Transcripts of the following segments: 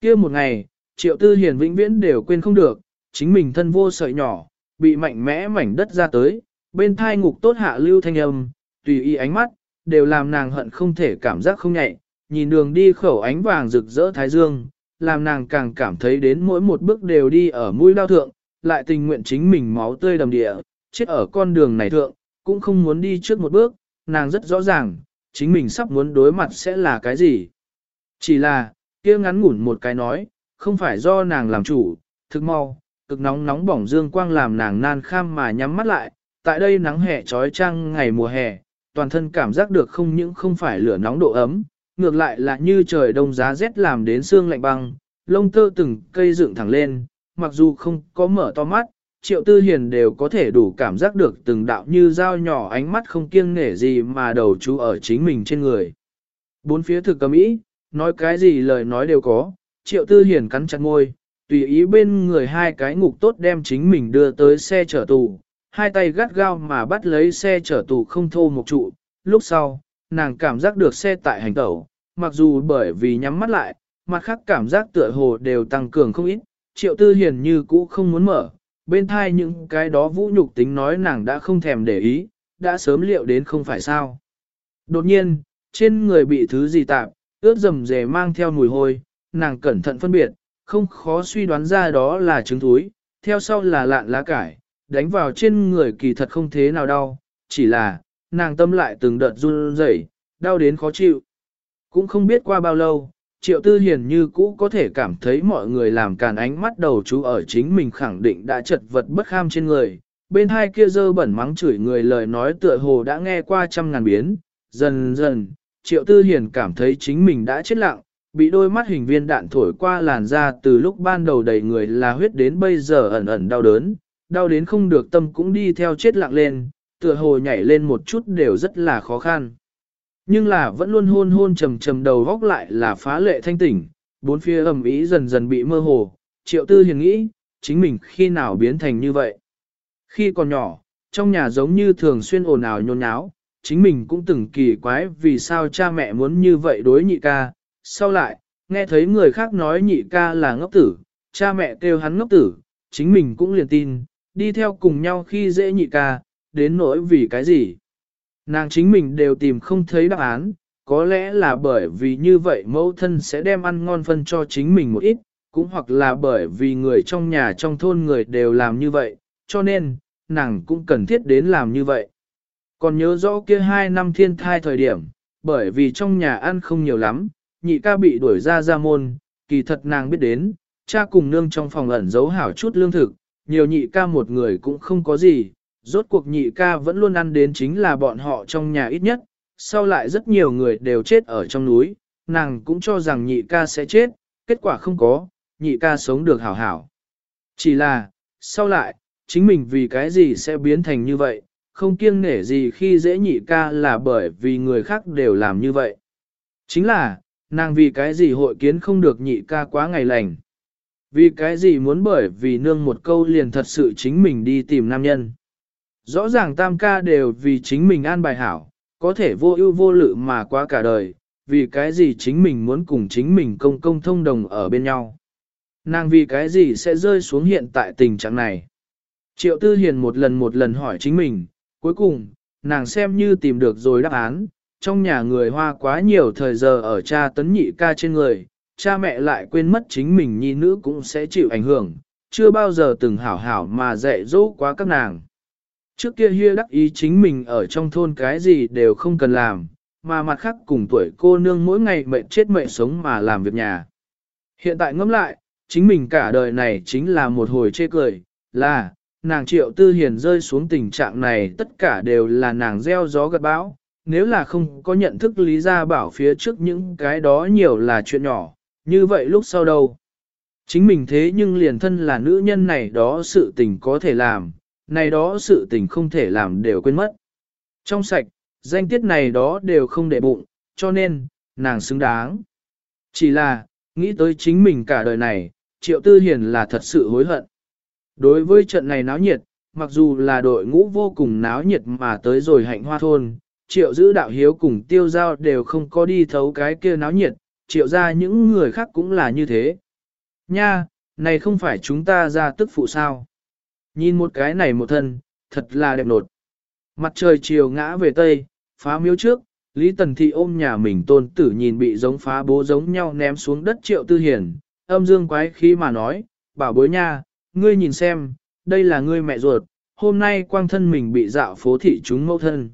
kia một ngày, triệu tư hiền vĩnh viễn đều quên không được, chính mình thân vô sợi nhỏ, bị mạnh mẽ mảnh đất ra tới, bên thai ngục tốt hạ lưu thanh âm, tùy ý ánh mắt, đều làm nàng hận không thể cảm giác không nhạy, nhìn đường đi khẩu ánh vàng rực rỡ thái dương, làm nàng càng cảm thấy đến mỗi một bước đều đi ở mũi lao thượng, lại tình nguyện chính mình máu tươi đầm địa, chết ở con đường này thượng, cũng không muốn đi trước một bước, nàng rất rõ ràng, chính mình sắp muốn đối mặt sẽ là cái gì. Chỉ là, kia ngắn ngủn một cái nói, không phải do nàng làm chủ, thực mau, cực nóng nóng bỏng dương quang làm nàng nan kham mà nhắm mắt lại, tại đây nắng hè trói trăng ngày mùa hè, toàn thân cảm giác được không những không phải lửa nóng độ ấm, ngược lại là như trời đông giá rét làm đến xương lạnh băng, lông tơ từng cây dựng thẳng lên, mặc dù không có mở to mắt, triệu tư hiền đều có thể đủ cảm giác được từng đạo như dao nhỏ ánh mắt không kiêng nể gì mà đầu chú ở chính mình trên người. Bốn phía thực cầm ý, nói cái gì lời nói đều có, triệu tư hiền cắn chặt môi, tùy ý bên người hai cái ngục tốt đem chính mình đưa tới xe chở tù, hai tay gắt gao mà bắt lấy xe chở tù không thô một trụ, lúc sau, nàng cảm giác được xe tại hành tẩu, mặc dù bởi vì nhắm mắt lại, mặt khác cảm giác tựa hồ đều tăng cường không ít, triệu tư hiền như cũ không muốn mở, bên thai những cái đó vũ nhục tính nói nàng đã không thèm để ý, đã sớm liệu đến không phải sao. Đột nhiên, trên người bị thứ gì tạp, ướt rầm rề mang theo mùi hôi, nàng cẩn thận phân biệt, không khó suy đoán ra đó là trứng túi, theo sau là lạn lá cải, đánh vào trên người kỳ thật không thế nào đau, chỉ là, nàng tâm lại từng đợt run rẩy, đau đến khó chịu. Cũng không biết qua bao lâu, triệu tư hiền như cũ có thể cảm thấy mọi người làm càn ánh mắt đầu chú ở chính mình khẳng định đã chật vật bất kham trên người. Bên hai kia dơ bẩn mắng chửi người lời nói tựa hồ đã nghe qua trăm ngàn biến, dần dần, triệu tư hiền cảm thấy chính mình đã chết lặng, bị đôi mắt hình viên đạn thổi qua làn da từ lúc ban đầu đầy người là huyết đến bây giờ ẩn ẩn đau đớn, đau đến không được tâm cũng đi theo chết lặng lên, tựa hồ nhảy lên một chút đều rất là khó khăn. Nhưng là vẫn luôn hôn hôn trầm trầm đầu góc lại là phá lệ thanh tỉnh, bốn phía ẩm ý dần dần bị mơ hồ, triệu tư hiền nghĩ, chính mình khi nào biến thành như vậy. Khi còn nhỏ, trong nhà giống như thường xuyên ồn ào nhôn nháo, chính mình cũng từng kỳ quái vì sao cha mẹ muốn như vậy đối nhị ca, sau lại, nghe thấy người khác nói nhị ca là ngốc tử, cha mẹ kêu hắn ngốc tử, chính mình cũng liền tin, đi theo cùng nhau khi dễ nhị ca, đến nỗi vì cái gì. Nàng chính mình đều tìm không thấy đáp án, có lẽ là bởi vì như vậy mẫu thân sẽ đem ăn ngon phân cho chính mình một ít, cũng hoặc là bởi vì người trong nhà trong thôn người đều làm như vậy, cho nên, nàng cũng cần thiết đến làm như vậy. Còn nhớ rõ kia hai năm thiên thai thời điểm, bởi vì trong nhà ăn không nhiều lắm, nhị ca bị đuổi ra ra môn, kỳ thật nàng biết đến, cha cùng nương trong phòng ẩn giấu hảo chút lương thực, nhiều nhị ca một người cũng không có gì, rốt cuộc nhị ca vẫn luôn ăn đến chính là bọn họ trong nhà ít nhất, sau lại rất nhiều người đều chết ở trong núi, nàng cũng cho rằng nhị ca sẽ chết, kết quả không có, nhị ca sống được hảo hảo. Chỉ là, sau lại, chính mình vì cái gì sẽ biến thành như vậy, không kiêng nể gì khi dễ nhị ca là bởi vì người khác đều làm như vậy. Chính là, nàng vì cái gì hội kiến không được nhị ca quá ngày lành. Vì cái gì muốn bởi vì nương một câu liền thật sự chính mình đi tìm nam nhân. Rõ ràng tam ca đều vì chính mình an bài hảo, có thể vô ưu vô lự mà qua cả đời, vì cái gì chính mình muốn cùng chính mình công công thông đồng ở bên nhau. Nàng vì cái gì sẽ rơi xuống hiện tại tình trạng này. Triệu Tư Hiền một lần một lần hỏi chính mình, cuối cùng, nàng xem như tìm được rồi đáp án, trong nhà người hoa quá nhiều thời giờ ở cha tấn nhị ca trên người, cha mẹ lại quên mất chính mình nhi nữ cũng sẽ chịu ảnh hưởng, chưa bao giờ từng hảo hảo mà dạy dỗ quá các nàng. Trước kia hia đắc ý chính mình ở trong thôn cái gì đều không cần làm, mà mặt khác cùng tuổi cô nương mỗi ngày mệnh chết mệnh sống mà làm việc nhà. Hiện tại ngẫm lại, chính mình cả đời này chính là một hồi chê cười, là, nàng triệu tư hiền rơi xuống tình trạng này tất cả đều là nàng gieo gió gật bão, nếu là không có nhận thức lý ra bảo phía trước những cái đó nhiều là chuyện nhỏ, như vậy lúc sau đâu. Chính mình thế nhưng liền thân là nữ nhân này đó sự tình có thể làm, này đó sự tình không thể làm đều quên mất. Trong sạch, danh tiết này đó đều không để bụng, cho nên, nàng xứng đáng. Chỉ là, nghĩ tới chính mình cả đời này, triệu tư hiền là thật sự hối hận. Đối với trận này náo nhiệt, mặc dù là đội ngũ vô cùng náo nhiệt mà tới rồi hạnh hoa thôn, triệu giữ đạo hiếu cùng tiêu giao đều không có đi thấu cái kia náo nhiệt, triệu ra những người khác cũng là như thế, Nha, này không phải chúng ta ra tức phụ sao. Nhìn một cái này một thân, thật là đẹp nột. Mặt trời chiều ngã về tây, phá miếu trước, Lý Tần Thị ôm nhà mình tôn tử nhìn bị giống phá bố giống nhau ném xuống đất triệu tư hiển, âm dương quái khí mà nói, bảo bối nha, ngươi nhìn xem, đây là ngươi mẹ ruột, hôm nay quang thân mình bị dạo phố thị chúng mẫu thân.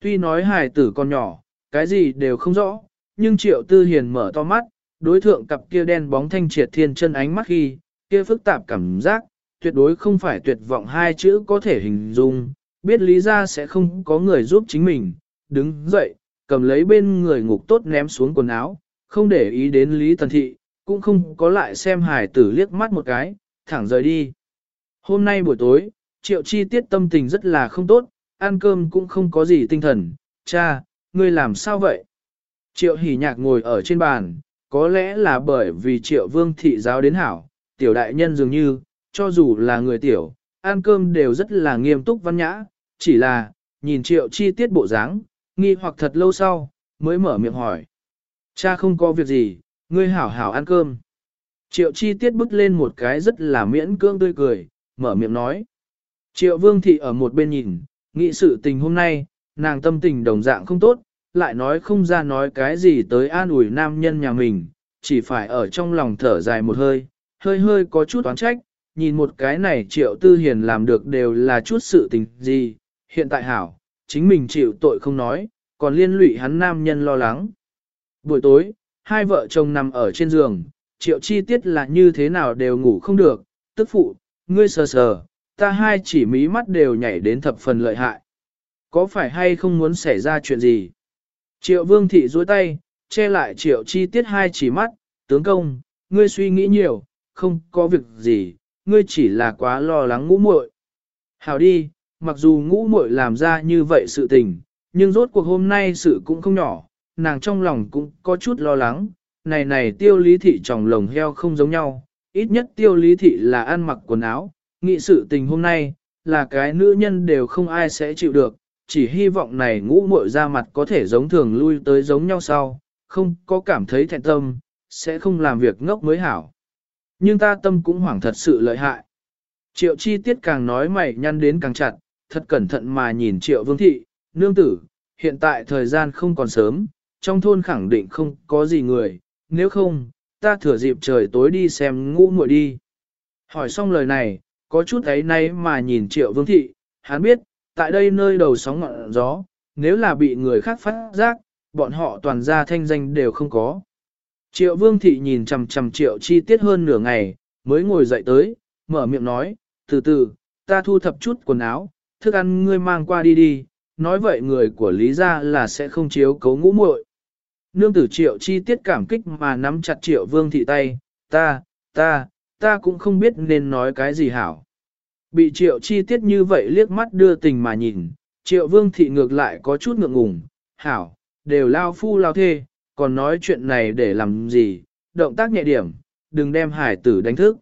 Tuy nói hài tử con nhỏ, cái gì đều không rõ, nhưng triệu tư hiền mở to mắt, đối thượng cặp kia đen bóng thanh triệt thiên chân ánh mắt khi, kia phức tạp cảm giác, tuyệt đối không phải tuyệt vọng hai chữ có thể hình dung, biết lý ra sẽ không có người giúp chính mình, đứng dậy, cầm lấy bên người ngục tốt ném xuống quần áo, không để ý đến Lý Tần Thị, cũng không có lại xem hài tử liếc mắt một cái, thẳng rời đi. Hôm nay buổi tối, triệu chi tiết tâm tình rất là không tốt, ăn cơm cũng không có gì tinh thần, cha, ngươi làm sao vậy? Triệu hỉ nhạc ngồi ở trên bàn, có lẽ là bởi vì triệu vương thị giáo đến hảo, tiểu đại nhân dường như, cho dù là người tiểu, ăn cơm đều rất là nghiêm túc văn nhã, chỉ là, nhìn triệu chi tiết bộ dáng, nghi hoặc thật lâu sau, mới mở miệng hỏi. Cha không có việc gì, ngươi hảo hảo ăn cơm. Triệu chi tiết bước lên một cái rất là miễn cưỡng tươi cười, mở miệng nói. Triệu vương thị ở một bên nhìn, nghĩ sự tình hôm nay, nàng tâm tình đồng dạng không tốt, lại nói không ra nói cái gì tới an ủi nam nhân nhà mình, chỉ phải ở trong lòng thở dài một hơi, hơi hơi có chút oán trách, nhìn một cái này triệu tư hiền làm được đều là chút sự tình gì, hiện tại hảo, chính mình chịu tội không nói, còn liên lụy hắn nam nhân lo lắng. Buổi tối, hai vợ chồng nằm ở trên giường, triệu chi tiết là như thế nào đều ngủ không được, tức phụ, ngươi sờ sờ, ta hai chỉ mí mắt đều nhảy đến thập phần lợi hại. Có phải hay không muốn xảy ra chuyện gì? Triệu vương thị duỗi tay, che lại triệu chi tiết hai chỉ mắt, tướng công, ngươi suy nghĩ nhiều, không có việc gì, ngươi chỉ là quá lo lắng ngũ muội. Hảo đi, mặc dù ngũ muội làm ra như vậy sự tình, nhưng rốt cuộc hôm nay sự cũng không nhỏ, nàng trong lòng cũng có chút lo lắng, này này tiêu lý thị tròng lồng heo không giống nhau, ít nhất tiêu lý thị là ăn mặc quần áo, nghị sự tình hôm nay, là cái nữ nhân đều không ai sẽ chịu được, chỉ hy vọng này ngũ muội ra mặt có thể giống thường lui tới giống nhau sau, không có cảm thấy thẹn tâm, sẽ không làm việc ngốc mới hảo. Nhưng ta tâm cũng hoảng thật sự lợi hại. Triệu chi tiết càng nói mày nhăn đến càng chặt, thật cẩn thận mà nhìn triệu vương thị, nương tử, hiện tại thời gian không còn sớm, trong thôn khẳng định không có gì người, nếu không, ta thừa dịp trời tối đi xem ngũ muội đi. Hỏi xong lời này, có chút ấy nay mà nhìn triệu vương thị, hắn biết, tại đây nơi đầu sóng ngọn gió, nếu là bị người khác phát giác, bọn họ toàn ra thanh danh đều không có. Triệu vương thị nhìn chằm chằm triệu chi tiết hơn nửa ngày, mới ngồi dậy tới, mở miệng nói, từ từ, ta thu thập chút quần áo, thức ăn ngươi mang qua đi đi, nói vậy người của Lý gia là sẽ không chiếu cấu ngũ muội. Nương tử triệu chi tiết cảm kích mà nắm chặt triệu vương thị tay, ta, ta, ta cũng không biết nên nói cái gì hảo. Bị triệu chi tiết như vậy liếc mắt đưa tình mà nhìn, triệu vương thị ngược lại có chút ngượng ngùng, hảo, đều lao phu lao thê, còn nói chuyện này để làm gì, động tác nhẹ điểm, đừng đem hải tử đánh thức.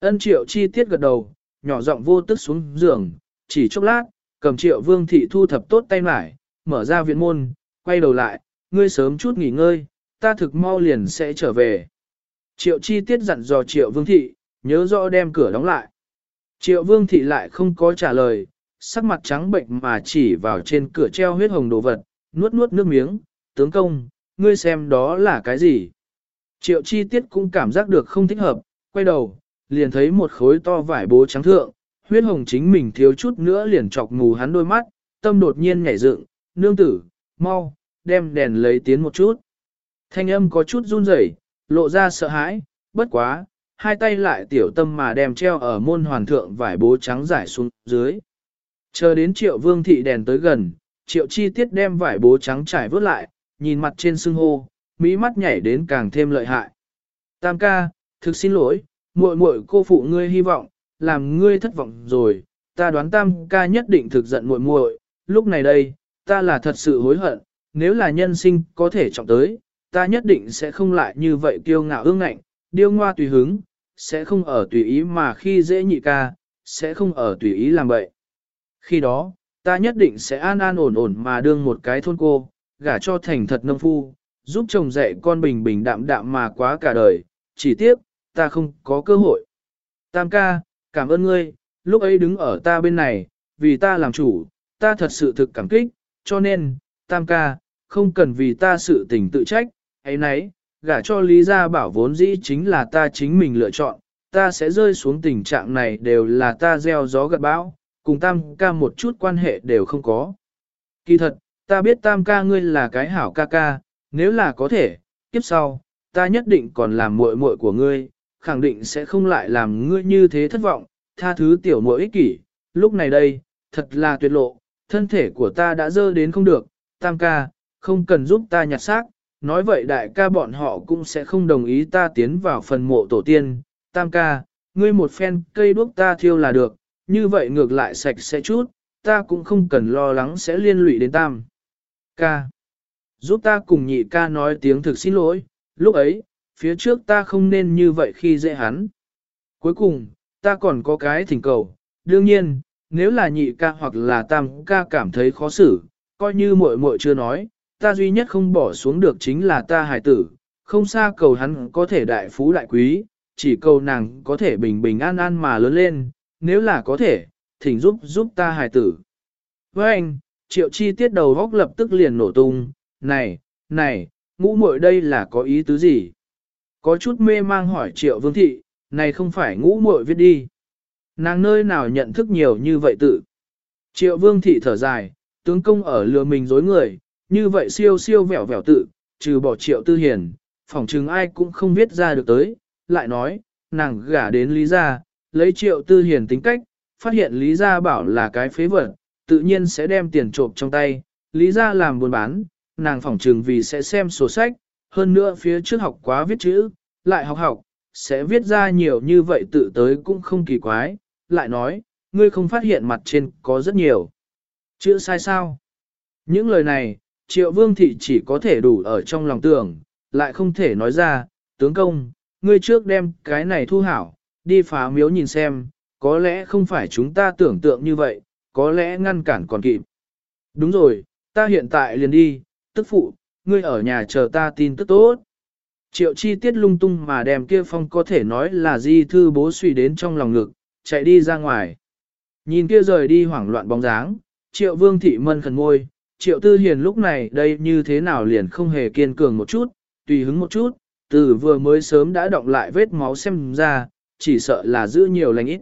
Ân triệu chi tiết gật đầu, nhỏ giọng vô tức xuống giường, chỉ chốc lát, cầm triệu vương thị thu thập tốt tay mải, mở ra viện môn, quay đầu lại, ngươi sớm chút nghỉ ngơi, ta thực mau liền sẽ trở về. Triệu chi tiết dặn dò triệu vương thị, nhớ rõ đem cửa đóng lại. Triệu vương thị lại không có trả lời, sắc mặt trắng bệnh mà chỉ vào trên cửa treo huyết hồng đồ vật, nuốt nuốt nước miếng, tướng công, ngươi xem đó là cái gì. Triệu chi tiết cũng cảm giác được không thích hợp, quay đầu, liền thấy một khối to vải bố trắng thượng, huyết hồng chính mình thiếu chút nữa liền chọc mù hắn đôi mắt, tâm đột nhiên nhảy dựng, nương tử, mau, đem đèn lấy tiến một chút. Thanh âm có chút run rẩy, lộ ra sợ hãi, bất quá, hai tay lại tiểu tâm mà đem treo ở môn hoàn thượng vải bố trắng giải xuống dưới. Chờ đến triệu vương thị đèn tới gần, triệu chi tiết đem vải bố trắng trải vớt lại, nhìn mặt trên sưng hô, mỹ mắt nhảy đến càng thêm lợi hại. Tam ca, thực xin lỗi, muội muội cô phụ ngươi hy vọng, làm ngươi thất vọng rồi, ta đoán tam ca nhất định thực giận muội muội, lúc này đây, ta là thật sự hối hận, nếu là nhân sinh có thể trọng tới, ta nhất định sẽ không lại như vậy kiêu ngạo ương ngạnh, điêu ngoa tùy hứng, sẽ không ở tùy ý mà khi dễ nhị ca, sẽ không ở tùy ý làm vậy. Khi đó, ta nhất định sẽ an an ổn ổn mà đương một cái thôn cô, gả cho thành thật nông phu, giúp chồng dạy con bình bình đạm đạm mà quá cả đời, chỉ tiếc, ta không có cơ hội. Tam ca, cảm ơn ngươi, lúc ấy đứng ở ta bên này, vì ta làm chủ, ta thật sự thực cảm kích, cho nên, tam ca, không cần vì ta sự tình tự trách, ấy nấy, gả cho Lý Gia Bảo vốn dĩ chính là ta chính mình lựa chọn, ta sẽ rơi xuống tình trạng này đều là ta gieo gió gặt bão, cùng tam ca một chút quan hệ đều không có. Kỳ thật, ta biết tam ca ngươi là cái hảo ca ca, nếu là có thể, kiếp sau, ta nhất định còn làm muội muội của ngươi, khẳng định sẽ không lại làm ngươi như thế thất vọng, tha thứ tiểu muội ích kỷ, lúc này đây, thật là tuyệt lộ, thân thể của ta đã dơ đến không được, tam ca, không cần giúp ta nhặt xác, nói vậy đại ca bọn họ cũng sẽ không đồng ý ta tiến vào phần mộ tổ tiên, tam ca, ngươi một phen cây đuốc ta thiêu là được, như vậy ngược lại sạch sẽ chút, ta cũng không cần lo lắng sẽ liên lụy đến tam. Ca. Giúp ta cùng nhị ca nói tiếng thực xin lỗi, lúc ấy, phía trước ta không nên như vậy khi dễ hắn. Cuối cùng, ta còn có cái thỉnh cầu, đương nhiên, nếu là nhị ca hoặc là tam ca cảm thấy khó xử, coi như muội muội chưa nói, ta duy nhất không bỏ xuống được chính là ta hải tử, không xa cầu hắn có thể đại phú đại quý, chỉ cầu nàng có thể bình bình an an mà lớn lên, nếu là có thể, thỉnh giúp giúp ta hài tử. Với anh, triệu chi tiết đầu góc lập tức liền nổ tung, này, này, ngũ muội đây là có ý tứ gì? Có chút mê mang hỏi triệu vương thị, này không phải ngũ muội viết đi. Nàng nơi nào nhận thức nhiều như vậy tự. Triệu vương thị thở dài, tướng công ở lừa mình dối người, như vậy siêu siêu vẹo vẹo tự, trừ bỏ triệu tư hiền, phỏng chừng ai cũng không viết ra được tới, lại nói, nàng gả đến Lý Gia, lấy triệu tư hiền tính cách, phát hiện Lý Gia bảo là cái phế vật, tự nhiên sẽ đem tiền trộm trong tay, Lý Gia làm buôn bán, nàng phỏng chừng vì sẽ xem sổ sách, hơn nữa phía trước học quá viết chữ, lại học học, sẽ viết ra nhiều như vậy tự tới cũng không kỳ quái, lại nói, ngươi không phát hiện mặt trên có rất nhiều. Chữ sai sao? Những lời này, triệu vương thị chỉ có thể đủ ở trong lòng tưởng, lại không thể nói ra, tướng công, ngươi trước đem cái này thu hảo, đi phá miếu nhìn xem, có lẽ không phải chúng ta tưởng tượng như vậy, có lẽ ngăn cản còn kịp. Đúng rồi, ta hiện tại liền đi, tức phụ, ngươi ở nhà chờ ta tin tức tốt. Triệu chi tiết lung tung mà đem kia phong có thể nói là di thư bố suy đến trong lòng ngực, chạy đi ra ngoài. Nhìn kia rời đi hoảng loạn bóng dáng, triệu vương thị mân khẩn ngôi, triệu tư hiền lúc này đây như thế nào liền không hề kiên cường một chút, tùy hứng một chút, từ vừa mới sớm đã động lại vết máu xem ra, chỉ sợ là giữ nhiều lành ít.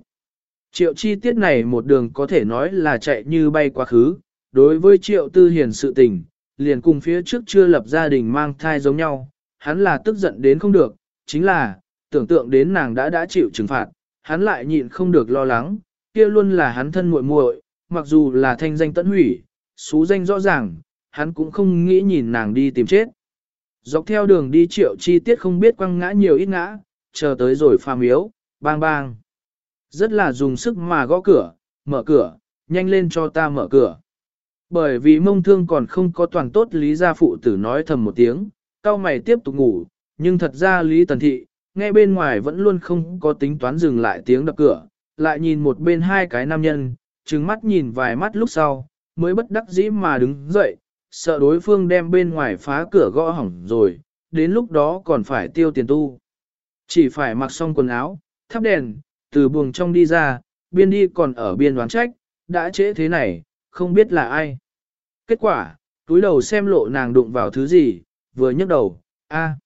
Triệu chi tiết này một đường có thể nói là chạy như bay quá khứ, đối với triệu tư hiền sự tình, liền cùng phía trước chưa lập gia đình mang thai giống nhau, hắn là tức giận đến không được, chính là, tưởng tượng đến nàng đã đã chịu trừng phạt, hắn lại nhịn không được lo lắng, kia luôn là hắn thân muội muội, mặc dù là thanh danh tận hủy, xú danh rõ ràng, hắn cũng không nghĩ nhìn nàng đi tìm chết. Dọc theo đường đi triệu chi tiết không biết quăng ngã nhiều ít ngã, chờ tới rồi phàm yếu, bang bang. Rất là dùng sức mà gõ cửa, mở cửa, nhanh lên cho ta mở cửa. Bởi vì mông thương còn không có toàn tốt lý gia phụ tử nói thầm một tiếng, cao mày tiếp tục ngủ, nhưng thật ra lý tần thị, nghe bên ngoài vẫn luôn không có tính toán dừng lại tiếng đập cửa, lại nhìn một bên hai cái nam nhân, trừng mắt nhìn vài mắt lúc sau, mới bất đắc dĩ mà đứng dậy, sợ đối phương đem bên ngoài phá cửa gõ hỏng rồi, đến lúc đó còn phải tiêu tiền tu. Chỉ phải mặc xong quần áo, thắp đèn, từ buồng trong đi ra, biên đi còn ở biên đoán trách, đã trễ thế này, không biết là ai. Kết quả, túi đầu xem lộ nàng đụng vào thứ gì, vừa nhấc đầu, a.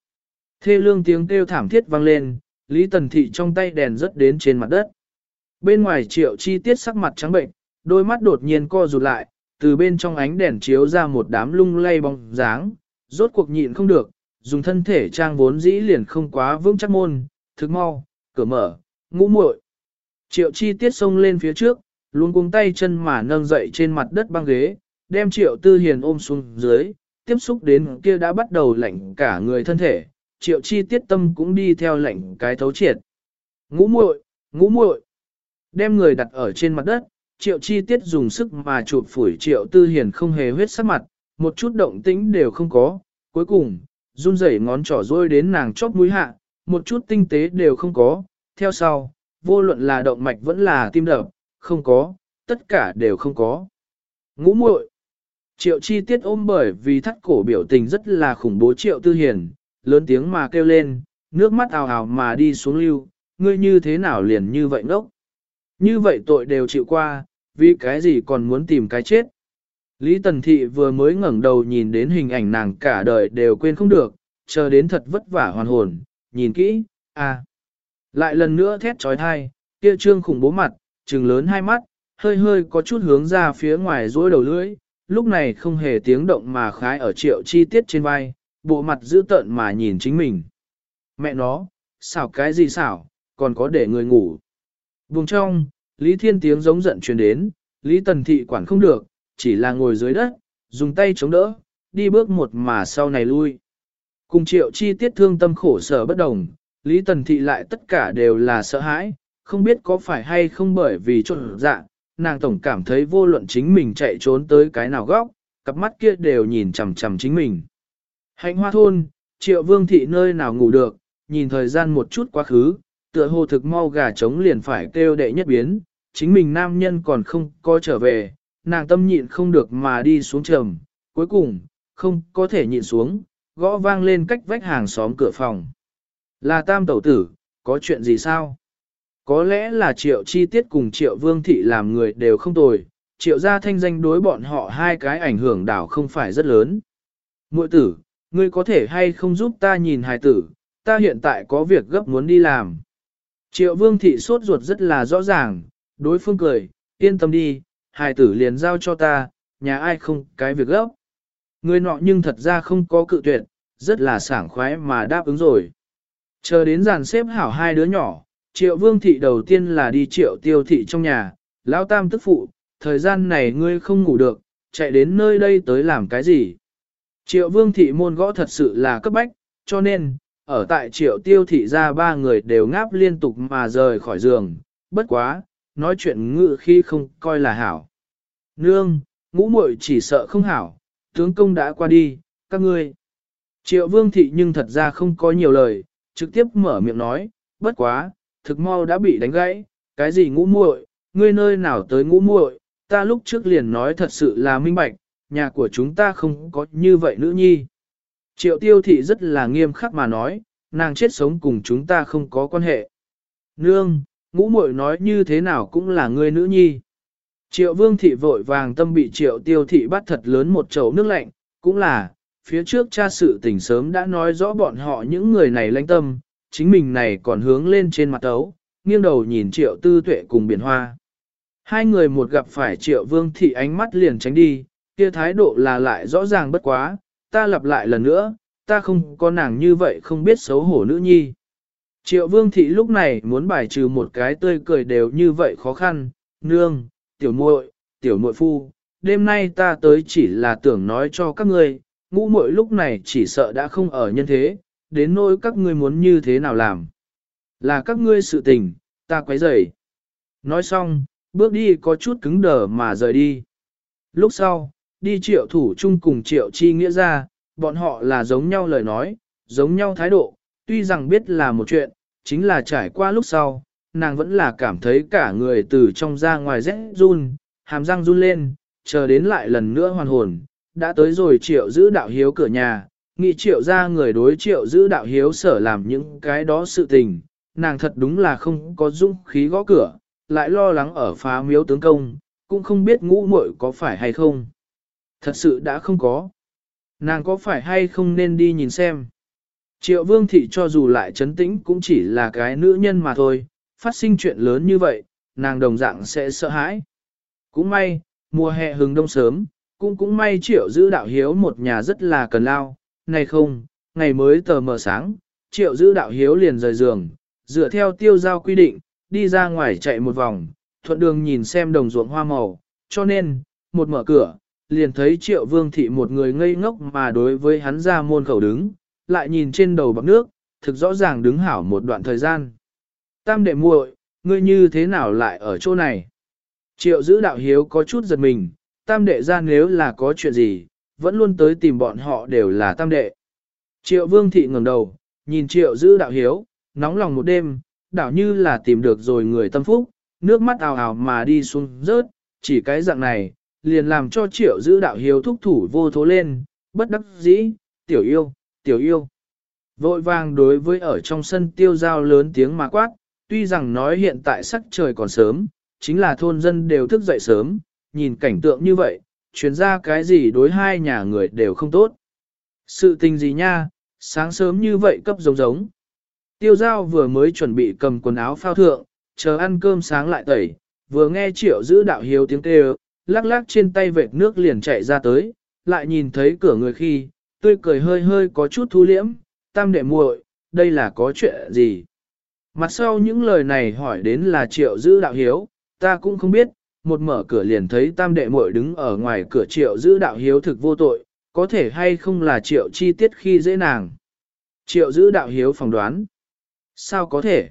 Thê lương tiếng kêu thảm thiết vang lên, Lý Tần Thị trong tay đèn rớt đến trên mặt đất. Bên ngoài triệu chi tiết sắc mặt trắng bệnh, đôi mắt đột nhiên co rụt lại, từ bên trong ánh đèn chiếu ra một đám lung lay bóng dáng, rốt cuộc nhịn không được, dùng thân thể trang vốn dĩ liền không quá vững chắc môn, thức mau, cửa mở, ngũ muội. Triệu chi tiết xông lên phía trước, luôn cuống tay chân mà nâng dậy trên mặt đất băng ghế, đem triệu tư hiền ôm xuống dưới, tiếp xúc đến kia đã bắt đầu lạnh cả người thân thể, triệu chi tiết tâm cũng đi theo lạnh cái thấu triệt. Ngũ muội, ngũ muội, đem người đặt ở trên mặt đất, triệu chi tiết dùng sức mà chụp phủi triệu tư hiền không hề huyết sắc mặt, một chút động tĩnh đều không có, cuối cùng, run rẩy ngón trỏ rôi đến nàng chóp mũi hạ, một chút tinh tế đều không có, theo sau, vô luận là động mạch vẫn là tim đập, không có, tất cả đều không có. Ngũ muội Triệu chi tiết ôm bởi vì thắt cổ biểu tình rất là khủng bố triệu tư hiền, lớn tiếng mà kêu lên, nước mắt ào ào mà đi xuống lưu, ngươi như thế nào liền như vậy ngốc. Như vậy tội đều chịu qua, vì cái gì còn muốn tìm cái chết. Lý Tần Thị vừa mới ngẩng đầu nhìn đến hình ảnh nàng cả đời đều quên không được, chờ đến thật vất vả hoàn hồn, nhìn kỹ, à. Lại lần nữa thét trói thai, kia trương khủng bố mặt, trừng lớn hai mắt, hơi hơi có chút hướng ra phía ngoài rối đầu lưỡi, lúc này không hề tiếng động mà khái ở triệu chi tiết trên vai, bộ mặt dữ tợn mà nhìn chính mình. Mẹ nó, xảo cái gì xảo, còn có để người ngủ. Vùng trong, Lý Thiên tiếng giống giận truyền đến, Lý Tần Thị quản không được, chỉ là ngồi dưới đất, dùng tay chống đỡ, đi bước một mà sau này lui. Cùng triệu chi tiết thương tâm khổ sở bất đồng, Lý Tần Thị lại tất cả đều là sợ hãi, không biết có phải hay không bởi vì trộn dạ, nàng tổng cảm thấy vô luận chính mình chạy trốn tới cái nào góc, cặp mắt kia đều nhìn chằm chằm chính mình. Hạnh hoa thôn, triệu vương thị nơi nào ngủ được, nhìn thời gian một chút quá khứ, tựa hồ thực mau gà trống liền phải kêu đệ nhất biến, chính mình nam nhân còn không có trở về, nàng tâm nhịn không được mà đi xuống trầm, cuối cùng, không có thể nhịn xuống, gõ vang lên cách vách hàng xóm cửa phòng. Là tam tẩu tử, có chuyện gì sao? Có lẽ là triệu chi tiết cùng triệu vương thị làm người đều không tồi, triệu gia thanh danh đối bọn họ hai cái ảnh hưởng đảo không phải rất lớn. Muội tử, ngươi có thể hay không giúp ta nhìn hài tử, ta hiện tại có việc gấp muốn đi làm. Triệu vương thị sốt ruột rất là rõ ràng, đối phương cười, yên tâm đi, hài tử liền giao cho ta, nhà ai không cái việc gấp. Người nọ nhưng thật ra không có cự tuyệt, rất là sảng khoái mà đáp ứng rồi. Chờ đến dàn xếp hảo hai đứa nhỏ, triệu vương thị đầu tiên là đi triệu tiêu thị trong nhà, lão tam tức phụ, thời gian này ngươi không ngủ được, chạy đến nơi đây tới làm cái gì. Triệu vương thị môn gõ thật sự là cấp bách, cho nên, ở tại triệu tiêu thị ra ba người đều ngáp liên tục mà rời khỏi giường, bất quá, nói chuyện ngự khi không coi là hảo. Nương, ngũ muội chỉ sợ không hảo, tướng công đã qua đi, các ngươi. Triệu vương thị nhưng thật ra không có nhiều lời, trực tiếp mở miệng nói, bất quá, thực mau đã bị đánh gãy, cái gì ngũ muội, ngươi nơi nào tới ngũ muội, ta lúc trước liền nói thật sự là minh bạch, nhà của chúng ta không có như vậy nữ nhi. Triệu tiêu thị rất là nghiêm khắc mà nói, nàng chết sống cùng chúng ta không có quan hệ. Nương, ngũ muội nói như thế nào cũng là ngươi nữ nhi. Triệu vương thị vội vàng tâm bị triệu tiêu thị bắt thật lớn một chậu nước lạnh, cũng là, phía trước cha sự tình sớm đã nói rõ bọn họ những người này lãnh tâm, chính mình này còn hướng lên trên mặt ấu, nghiêng đầu nhìn triệu tư tuệ cùng biển hoa. Hai người một gặp phải triệu vương thị ánh mắt liền tránh đi, kia thái độ là lại rõ ràng bất quá, ta lặp lại lần nữa, ta không có nàng như vậy không biết xấu hổ nữ nhi. Triệu vương thị lúc này muốn bài trừ một cái tươi cười đều như vậy khó khăn, nương, tiểu muội, tiểu muội phu, đêm nay ta tới chỉ là tưởng nói cho các ngươi, ngũ muội lúc này chỉ sợ đã không ở nhân thế, đến nỗi các ngươi muốn như thế nào làm. Là các ngươi sự tình, ta quấy rầy. Nói xong, bước đi có chút cứng đờ mà rời đi. Lúc sau, đi triệu thủ chung cùng triệu chi nghĩa ra, bọn họ là giống nhau lời nói, giống nhau thái độ, tuy rằng biết là một chuyện, chính là trải qua lúc sau, nàng vẫn là cảm thấy cả người từ trong ra ngoài rẽ run, hàm răng run lên, chờ đến lại lần nữa hoàn hồn, đã tới rồi triệu giữ đạo hiếu cửa nhà, nghị triệu ra người đối triệu giữ đạo hiếu sở làm những cái đó sự tình, nàng thật đúng là không có dũng khí gõ cửa, lại lo lắng ở phá miếu tướng công, cũng không biết ngũ muội có phải hay không. Thật sự đã không có. Nàng có phải hay không nên đi nhìn xem. Triệu vương thị cho dù lại chấn tĩnh cũng chỉ là cái nữ nhân mà thôi, phát sinh chuyện lớn như vậy, nàng đồng dạng sẽ sợ hãi. Cũng may, mùa hè hừng đông sớm, cũng cũng may triệu giữ đạo hiếu một nhà rất là cần lao, này không, ngày mới tờ mờ sáng, triệu giữ đạo hiếu liền rời giường, dựa theo tiêu giao quy định, đi ra ngoài chạy một vòng, thuận đường nhìn xem đồng ruộng hoa màu, cho nên, một mở cửa, liền thấy triệu vương thị một người ngây ngốc mà đối với hắn ra môn khẩu đứng, lại nhìn trên đầu bọc nước, thực rõ ràng đứng hảo một đoạn thời gian. Tam đệ muội, ngươi như thế nào lại ở chỗ này? Triệu giữ đạo hiếu có chút giật mình, tam đệ ra nếu là có chuyện gì, vẫn luôn tới tìm bọn họ đều là tam đệ. Triệu vương thị ngẩng đầu, nhìn triệu giữ đạo hiếu, nóng lòng một đêm, đảo như là tìm được rồi người tâm phúc, nước mắt ào ào mà đi xuống rớt, chỉ cái dạng này, liền làm cho triệu giữ đạo hiếu thúc thủ vô thố lên, bất đắc dĩ, tiểu yêu, tiểu yêu. Vội vàng đối với ở trong sân tiêu giao lớn tiếng mà quát, tuy rằng nói hiện tại sắc trời còn sớm, chính là thôn dân đều thức dậy sớm, nhìn cảnh tượng như vậy, chuyển ra cái gì đối hai nhà người đều không tốt. Sự tình gì nha, sáng sớm như vậy cấp giống giống. Tiêu giao vừa mới chuẩn bị cầm quần áo phao thượng, chờ ăn cơm sáng lại tẩy, vừa nghe triệu giữ đạo hiếu tiếng kêu, lắc lắc trên tay vệt nước liền chạy ra tới, lại nhìn thấy cửa người khi, tươi cười hơi hơi có chút thu liễm, tam đệ muội, đây là có chuyện gì? Mặt sau những lời này hỏi đến là triệu giữ đạo hiếu, ta cũng không biết, một mở cửa liền thấy tam đệ muội đứng ở ngoài cửa triệu giữ đạo hiếu thực vô tội, có thể hay không là triệu chi tiết khi dễ nàng. Triệu giữ đạo hiếu phỏng đoán. Sao có thể?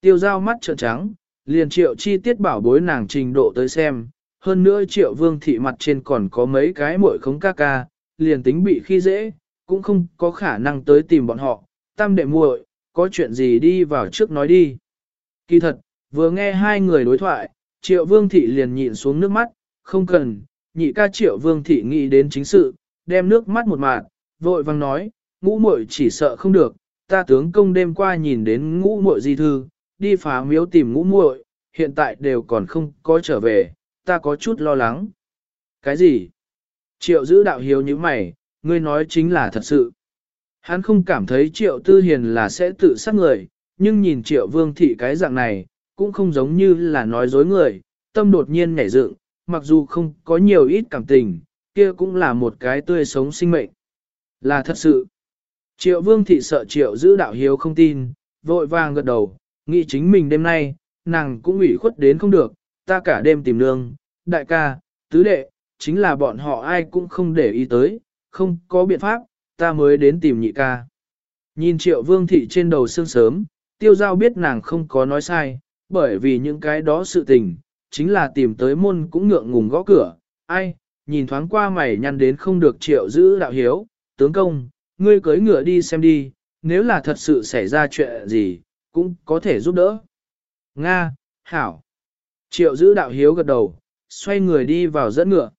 Tiêu giao mắt trợn trắng, liền triệu chi tiết bảo bối nàng trình độ tới xem, hơn nữa triệu vương thị mặt trên còn có mấy cái muội khống ca ca, liền tính bị khi dễ, cũng không có khả năng tới tìm bọn họ, tam đệ muội, có chuyện gì đi vào trước nói đi. Kỳ thật, vừa nghe hai người đối thoại, triệu vương thị liền nhịn xuống nước mắt, không cần, nhị ca triệu vương thị nghĩ đến chính sự, đem nước mắt một mạt, vội vang nói, ngũ muội chỉ sợ không được, ta tướng công đêm qua nhìn đến ngũ muội di thư, đi phá miếu tìm ngũ muội, hiện tại đều còn không có trở về, ta có chút lo lắng. Cái gì? Triệu giữ đạo hiếu như mày, ngươi nói chính là thật sự. Hắn không cảm thấy triệu tư hiền là sẽ tự sát người, nhưng nhìn triệu vương thị cái dạng này, cũng không giống như là nói dối người, tâm đột nhiên nhảy dựng, mặc dù không có nhiều ít cảm tình, kia cũng là một cái tươi sống sinh mệnh. Là thật sự. Triệu vương thị sợ triệu giữ đạo hiếu không tin, vội vàng gật đầu, nghĩ chính mình đêm nay, nàng cũng ủy khuất đến không được, ta cả đêm tìm nương, đại ca, tứ đệ, chính là bọn họ ai cũng không để ý tới, không có biện pháp, ta mới đến tìm nhị ca. Nhìn triệu vương thị trên đầu sương sớm, tiêu giao biết nàng không có nói sai, bởi vì những cái đó sự tình, chính là tìm tới môn cũng ngượng ngùng gõ cửa, ai, nhìn thoáng qua mày nhăn đến không được triệu giữ đạo hiếu, tướng công, ngươi cưới ngựa đi xem đi, nếu là thật sự xảy ra chuyện gì, cũng có thể giúp đỡ. Nga, Hảo. Triệu giữ đạo hiếu gật đầu, xoay người đi vào dẫn ngựa.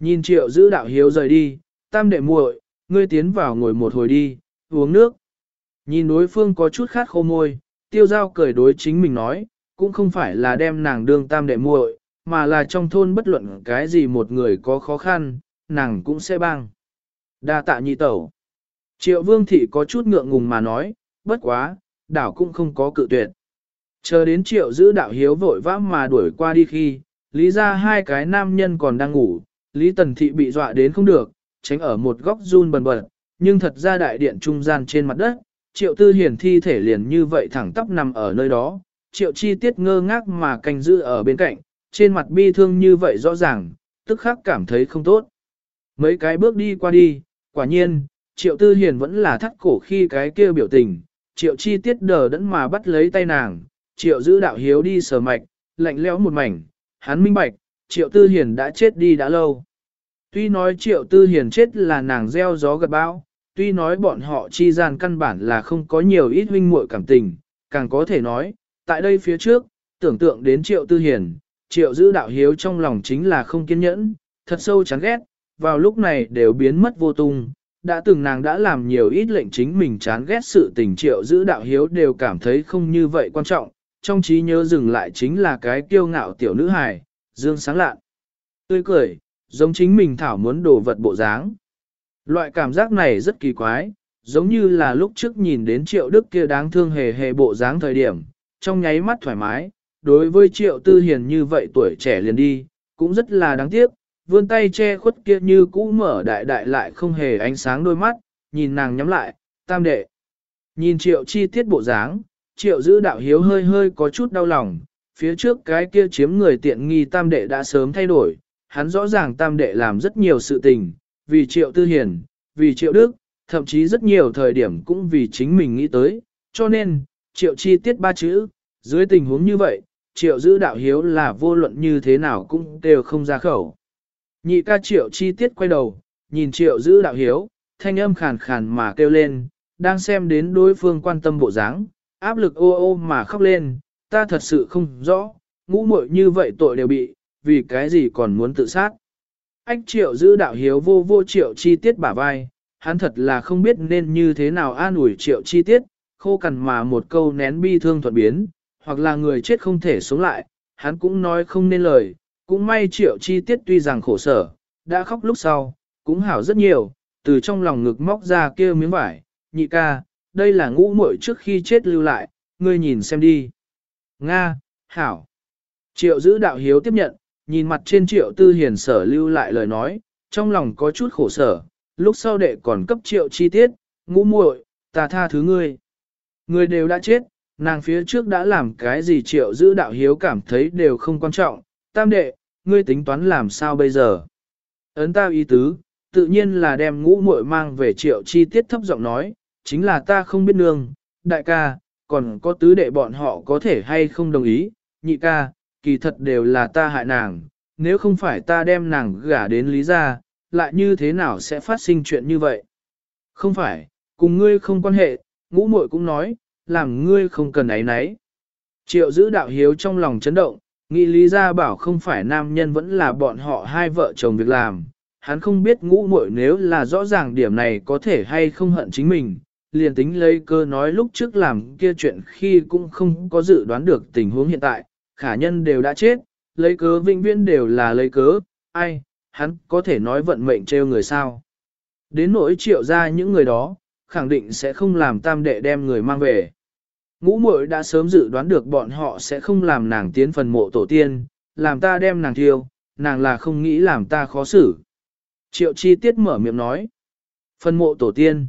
Nhìn triệu giữ đạo hiếu rời đi, tam đệ muội, ngươi tiến vào ngồi một hồi đi, uống nước. Nhìn đối phương có chút khát khô môi, tiêu giao cười đối chính mình nói, cũng không phải là đem nàng đương tam đệ muội, mà là trong thôn bất luận cái gì một người có khó khăn, nàng cũng sẽ băng Đa tạ nhị tẩu. Triệu vương thị có chút ngượng ngùng mà nói, bất quá, đảo cũng không có cự tuyệt. Chờ đến triệu giữ đạo hiếu vội vã mà đuổi qua đi khi, lý ra hai cái nam nhân còn đang ngủ, lý tần thị bị dọa đến không được, tránh ở một góc run bần bật, nhưng thật ra đại điện trung gian trên mặt đất, triệu tư hiển thi thể liền như vậy thẳng tắp nằm ở nơi đó, triệu chi tiết ngơ ngác mà canh giữ ở bên cạnh, trên mặt bi thương như vậy rõ ràng, tức khắc cảm thấy không tốt. Mấy cái bước đi qua đi, quả nhiên, triệu tư hiền vẫn là thắt cổ khi cái kia biểu tình, triệu chi tiết đờ đẫn mà bắt lấy tay nàng, triệu giữ đạo hiếu đi sờ mạch, lạnh lẽo một mảnh, hắn minh bạch, triệu tư hiền đã chết đi đã lâu. Tuy nói triệu tư hiền chết là nàng gieo gió gật bão, tuy nói bọn họ chi gian căn bản là không có nhiều ít huynh muội cảm tình, càng có thể nói, tại đây phía trước, tưởng tượng đến triệu tư hiền, triệu giữ đạo hiếu trong lòng chính là không kiên nhẫn, thật sâu chán ghét, vào lúc này đều biến mất vô tung. Đã từng nàng đã làm nhiều ít lệnh chính mình chán ghét sự tình triệu giữ đạo hiếu đều cảm thấy không như vậy quan trọng, trong trí nhớ dừng lại chính là cái kiêu ngạo tiểu nữ hài, dương sáng lạn, Tươi cười, giống chính mình thảo muốn đồ vật bộ dáng. Loại cảm giác này rất kỳ quái, giống như là lúc trước nhìn đến triệu đức kia đáng thương hề hề bộ dáng thời điểm, trong nháy mắt thoải mái, đối với triệu tư hiền như vậy tuổi trẻ liền đi, cũng rất là đáng tiếc, vươn tay che khuất kia như cũ mở đại đại lại không hề ánh sáng đôi mắt, nhìn nàng nhắm lại, tam đệ. Nhìn triệu chi tiết bộ dáng, triệu giữ đạo hiếu hơi hơi có chút đau lòng, phía trước cái kia chiếm người tiện nghi tam đệ đã sớm thay đổi, hắn rõ ràng tam đệ làm rất nhiều sự tình, vì triệu tư hiền, vì triệu đức, thậm chí rất nhiều thời điểm cũng vì chính mình nghĩ tới, cho nên, triệu chi tiết ba chữ, dưới tình huống như vậy, triệu giữ đạo hiếu là vô luận như thế nào cũng đều không ra khẩu. Nhị ca triệu chi tiết quay đầu, nhìn triệu giữ đạo hiếu, thanh âm khàn khàn mà kêu lên, đang xem đến đối phương quan tâm bộ dáng, áp lực ô ô mà khóc lên, ta thật sự không rõ, ngũ muội như vậy tội đều bị, vì cái gì còn muốn tự sát. Ách triệu giữ đạo hiếu vô vô triệu chi tiết bả vai, hắn thật là không biết nên như thế nào an ủi triệu chi tiết, khô cằn mà một câu nén bi thương thuận biến, hoặc là người chết không thể sống lại, hắn cũng nói không nên lời, cũng may triệu chi tiết tuy rằng khổ sở, đã khóc lúc sau, cũng hảo rất nhiều, từ trong lòng ngực móc ra kia miếng vải, nhị ca, đây là ngũ muội trước khi chết lưu lại, ngươi nhìn xem đi. Nga, hảo. Triệu giữ đạo hiếu tiếp nhận, nhìn mặt trên triệu tư hiền sở lưu lại lời nói, trong lòng có chút khổ sở, lúc sau đệ còn cấp triệu chi tiết, ngũ muội, ta tha thứ ngươi. Người đều đã chết, nàng phía trước đã làm cái gì triệu giữ đạo hiếu cảm thấy đều không quan trọng, tam đệ, ngươi tính toán làm sao bây giờ. Ấn ta ý tứ, tự nhiên là đem ngũ muội mang về triệu chi tiết thấp giọng nói, chính là ta không biết nương, đại ca, còn có tứ đệ bọn họ có thể hay không đồng ý, nhị ca, kỳ thật đều là ta hại nàng, nếu không phải ta đem nàng gả đến lý gia, lại như thế nào sẽ phát sinh chuyện như vậy? Không phải, cùng ngươi không quan hệ, ngũ muội cũng nói, làm ngươi không cần ấy nấy. Triệu giữ đạo hiếu trong lòng chấn động, nghĩ lý gia bảo không phải nam nhân vẫn là bọn họ hai vợ chồng việc làm. Hắn không biết ngũ muội nếu là rõ ràng điểm này có thể hay không hận chính mình, liền tính lấy cơ nói lúc trước làm kia chuyện khi cũng không có dự đoán được tình huống hiện tại, khả nhân đều đã chết, lấy cớ vĩnh viễn đều là lấy cớ, ai, hắn có thể nói vận mệnh trêu người sao. Đến nỗi triệu ra những người đó, khẳng định sẽ không làm tam đệ đem người mang về. Ngũ muội đã sớm dự đoán được bọn họ sẽ không làm nàng tiến phần mộ tổ tiên, làm ta đem nàng thiêu, nàng là không nghĩ làm ta khó xử. Triệu chi tiết mở miệng nói. Phần mộ tổ tiên.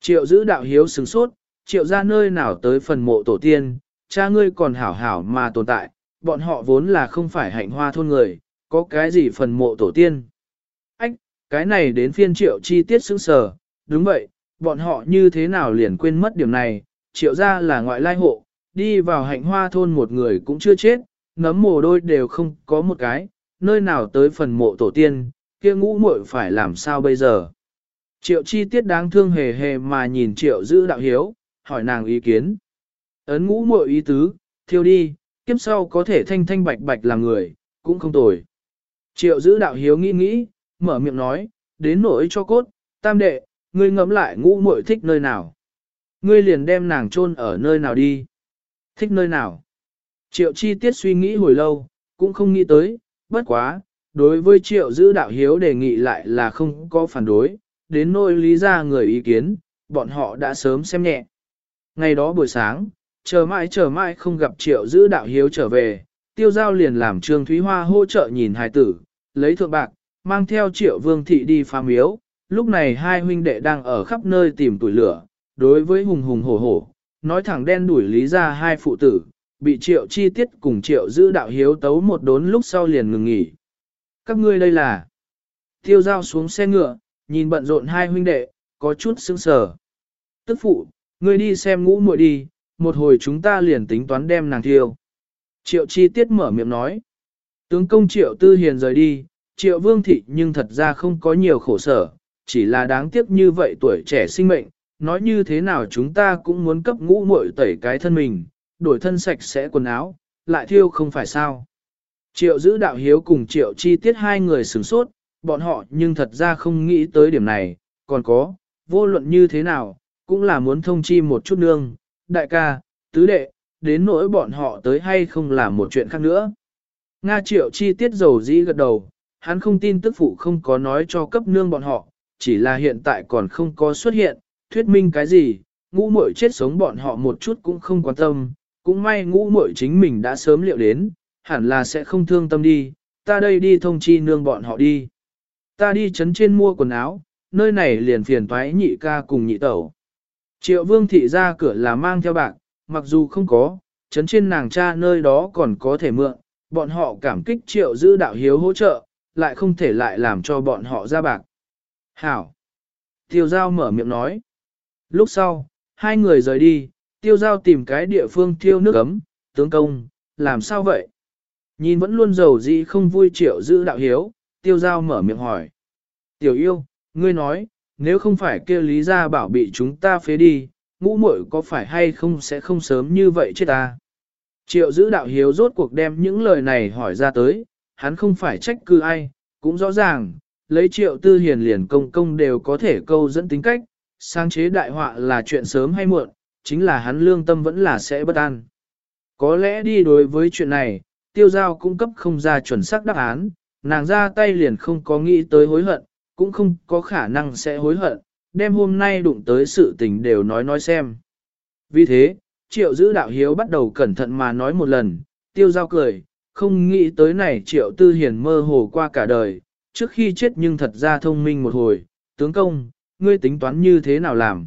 Triệu giữ đạo hiếu sừng sốt, triệu ra nơi nào tới phần mộ tổ tiên, cha ngươi còn hảo hảo mà tồn tại, bọn họ vốn là không phải hạnh hoa thôn người, có cái gì phần mộ tổ tiên. Ách, cái này đến phiên triệu chi tiết sững sờ, đúng vậy, bọn họ như thế nào liền quên mất điểm này, triệu ra là ngoại lai hộ, đi vào hạnh hoa thôn một người cũng chưa chết, nấm mồ đôi đều không có một cái, nơi nào tới phần mộ tổ tiên, kia ngũ muội phải làm sao bây giờ. Triệu chi tiết đáng thương hề hề mà nhìn triệu giữ đạo hiếu, hỏi nàng ý kiến. Ấn ngũ muội ý tứ, thiêu đi, kiếp sau có thể thanh thanh bạch bạch làm người, cũng không tồi. Triệu giữ đạo hiếu nghĩ nghĩ, mở miệng nói, đến nỗi cho cốt, tam đệ, ngươi ngẫm lại ngũ muội thích nơi nào. Ngươi liền đem nàng chôn ở nơi nào đi. Thích nơi nào. Triệu chi tiết suy nghĩ hồi lâu, cũng không nghĩ tới, bất quá, đối với triệu giữ đạo hiếu đề nghị lại là không có phản đối, đến nỗi lý ra người ý kiến, bọn họ đã sớm xem nhẹ. Ngày đó buổi sáng, chờ mãi chờ mãi không gặp triệu giữ đạo hiếu trở về, tiêu giao liền làm Trương Thúy Hoa hỗ trợ nhìn hài tử, lấy thượng bạc, mang theo triệu vương thị đi phá miếu. Lúc này hai huynh đệ đang ở khắp nơi tìm tuổi lửa, đối với hùng hùng hổ hổ, nói thẳng đen đuổi lý ra hai phụ tử, bị triệu chi tiết cùng triệu giữ đạo hiếu tấu một đốn lúc sau liền ngừng nghỉ. Các ngươi đây là tiêu giao xuống xe ngựa, nhìn bận rộn hai huynh đệ, có chút sững sờ. Tức phụ, ngươi đi xem ngũ muội đi, một hồi chúng ta liền tính toán đem nàng thiêu. Triệu chi tiết mở miệng nói. Tướng công triệu tư hiền rời đi, triệu vương thị nhưng thật ra không có nhiều khổ sở, chỉ là đáng tiếc như vậy tuổi trẻ sinh mệnh, nói như thế nào chúng ta cũng muốn cấp ngũ muội tẩy cái thân mình, đổi thân sạch sẽ quần áo, lại thiêu không phải sao. Triệu giữ đạo hiếu cùng triệu chi tiết hai người sửng sốt, bọn họ nhưng thật ra không nghĩ tới điểm này, còn có, vô luận như thế nào, cũng là muốn thông chi một chút nương, đại ca, tứ đệ, đến nỗi bọn họ tới hay không làm một chuyện khác nữa. Nga triệu chi tiết dầu dĩ gật đầu, hắn không tin tức phụ không có nói cho cấp nương bọn họ, chỉ là hiện tại còn không có xuất hiện, thuyết minh cái gì, ngũ muội chết sống bọn họ một chút cũng không quan tâm, cũng may ngũ muội chính mình đã sớm liệu đến, hẳn là sẽ không thương tâm đi, ta đây đi thông chi nương bọn họ đi. Ta đi chấn trên mua quần áo, nơi này liền phiền toái nhị ca cùng nhị tẩu. Triệu vương thị ra cửa là mang theo bạc, mặc dù không có, chấn trên nàng cha nơi đó còn có thể mượn, bọn họ cảm kích triệu giữ đạo hiếu hỗ trợ, lại không thể lại làm cho bọn họ ra bạc. Hảo! Tiêu giao mở miệng nói. Lúc sau, hai người rời đi, tiêu giao tìm cái địa phương thiêu nước ấm, tướng công, làm sao vậy? Nhìn vẫn luôn giàu gì không vui triệu giữ đạo hiếu, tiêu giao mở miệng hỏi. Tiểu yêu, ngươi nói, nếu không phải kia lý gia bảo bị chúng ta phế đi, ngũ muội có phải hay không sẽ không sớm như vậy chết ta. Triệu giữ đạo hiếu rốt cuộc đem những lời này hỏi ra tới, hắn không phải trách cứ ai, cũng rõ ràng, lấy triệu tư hiền liền công công đều có thể câu dẫn tính cách, sáng chế đại họa là chuyện sớm hay muộn, chính là hắn lương tâm vẫn là sẽ bất an. Có lẽ đi đối với chuyện này, tiêu giao cung cấp không ra chuẩn xác đáp án, nàng ra tay liền không có nghĩ tới hối hận, cũng không có khả năng sẽ hối hận, đem hôm nay đụng tới sự tình đều nói nói xem. Vì thế, triệu giữ đạo hiếu bắt đầu cẩn thận mà nói một lần, tiêu giao cười, không nghĩ tới này triệu tư hiền mơ hồ qua cả đời, trước khi chết nhưng thật ra thông minh một hồi, tướng công, ngươi tính toán như thế nào làm.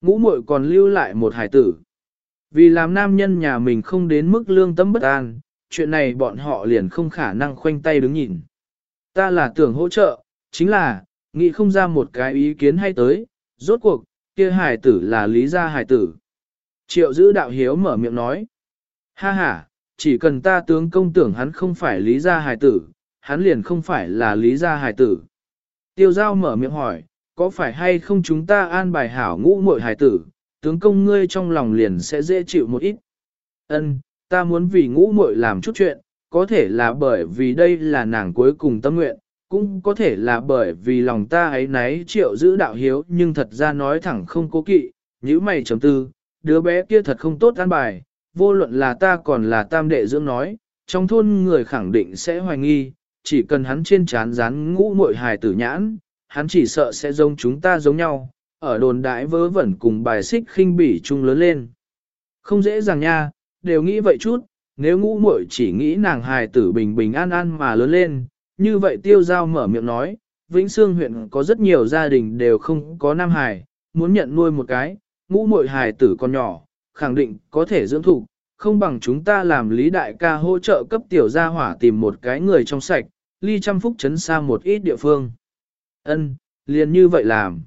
Ngũ muội còn lưu lại một hải tử. Vì làm nam nhân nhà mình không đến mức lương tâm bất an, chuyện này bọn họ liền không khả năng khoanh tay đứng nhìn. Ta là tưởng hỗ trợ, chính là, nghĩ không ra một cái ý kiến hay tới, rốt cuộc, kia hải tử là lý gia hải tử. Triệu giữ đạo hiếu mở miệng nói. Ha ha, chỉ cần ta tướng công tưởng hắn không phải lý gia hải tử, hắn liền không phải là lý gia hải tử. Tiêu giao mở miệng hỏi, có phải hay không chúng ta an bài hảo ngũ muội hải tử, tướng công ngươi trong lòng liền sẽ dễ chịu một ít. Ân, ta muốn vì ngũ muội làm chút chuyện, có thể là bởi vì đây là nàng cuối cùng tâm nguyện, cũng có thể là bởi vì lòng ta ấy nấy triệu giữ đạo hiếu nhưng thật ra nói thẳng không cố kỵ, như mày chấm tư, đứa bé kia thật không tốt an bài, vô luận là ta còn là tam đệ dưỡng nói, trong thôn người khẳng định sẽ hoài nghi, chỉ cần hắn trên chán rán ngũ muội hài tử nhãn, hắn chỉ sợ sẽ giống chúng ta giống nhau, ở đồn đại vớ vẩn cùng bài xích khinh bỉ chung lớn lên. Không dễ dàng nha, đều nghĩ vậy chút, nếu ngũ muội chỉ nghĩ nàng hài tử bình bình an an mà lớn lên, như vậy tiêu giao mở miệng nói, Vĩnh Sương huyện có rất nhiều gia đình đều không có nam hài, muốn nhận nuôi một cái, ngũ muội hài tử con nhỏ, khẳng định có thể dưỡng thụ, không bằng chúng ta làm lý đại ca hỗ trợ cấp tiểu gia hỏa tìm một cái người trong sạch, ly trăm phúc chấn xa một ít địa phương. Ân, liền như vậy làm.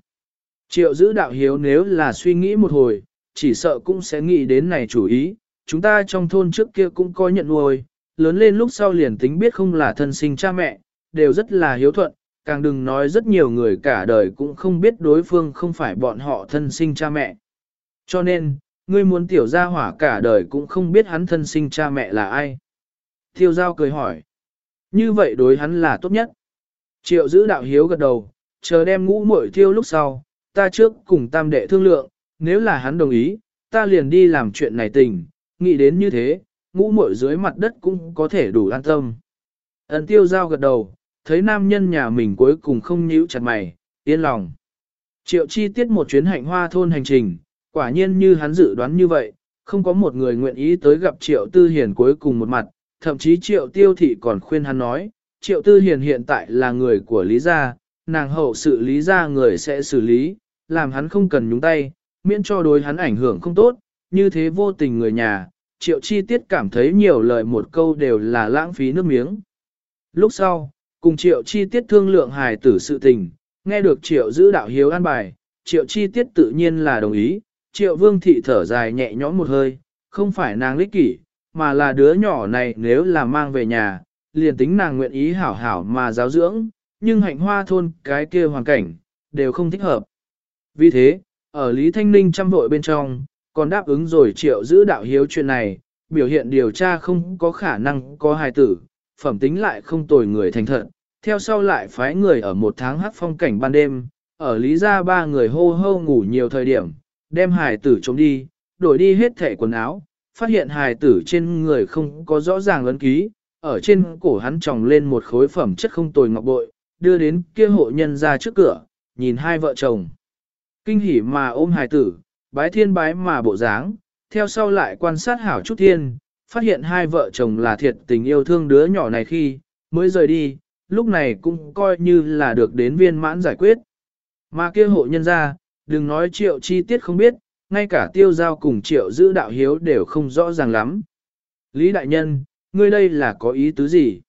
Triệu giữ đạo hiếu nếu là suy nghĩ một hồi, chỉ sợ cũng sẽ nghĩ đến này chủ ý, chúng ta trong thôn trước kia cũng coi nhận nuôi, lớn lên lúc sau liền tính biết không là thân sinh cha mẹ, đều rất là hiếu thuận, càng đừng nói rất nhiều người cả đời cũng không biết đối phương không phải bọn họ thân sinh cha mẹ. Cho nên, ngươi muốn tiểu gia hỏa cả đời cũng không biết hắn thân sinh cha mẹ là ai. Tiêu giao cười hỏi. Như vậy đối hắn là tốt nhất. Triệu giữ đạo hiếu gật đầu, chờ đem ngũ muội thiêu lúc sau, ta trước cùng tam đệ thương lượng, nếu là hắn đồng ý, ta liền đi làm chuyện này tình, nghĩ đến như thế, ngũ muội dưới mặt đất cũng có thể đủ an tâm. Ấn tiêu giao gật đầu, thấy nam nhân nhà mình cuối cùng không nhíu chặt mày, yên lòng. Triệu chi tiết một chuyến hạnh hoa thôn hành trình, quả nhiên như hắn dự đoán như vậy, không có một người nguyện ý tới gặp triệu tư hiền cuối cùng một mặt, thậm chí triệu tiêu thị còn khuyên hắn nói, triệu tư hiền hiện tại là người của Lý Gia, nàng hậu sự Lý Gia người sẽ xử lý, làm hắn không cần nhúng tay, miễn cho đối hắn ảnh hưởng không tốt, như thế vô tình người nhà, triệu chi tiết cảm thấy nhiều lời một câu đều là lãng phí nước miếng. Lúc sau, cùng triệu chi tiết thương lượng hài tử sự tình, nghe được triệu giữ đạo hiếu an bài, triệu chi tiết tự nhiên là đồng ý, triệu vương thị thở dài nhẹ nhõm một hơi, không phải nàng lích kỷ, mà là đứa nhỏ này nếu là mang về nhà, liền tính nàng nguyện ý hảo hảo mà giáo dưỡng, nhưng hạnh hoa thôn cái kia hoàn cảnh, đều không thích hợp. Vì thế, ở Lý Thanh Ninh chăm vội bên trong, còn đáp ứng rồi triệu giữ đạo hiếu chuyện này, biểu hiện điều tra không có khả năng có hài tử, phẩm tính lại không tồi người thành thật, theo sau lại phái người ở một tháng hát phong cảnh ban đêm, ở Lý gia ba người hô hô ngủ nhiều thời điểm, đem hài tử trống đi, đổi đi hết thẻ quần áo, phát hiện hài tử trên người không có rõ ràng ấn ký, ở trên cổ hắn tròng lên một khối phẩm chất không tồi ngọc bội, đưa đến kia hộ nhân ra trước cửa, nhìn hai vợ chồng. Kinh hỉ mà ôm hài tử, bái thiên bái mà bộ dáng, theo sau lại quan sát hảo chút thiên, phát hiện hai vợ chồng là thiệt tình yêu thương đứa nhỏ này khi, mới rời đi, lúc này cũng coi như là được đến viên mãn giải quyết. Mà kia hộ nhân ra, đừng nói triệu chi tiết không biết, ngay cả tiêu giao cùng triệu giữ đạo hiếu đều không rõ ràng lắm. Lý đại nhân, ngươi đây là có ý tứ gì?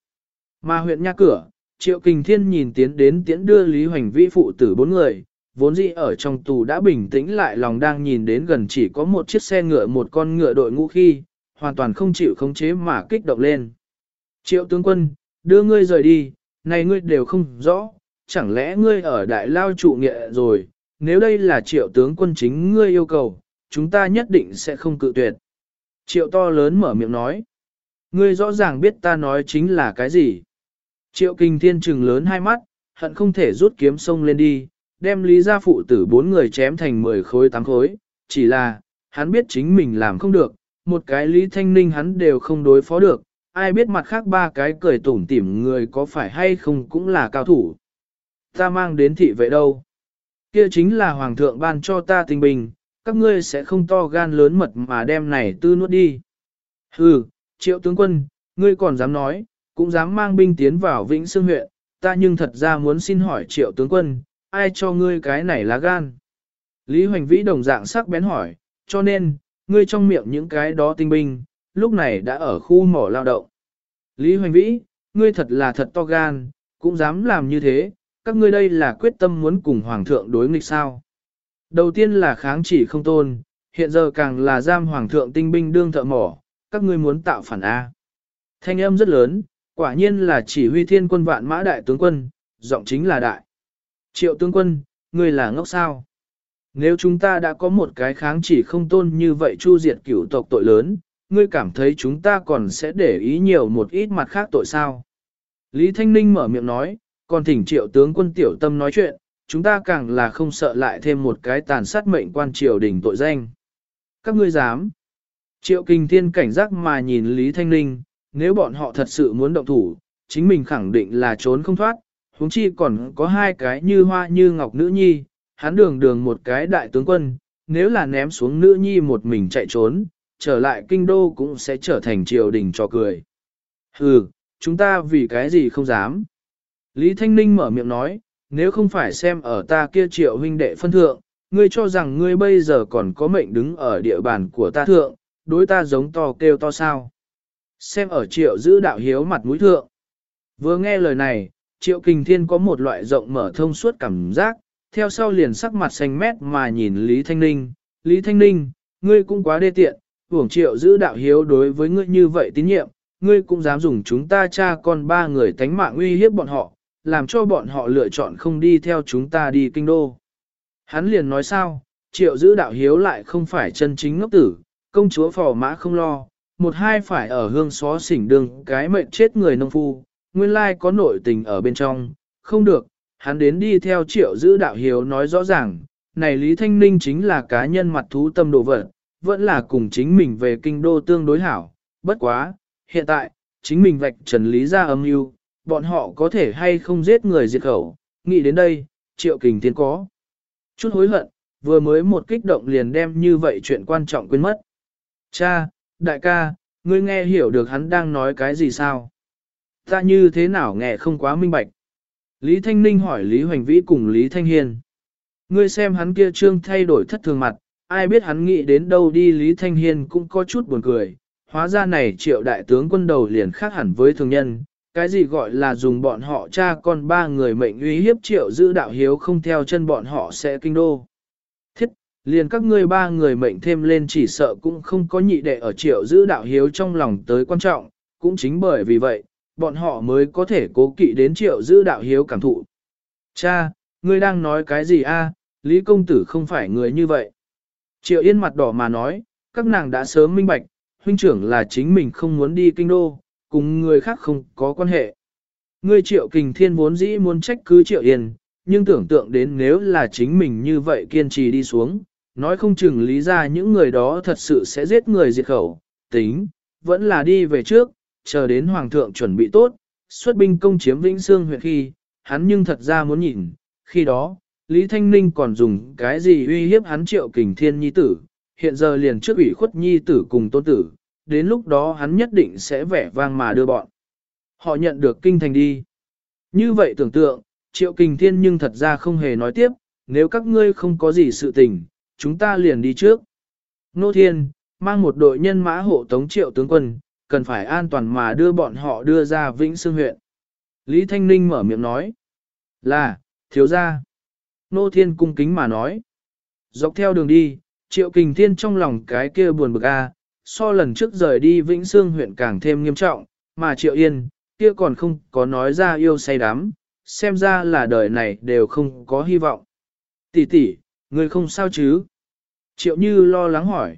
Mà huyện nha cửa, triệu kình thiên nhìn tiến đến tiễn đưa Lý Hoành Vĩ phụ tử bốn người, vốn dĩ ở trong tù đã bình tĩnh lại lòng đang nhìn đến gần chỉ có một chiếc xe ngựa một con ngựa đội ngũ khi, hoàn toàn không chịu khống chế mà kích động lên. Triệu tướng quân, đưa ngươi rời đi, này ngươi đều không rõ, chẳng lẽ ngươi ở đại lao trụ nghệ rồi, nếu đây là triệu tướng quân chính ngươi yêu cầu, chúng ta nhất định sẽ không cự tuyệt. Triệu to lớn mở miệng nói. Ngươi rõ ràng biết ta nói chính là cái gì. Triệu kinh thiên trừng lớn hai mắt, hận không thể rút kiếm sông lên đi, đem lý gia phụ tử bốn người chém thành 10 khối tám khối, chỉ là, hắn biết chính mình làm không được, một cái lý thanh ninh hắn đều không đối phó được, ai biết mặt khác ba cái cười tủm tỉm người có phải hay không cũng là cao thủ. Ta mang đến thị vệ đâu? Kia chính là hoàng thượng ban cho ta tình bình, các ngươi sẽ không to gan lớn mật mà đem này tư nuốt đi. Hừ, triệu tướng quân, ngươi còn dám nói, cũng dám mang binh tiến vào Vĩnh Sương huyện, ta nhưng thật ra muốn xin hỏi triệu tướng quân, ai cho ngươi cái này lá gan? Lý Hoành Vĩ đồng dạng sắc bén hỏi, cho nên, ngươi trong miệng những cái đó tinh binh, lúc này đã ở khu mỏ lao động. Lý Hoành Vĩ, ngươi thật là thật to gan, cũng dám làm như thế, các ngươi đây là quyết tâm muốn cùng Hoàng thượng đối nghịch sao. Đầu tiên là kháng chỉ không tôn, hiện giờ càng là giam Hoàng thượng tinh binh đương thợ mỏ, các ngươi muốn tạo phản A. Thanh âm rất lớn, quả nhiên là chỉ huy thiên quân vạn mã đại tướng quân, giọng chính là đại. Triệu tướng quân, ngươi là ngốc sao? Nếu chúng ta đã có một cái kháng chỉ không tôn như vậy chu diệt cửu tộc tội lớn, ngươi cảm thấy chúng ta còn sẽ để ý nhiều một ít mặt khác tội sao? Lý Thanh Ninh mở miệng nói, còn thỉnh triệu tướng quân tiểu tâm nói chuyện, chúng ta càng là không sợ lại thêm một cái tàn sát mệnh quan triều đình tội danh. Các ngươi dám. Triệu kinh thiên cảnh giác mà nhìn Lý Thanh Ninh, nếu bọn họ thật sự muốn động thủ, chính mình khẳng định là trốn không thoát, huống chi còn có hai cái như hoa như ngọc nữ nhi, hắn đường đường một cái đại tướng quân, nếu là ném xuống nữ nhi một mình chạy trốn, trở lại kinh đô cũng sẽ trở thành triều đình cho cười. Hừ, chúng ta vì cái gì không dám. Lý Thanh Ninh mở miệng nói, nếu không phải xem ở ta kia triệu huynh đệ phân thượng, ngươi cho rằng ngươi bây giờ còn có mệnh đứng ở địa bàn của ta thượng, đối ta giống to kêu to sao. Xem ở triệu giữ đạo hiếu mặt mũi thượng. Vừa nghe lời này, triệu kình thiên có một loại rộng mở thông suốt cảm giác, theo sau liền sắc mặt xanh mét mà nhìn Lý Thanh Ninh. Lý Thanh Ninh, ngươi cũng quá đê tiện, hưởng triệu giữ đạo hiếu đối với ngươi như vậy tín nhiệm, ngươi cũng dám dùng chúng ta cha con ba người tánh mạng uy hiếp bọn họ, làm cho bọn họ lựa chọn không đi theo chúng ta đi kinh đô. Hắn liền nói sao, triệu giữ đạo hiếu lại không phải chân chính ngốc tử, công chúa phò mã không lo, một hai phải ở hương xó xỉnh đường cái mệnh chết người nông phu, nguyên lai có nội tình ở bên trong, không được, hắn đến đi theo triệu giữ đạo hiếu nói rõ ràng, này Lý Thanh Ninh chính là cá nhân mặt thú tâm đồ vật, vẫn là cùng chính mình về kinh đô tương đối hảo, bất quá, hiện tại, chính mình vạch trần lý ra âm mưu bọn họ có thể hay không giết người diệt khẩu, nghĩ đến đây, triệu kình thiên có. Chút hối hận, vừa mới một kích động liền đem như vậy chuyện quan trọng quên mất. Cha, đại ca, ngươi nghe hiểu được hắn đang nói cái gì sao? Ta như thế nào nghe không quá minh bạch? Lý Thanh Ninh hỏi Lý Hoành Vĩ cùng Lý Thanh Hiên. Ngươi xem hắn kia trương thay đổi thất thường mặt, ai biết hắn nghĩ đến đâu đi Lý Thanh Hiên cũng có chút buồn cười. Hóa ra này triệu đại tướng quân đầu liền khác hẳn với thường nhân, cái gì gọi là dùng bọn họ cha con ba người mệnh uy hiếp triệu giữ đạo hiếu không theo chân bọn họ sẽ kinh đô. Thiết, liền các ngươi ba người mệnh thêm lên chỉ sợ cũng không có nhị đệ ở triệu giữ đạo hiếu trong lòng tới quan trọng, cũng chính bởi vì vậy, bọn họ mới có thể cố kỵ đến triệu giữ đạo hiếu cảm thụ. Cha, ngươi đang nói cái gì a? Lý công tử không phải người như vậy. Triệu Yên mặt đỏ mà nói, các nàng đã sớm minh bạch, huynh trưởng là chính mình không muốn đi kinh đô, cùng người khác không có quan hệ. Ngươi triệu kình thiên vốn dĩ muốn trách cứ triệu yên, nhưng tưởng tượng đến nếu là chính mình như vậy kiên trì đi xuống, nói không chừng lý ra những người đó thật sự sẽ giết người diệt khẩu, tính, vẫn là đi về trước, chờ đến hoàng thượng chuẩn bị tốt, xuất binh công chiếm Vĩnh Sương huyện khi, hắn nhưng thật ra muốn nhìn, khi đó, Lý Thanh Ninh còn dùng cái gì uy hiếp hắn triệu kình thiên nhi tử, hiện giờ liền trước ủy khuất nhi tử cùng tôn tử, đến lúc đó hắn nhất định sẽ vẻ vang mà đưa bọn. Họ nhận được kinh thành đi. Như vậy tưởng tượng, triệu kình thiên nhưng thật ra không hề nói tiếp, nếu các ngươi không có gì sự tình, chúng ta liền đi trước. Nô Thiên, mang một đội nhân mã hộ tống triệu tướng quân, cần phải an toàn mà đưa bọn họ đưa ra Vĩnh Sương huyện. Lý Thanh Ninh mở miệng nói, là, thiếu gia. Nô Thiên cung kính mà nói, dọc theo đường đi, triệu kình thiên trong lòng cái kia buồn bực a so lần trước rời đi Vĩnh Sương huyện càng thêm nghiêm trọng, mà Triệu Yên, kia còn không có nói ra yêu say đắm, xem ra là đời này đều không có hy vọng. Tỷ tỷ, người không sao chứ? Triệu Như lo lắng hỏi.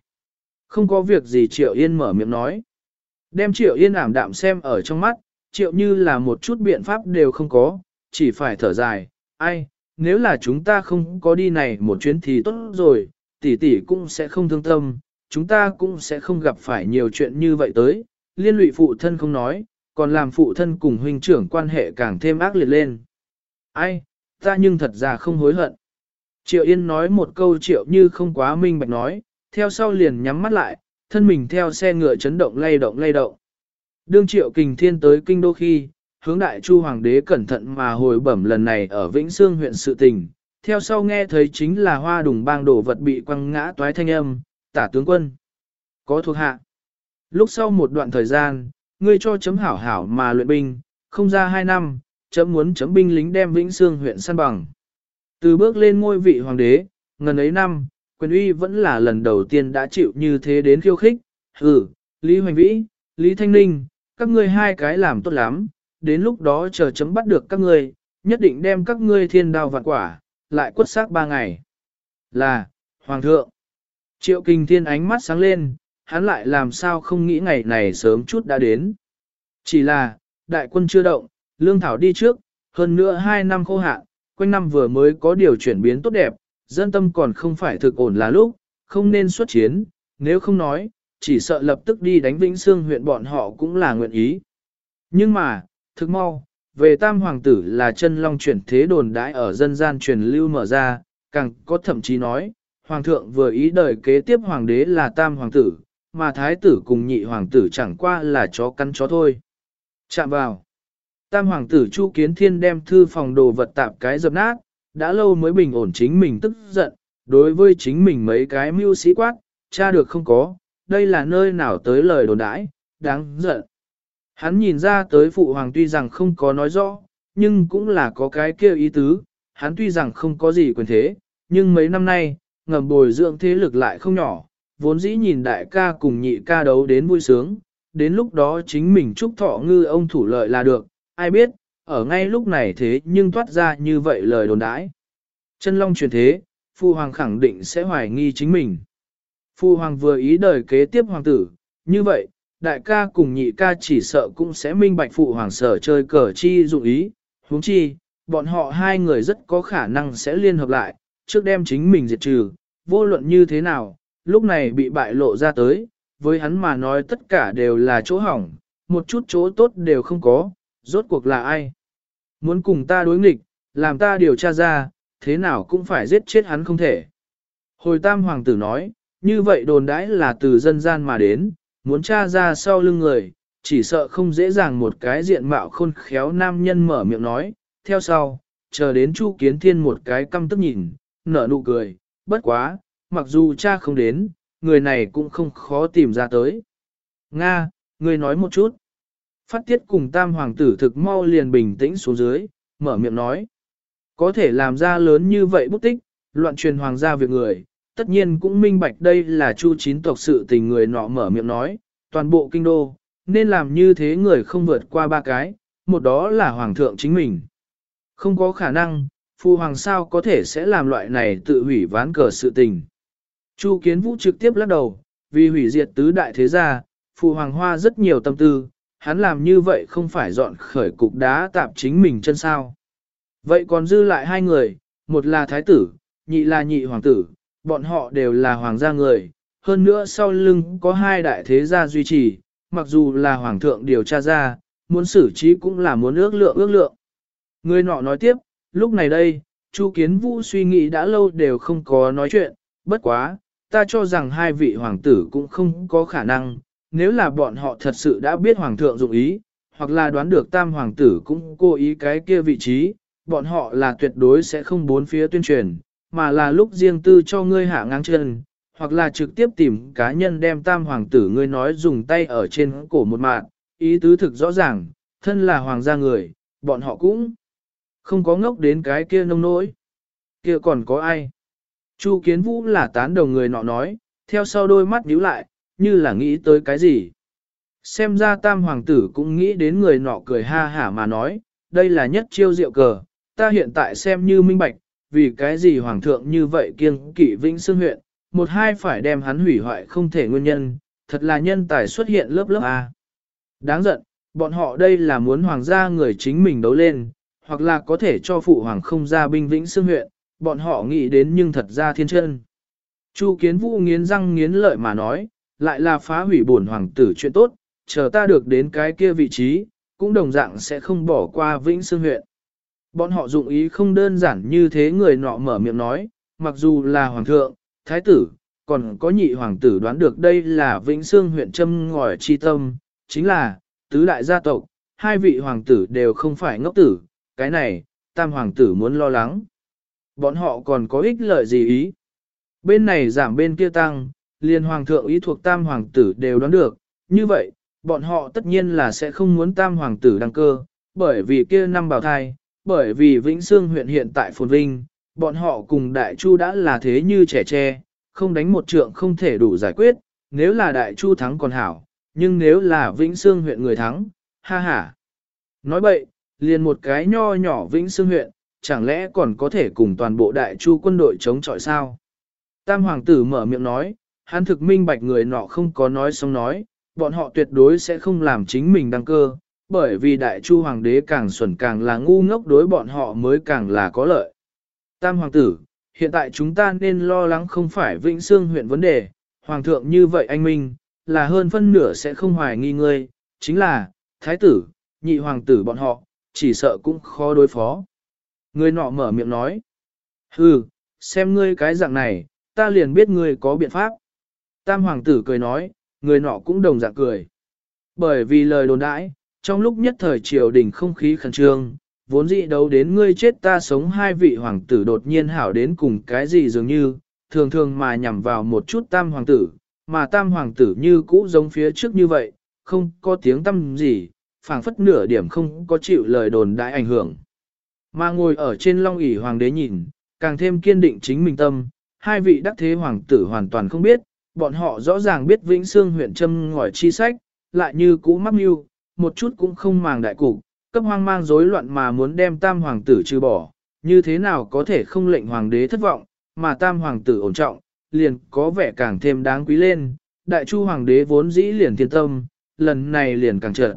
Không có việc gì Triệu Yên mở miệng nói. Đem Triệu Yên ảm đạm xem ở trong mắt, Triệu Như là một chút biện pháp đều không có, chỉ phải thở dài, ai, nếu là chúng ta không có đi này một chuyến thì tốt rồi, tỷ tỷ cũng sẽ không thương tâm, chúng ta cũng sẽ không gặp phải nhiều chuyện như vậy tới, liên lụy phụ thân không nói, còn làm phụ thân cùng huynh trưởng quan hệ càng thêm ác liệt lên. Ai, ta nhưng thật ra không hối hận. Triệu Yên nói một câu triệu như không quá minh bạch nói, theo sau liền nhắm mắt lại, thân mình theo xe ngựa chấn động lay động lay động. Đương triệu kình thiên tới kinh đô khi, hướng đại chu hoàng đế cẩn thận mà hồi bẩm lần này ở Vĩnh Sương huyện sự tình, theo sau nghe thấy chính là hoa đùng bang đổ vật bị quăng ngã toái thanh âm, tả tướng quân. Có thuộc hạ. Lúc sau một đoạn thời gian, ngươi cho chấm hảo hảo mà luyện binh, không ra hai năm, chấm muốn chấm binh lính đem Vĩnh Sương huyện săn bằng. Từ bước lên ngôi vị hoàng đế, ngần ấy năm, quyền uy vẫn là lần đầu tiên đã chịu như thế đến khiêu khích. Ừ, Lý Hoành Vĩ, Lý Thanh Ninh, các ngươi hai cái làm tốt lắm, đến lúc đó chờ chấm bắt được các ngươi, nhất định đem các ngươi thiên đao vạn quả, lại quất xác ba ngày. Là, Hoàng thượng. Triệu kinh thiên ánh mắt sáng lên, hắn lại làm sao không nghĩ ngày này sớm chút đã đến. Chỉ là, đại quân chưa động, lương thảo đi trước, hơn nữa hai năm khô hạn, quanh năm vừa mới có điều chuyển biến tốt đẹp, dân tâm còn không phải thực ổn là lúc, không nên xuất chiến, nếu không nói, chỉ sợ lập tức đi đánh Vĩnh Sương huyện bọn họ cũng là nguyện ý. Nhưng mà, thực mau, về tam hoàng tử là chân long chuyển thế đồn đãi ở dân gian truyền lưu mở ra, càng có thậm chí nói, hoàng thượng vừa ý đời kế tiếp hoàng đế là tam hoàng tử, mà thái tử cùng nhị hoàng tử chẳng qua là chó cắn chó thôi. Chạm vào. Tam hoàng tử Chu Kiến Thiên đem thư phòng đồ vật tạp cái dập nát, đã lâu mới bình ổn chính mình tức giận, đối với chính mình mấy cái mưu sĩ quát, cha được không có, đây là nơi nào tới lời đồn đãi, đáng giận. Hắn nhìn ra tới phụ hoàng tuy rằng không có nói rõ, nhưng cũng là có cái kia ý tứ, hắn tuy rằng không có gì quyền thế, nhưng mấy năm nay, ngầm bồi dưỡng thế lực lại không nhỏ, vốn dĩ nhìn đại ca cùng nhị ca đấu đến vui sướng, đến lúc đó chính mình chúc thọ ngư ông thủ lợi là được, ai biết, ở ngay lúc này thế nhưng toát ra như vậy lời đồn đãi. Chân long truyền thế, Phu Hoàng khẳng định sẽ hoài nghi chính mình. Phu Hoàng vừa ý đời kế tiếp hoàng tử, như vậy, đại ca cùng nhị ca chỉ sợ cũng sẽ minh bạch Phụ Hoàng sở chơi cờ chi dụng ý, huống chi, bọn họ hai người rất có khả năng sẽ liên hợp lại, trước đem chính mình diệt trừ, vô luận như thế nào, lúc này bị bại lộ ra tới, với hắn mà nói tất cả đều là chỗ hỏng, một chút chỗ tốt đều không có, rốt cuộc là ai? Muốn cùng ta đối nghịch, làm ta điều tra ra, thế nào cũng phải giết chết hắn không thể. Hồi tam hoàng tử nói, như vậy đồn đãi là từ dân gian mà đến, muốn tra ra sau lưng người, chỉ sợ không dễ dàng một cái diện mạo khôn khéo nam nhân mở miệng nói, theo sau, chờ đến Chu Kiến Thiên một cái căm tức nhìn, nở nụ cười, bất quá, mặc dù cha không đến, người này cũng không khó tìm ra tới. Nga, người nói một chút. Phát tiết cùng tam hoàng tử thực mau liền bình tĩnh xuống dưới, mở miệng nói. Có thể làm ra lớn như vậy bút tích, loạn truyền hoàng gia việc người, tất nhiên cũng minh bạch đây là chu chín tộc sự tình người nọ mở miệng nói, toàn bộ kinh đô, nên làm như thế người không vượt qua ba cái, một đó là hoàng thượng chính mình. Không có khả năng, phu hoàng sao có thể sẽ làm loại này tự hủy ván cờ sự tình. Chu kiến vũ trực tiếp lắc đầu, vì hủy diệt tứ đại thế gia, phu hoàng hoa rất nhiều tâm tư, hắn làm như vậy không phải dọn khởi cục đá tạp chính mình chân sao. Vậy còn dư lại hai người, một là thái tử, nhị là nhị hoàng tử, bọn họ đều là hoàng gia người, hơn nữa sau lưng có hai đại thế gia duy trì, mặc dù là hoàng thượng điều tra ra, muốn xử trí cũng là muốn ước lượng ước lượng. Người nọ nói tiếp, lúc này đây, Chu Kiến Vũ suy nghĩ đã lâu đều không có nói chuyện, bất quá, ta cho rằng hai vị hoàng tử cũng không có khả năng, nếu là bọn họ thật sự đã biết hoàng thượng dụng ý, hoặc là đoán được tam hoàng tử cũng cố ý cái kia vị trí, bọn họ là tuyệt đối sẽ không bốn phía tuyên truyền, mà là lúc riêng tư cho ngươi hạ ngang chân, hoặc là trực tiếp tìm cá nhân đem tam hoàng tử ngươi nói dùng tay ở trên cổ một mạng, ý tứ thực rõ ràng, thân là hoàng gia người, bọn họ cũng không có ngốc đến cái kia nông nỗi. Kia còn có ai? Chu Kiến Vũ là tán đồng người nọ nói, theo sau đôi mắt nhíu lại, như là nghĩ tới cái gì. Xem ra tam hoàng tử cũng nghĩ đến người nọ cười ha hả mà nói, đây là nhất chiêu diệu cờ, ta hiện tại xem như minh bạch, vì cái gì hoàng thượng như vậy kiêng kỵ vĩnh xương huyện, một hai phải đem hắn hủy hoại không thể nguyên nhân, thật là nhân tài xuất hiện lớp lớp A. Đáng giận, bọn họ đây là muốn hoàng gia người chính mình đấu lên, hoặc là có thể cho phụ hoàng không ra binh vĩnh xương huyện, bọn họ nghĩ đến nhưng thật ra thiên chân. Chu kiến vũ nghiến răng nghiến lợi mà nói, lại là phá hủy bổn hoàng tử chuyện tốt, chờ ta được đến cái kia vị trí, cũng đồng dạng sẽ không bỏ qua vĩnh xương huyện. Bọn họ dụng ý không đơn giản như thế người nọ mở miệng nói, mặc dù là hoàng thượng, thái tử, còn có nhị hoàng tử đoán được đây là Vĩnh Sương huyện châm ngòi chi tâm, chính là, tứ đại gia tộc, hai vị hoàng tử đều không phải ngốc tử, cái này, tam hoàng tử muốn lo lắng. Bọn họ còn có ích lợi gì ý? Bên này giảm bên kia tăng, liền hoàng thượng ý thuộc tam hoàng tử đều đoán được, như vậy, bọn họ tất nhiên là sẽ không muốn tam hoàng tử đăng cơ, bởi vì kia năm bảo thai, bởi vì Vĩnh Sương huyện hiện tại phồn vinh, bọn họ cùng đại chu đã là thế như trẻ tre, không đánh một trượng không thể đủ giải quyết, nếu là đại chu thắng còn hảo, nhưng nếu là Vĩnh Sương huyện người thắng, ha ha. Nói vậy liền một cái nho nhỏ Vĩnh Sương huyện, chẳng lẽ còn có thể cùng toàn bộ đại chu quân đội chống chọi sao? Tam hoàng tử mở miệng nói, hắn thực minh bạch người nọ không có nói xong nói, bọn họ tuyệt đối sẽ không làm chính mình đăng cơ, bởi vì đại chu hoàng đế càng xuẩn càng là ngu ngốc đối bọn họ mới càng là có lợi. Tam hoàng tử, hiện tại chúng ta nên lo lắng không phải Vĩnh Sương huyện vấn đề, hoàng thượng như vậy anh Minh, là hơn phân nửa sẽ không hoài nghi ngươi, chính là, thái tử, nhị hoàng tử bọn họ, chỉ sợ cũng khó đối phó. Người nọ mở miệng nói, hừ, xem ngươi cái dạng này, ta liền biết ngươi có biện pháp. Tam hoàng tử cười nói, người nọ cũng đồng dạng cười. Bởi vì lời đồn đãi, trong lúc nhất thời triều đình không khí khẩn trương, vốn dĩ đấu đến ngươi chết ta sống hai vị hoàng tử đột nhiên hảo đến cùng cái gì dường như, thường thường mà nhằm vào một chút tam hoàng tử, mà tam hoàng tử như cũ giống phía trước như vậy, không có tiếng tâm gì, phảng phất nửa điểm không có chịu lời đồn đại ảnh hưởng. Mà ngồi ở trên long ỷ hoàng đế nhìn, càng thêm kiên định chính mình tâm, hai vị đắc thế hoàng tử hoàn toàn không biết, bọn họ rõ ràng biết Vĩnh Sương huyện châm ngòi chi sách, lại như cũ mắc mưu, một chút cũng không màng đại cục, cấp hoang mang rối loạn mà muốn đem tam hoàng tử trừ bỏ, như thế nào có thể không lệnh hoàng đế thất vọng, mà tam hoàng tử ổn trọng, liền có vẻ càng thêm đáng quý lên, đại chu hoàng đế vốn dĩ liền thiên tâm, lần này liền càng trợn.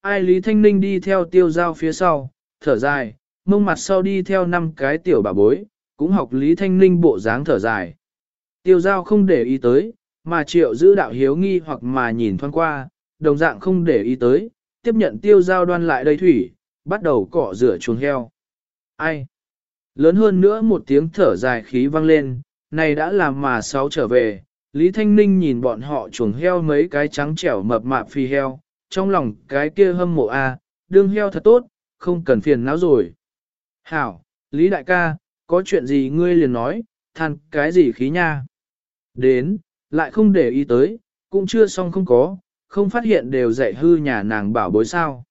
Ai Lý Thanh Ninh đi theo tiêu giao phía sau, thở dài, mông mặt sau đi theo năm cái tiểu bà bối, cũng học Lý Thanh Ninh bộ dáng thở dài. Tiêu giao không để ý tới, mà triệu giữ đạo hiếu nghi hoặc mà nhìn thoáng qua, đồng dạng không để ý tới, tiếp nhận tiêu giao đoan lại đầy thủy, bắt đầu cọ rửa chuồng heo. Ai? Lớn hơn nữa một tiếng thở dài khí vang lên, này đã làm mà sáu trở về, Lý Thanh Ninh nhìn bọn họ chuồng heo mấy cái trắng trẻo mập mạp phi heo, trong lòng cái kia hâm mộ a, à, đương heo thật tốt, không cần phiền não rồi. Hảo, Lý Đại ca, có chuyện gì ngươi liền nói, than cái gì khí nha. Đến, lại không để ý tới, cũng chưa xong không có, không phát hiện đều dạy hư nhà nàng bảo bối sao.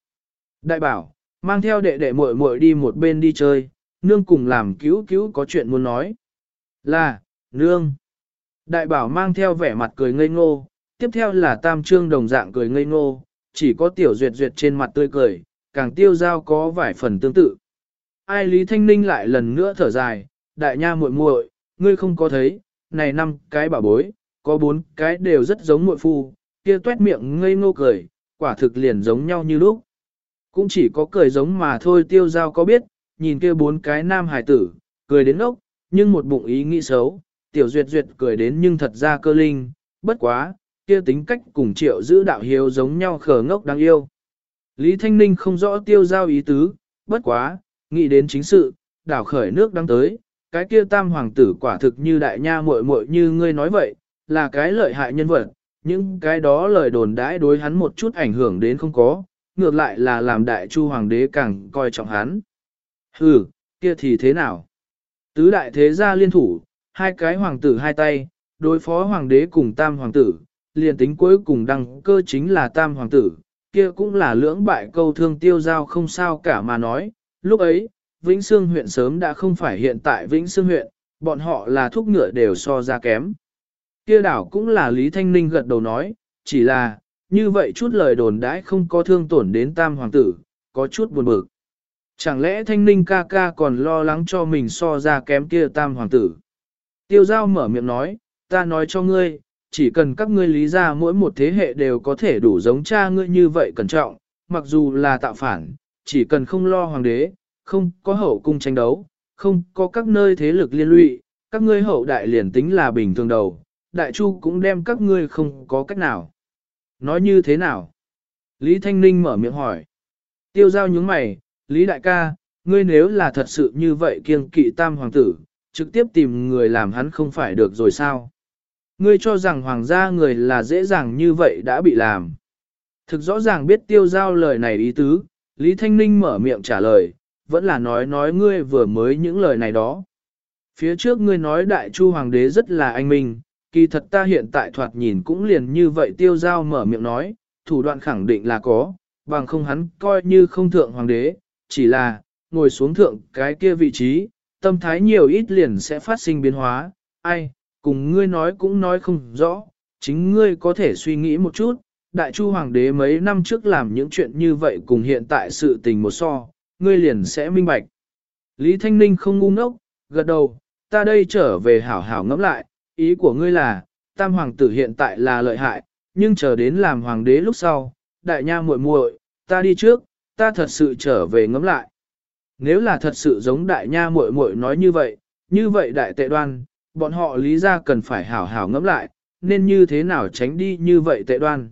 Đại bảo, mang theo đệ đệ muội muội đi một bên đi chơi, nương cùng làm cứu cứu có chuyện muốn nói. Là, nương. Đại bảo mang theo vẻ mặt cười ngây ngô, tiếp theo là tam trương đồng dạng cười ngây ngô, chỉ có tiểu duyệt duyệt trên mặt tươi cười, càng tiêu giao có vài phần tương tự. Ai Lý Thanh Ninh lại lần nữa thở dài, đại nha muội muội, ngươi không có thấy, này năm cái bảo bối, có bốn cái đều rất giống muội phu, kia tuét miệng ngây ngô cười, quả thực liền giống nhau như lúc. Cũng chỉ có cười giống mà thôi tiêu giao có biết, nhìn kia bốn cái nam hải tử, cười đến ốc, nhưng một bụng ý nghĩ xấu, tiểu duyệt duyệt cười đến nhưng thật ra cơ linh, bất quá, kia tính cách cùng triệu giữ đạo hiếu giống nhau khờ ngốc đáng yêu. Lý Thanh Ninh không rõ tiêu giao ý tứ, bất quá, nghĩ đến chính sự, đảo khởi nước đang tới, cái kia tam hoàng tử quả thực như đại nha muội muội như ngươi nói vậy, là cái lợi hại nhân vật, những cái đó lời đồn đãi đối hắn một chút ảnh hưởng đến không có, ngược lại là làm đại chu hoàng đế càng coi trọng hắn. Hừ, kia thì thế nào? Tứ đại thế gia liên thủ, hai cái hoàng tử hai tay, đối phó hoàng đế cùng tam hoàng tử, liền tính cuối cùng đăng cơ chính là tam hoàng tử, kia cũng là lưỡng bại câu thương tiêu giao không sao cả mà nói. Lúc ấy, Vĩnh Sương huyện sớm đã không phải hiện tại Vĩnh Sương huyện, bọn họ là thúc ngựa đều so ra kém. Kia đảo cũng là Lý Thanh Ninh gật đầu nói, chỉ là, như vậy chút lời đồn đãi không có thương tổn đến tam hoàng tử, có chút buồn bực. Chẳng lẽ Thanh Ninh ca ca còn lo lắng cho mình so ra kém kia tam hoàng tử? Tiêu giao mở miệng nói, ta nói cho ngươi, chỉ cần các ngươi lý ra mỗi một thế hệ đều có thể đủ giống cha ngươi như vậy cẩn trọng, mặc dù là tạo phản, chỉ cần không lo hoàng đế, không có hậu cung tranh đấu, không có các nơi thế lực liên lụy, các ngươi hậu đại liền tính là bình thường đầu, đại chu cũng đem các ngươi không có cách nào. Nói như thế nào? Lý Thanh Ninh mở miệng hỏi. Tiêu giao nhướng mày, Lý đại ca, ngươi nếu là thật sự như vậy kiêng kỵ tam hoàng tử, trực tiếp tìm người làm hắn không phải được rồi sao? Ngươi cho rằng hoàng gia người là dễ dàng như vậy đã bị làm. Thực rõ ràng biết tiêu giao lời này ý tứ, Lý Thanh Ninh mở miệng trả lời, vẫn là nói nói ngươi vừa mới những lời này đó. Phía trước ngươi nói đại chu hoàng đế rất là anh minh, kỳ thật ta hiện tại thoạt nhìn cũng liền như vậy tiêu giao mở miệng nói, thủ đoạn khẳng định là có, bằng không hắn coi như không thượng hoàng đế, chỉ là, ngồi xuống thượng cái kia vị trí, tâm thái nhiều ít liền sẽ phát sinh biến hóa, ai, cùng ngươi nói cũng nói không rõ, chính ngươi có thể suy nghĩ một chút, đại chu hoàng đế mấy năm trước làm những chuyện như vậy cùng hiện tại sự tình một so, ngươi liền sẽ minh bạch. Lý Thanh Ninh không ngu ngốc, gật đầu, ta đây trở về hảo hảo ngẫm lại, ý của ngươi là, tam hoàng tử hiện tại là lợi hại, nhưng chờ đến làm hoàng đế lúc sau, đại nha muội muội, ta đi trước, ta thật sự trở về ngẫm lại. Nếu là thật sự giống đại nha muội muội nói như vậy, như vậy đại tệ đoan, bọn họ lý ra cần phải hảo hảo ngẫm lại, nên như thế nào tránh đi như vậy tệ đoan.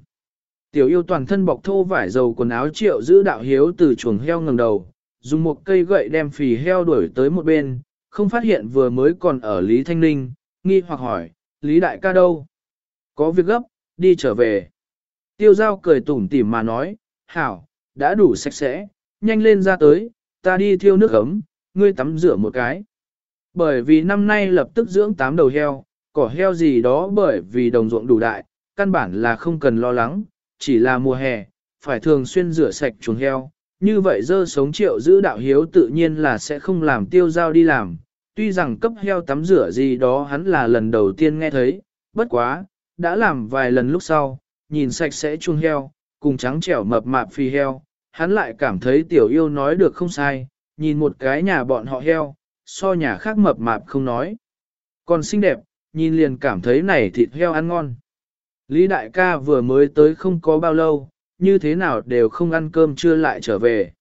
Tiểu yêu toàn thân bọc thô vải dầu quần áo triệu giữ đạo hiếu từ chuồng heo ngẩng đầu, dùng một cây gậy đem phì heo đuổi tới một bên, không phát hiện vừa mới còn ở Lý Thanh Ninh, nghi hoặc hỏi, Lý Đại ca đâu? Có việc gấp, đi trở về. Tiêu giao cười tủm tỉm mà nói, hảo, đã đủ sạch sẽ, nhanh lên ra tới, ta đi thiêu nước ấm, ngươi tắm rửa một cái. Bởi vì năm nay lập tức dưỡng tám đầu heo, cỏ heo gì đó bởi vì đồng ruộng đủ đại, căn bản là không cần lo lắng, chỉ là mùa hè, phải thường xuyên rửa sạch chuồng heo. Như vậy dơ sống triệu giữ đạo hiếu tự nhiên là sẽ không làm tiêu giao đi làm, tuy rằng cấp heo tắm rửa gì đó hắn là lần đầu tiên nghe thấy, bất quá, đã làm vài lần lúc sau, nhìn sạch sẽ chuông heo, cùng trắng trẻo mập mạp phi heo, hắn lại cảm thấy tiểu yêu nói được không sai, nhìn một cái nhà bọn họ heo, so nhà khác mập mạp không nói. Còn xinh đẹp, nhìn liền cảm thấy này thịt heo ăn ngon. Lý đại ca vừa mới tới không có bao lâu, như thế nào đều không ăn cơm chưa lại trở về.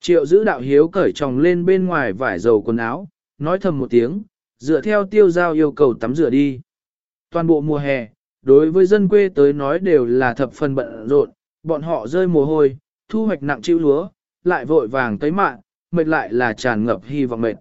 Triệu giữ đạo hiếu cởi tròng lên bên ngoài vải dầu quần áo, nói thầm một tiếng, dựa theo tiêu giao yêu cầu tắm rửa đi. Toàn bộ mùa hè, đối với dân quê tới nói đều là thập phần bận rộn, bọn họ rơi mồ hôi, thu hoạch nặng chịu lúa, lại vội vàng tới mạng, mệt lại là tràn ngập hy vọng mệt.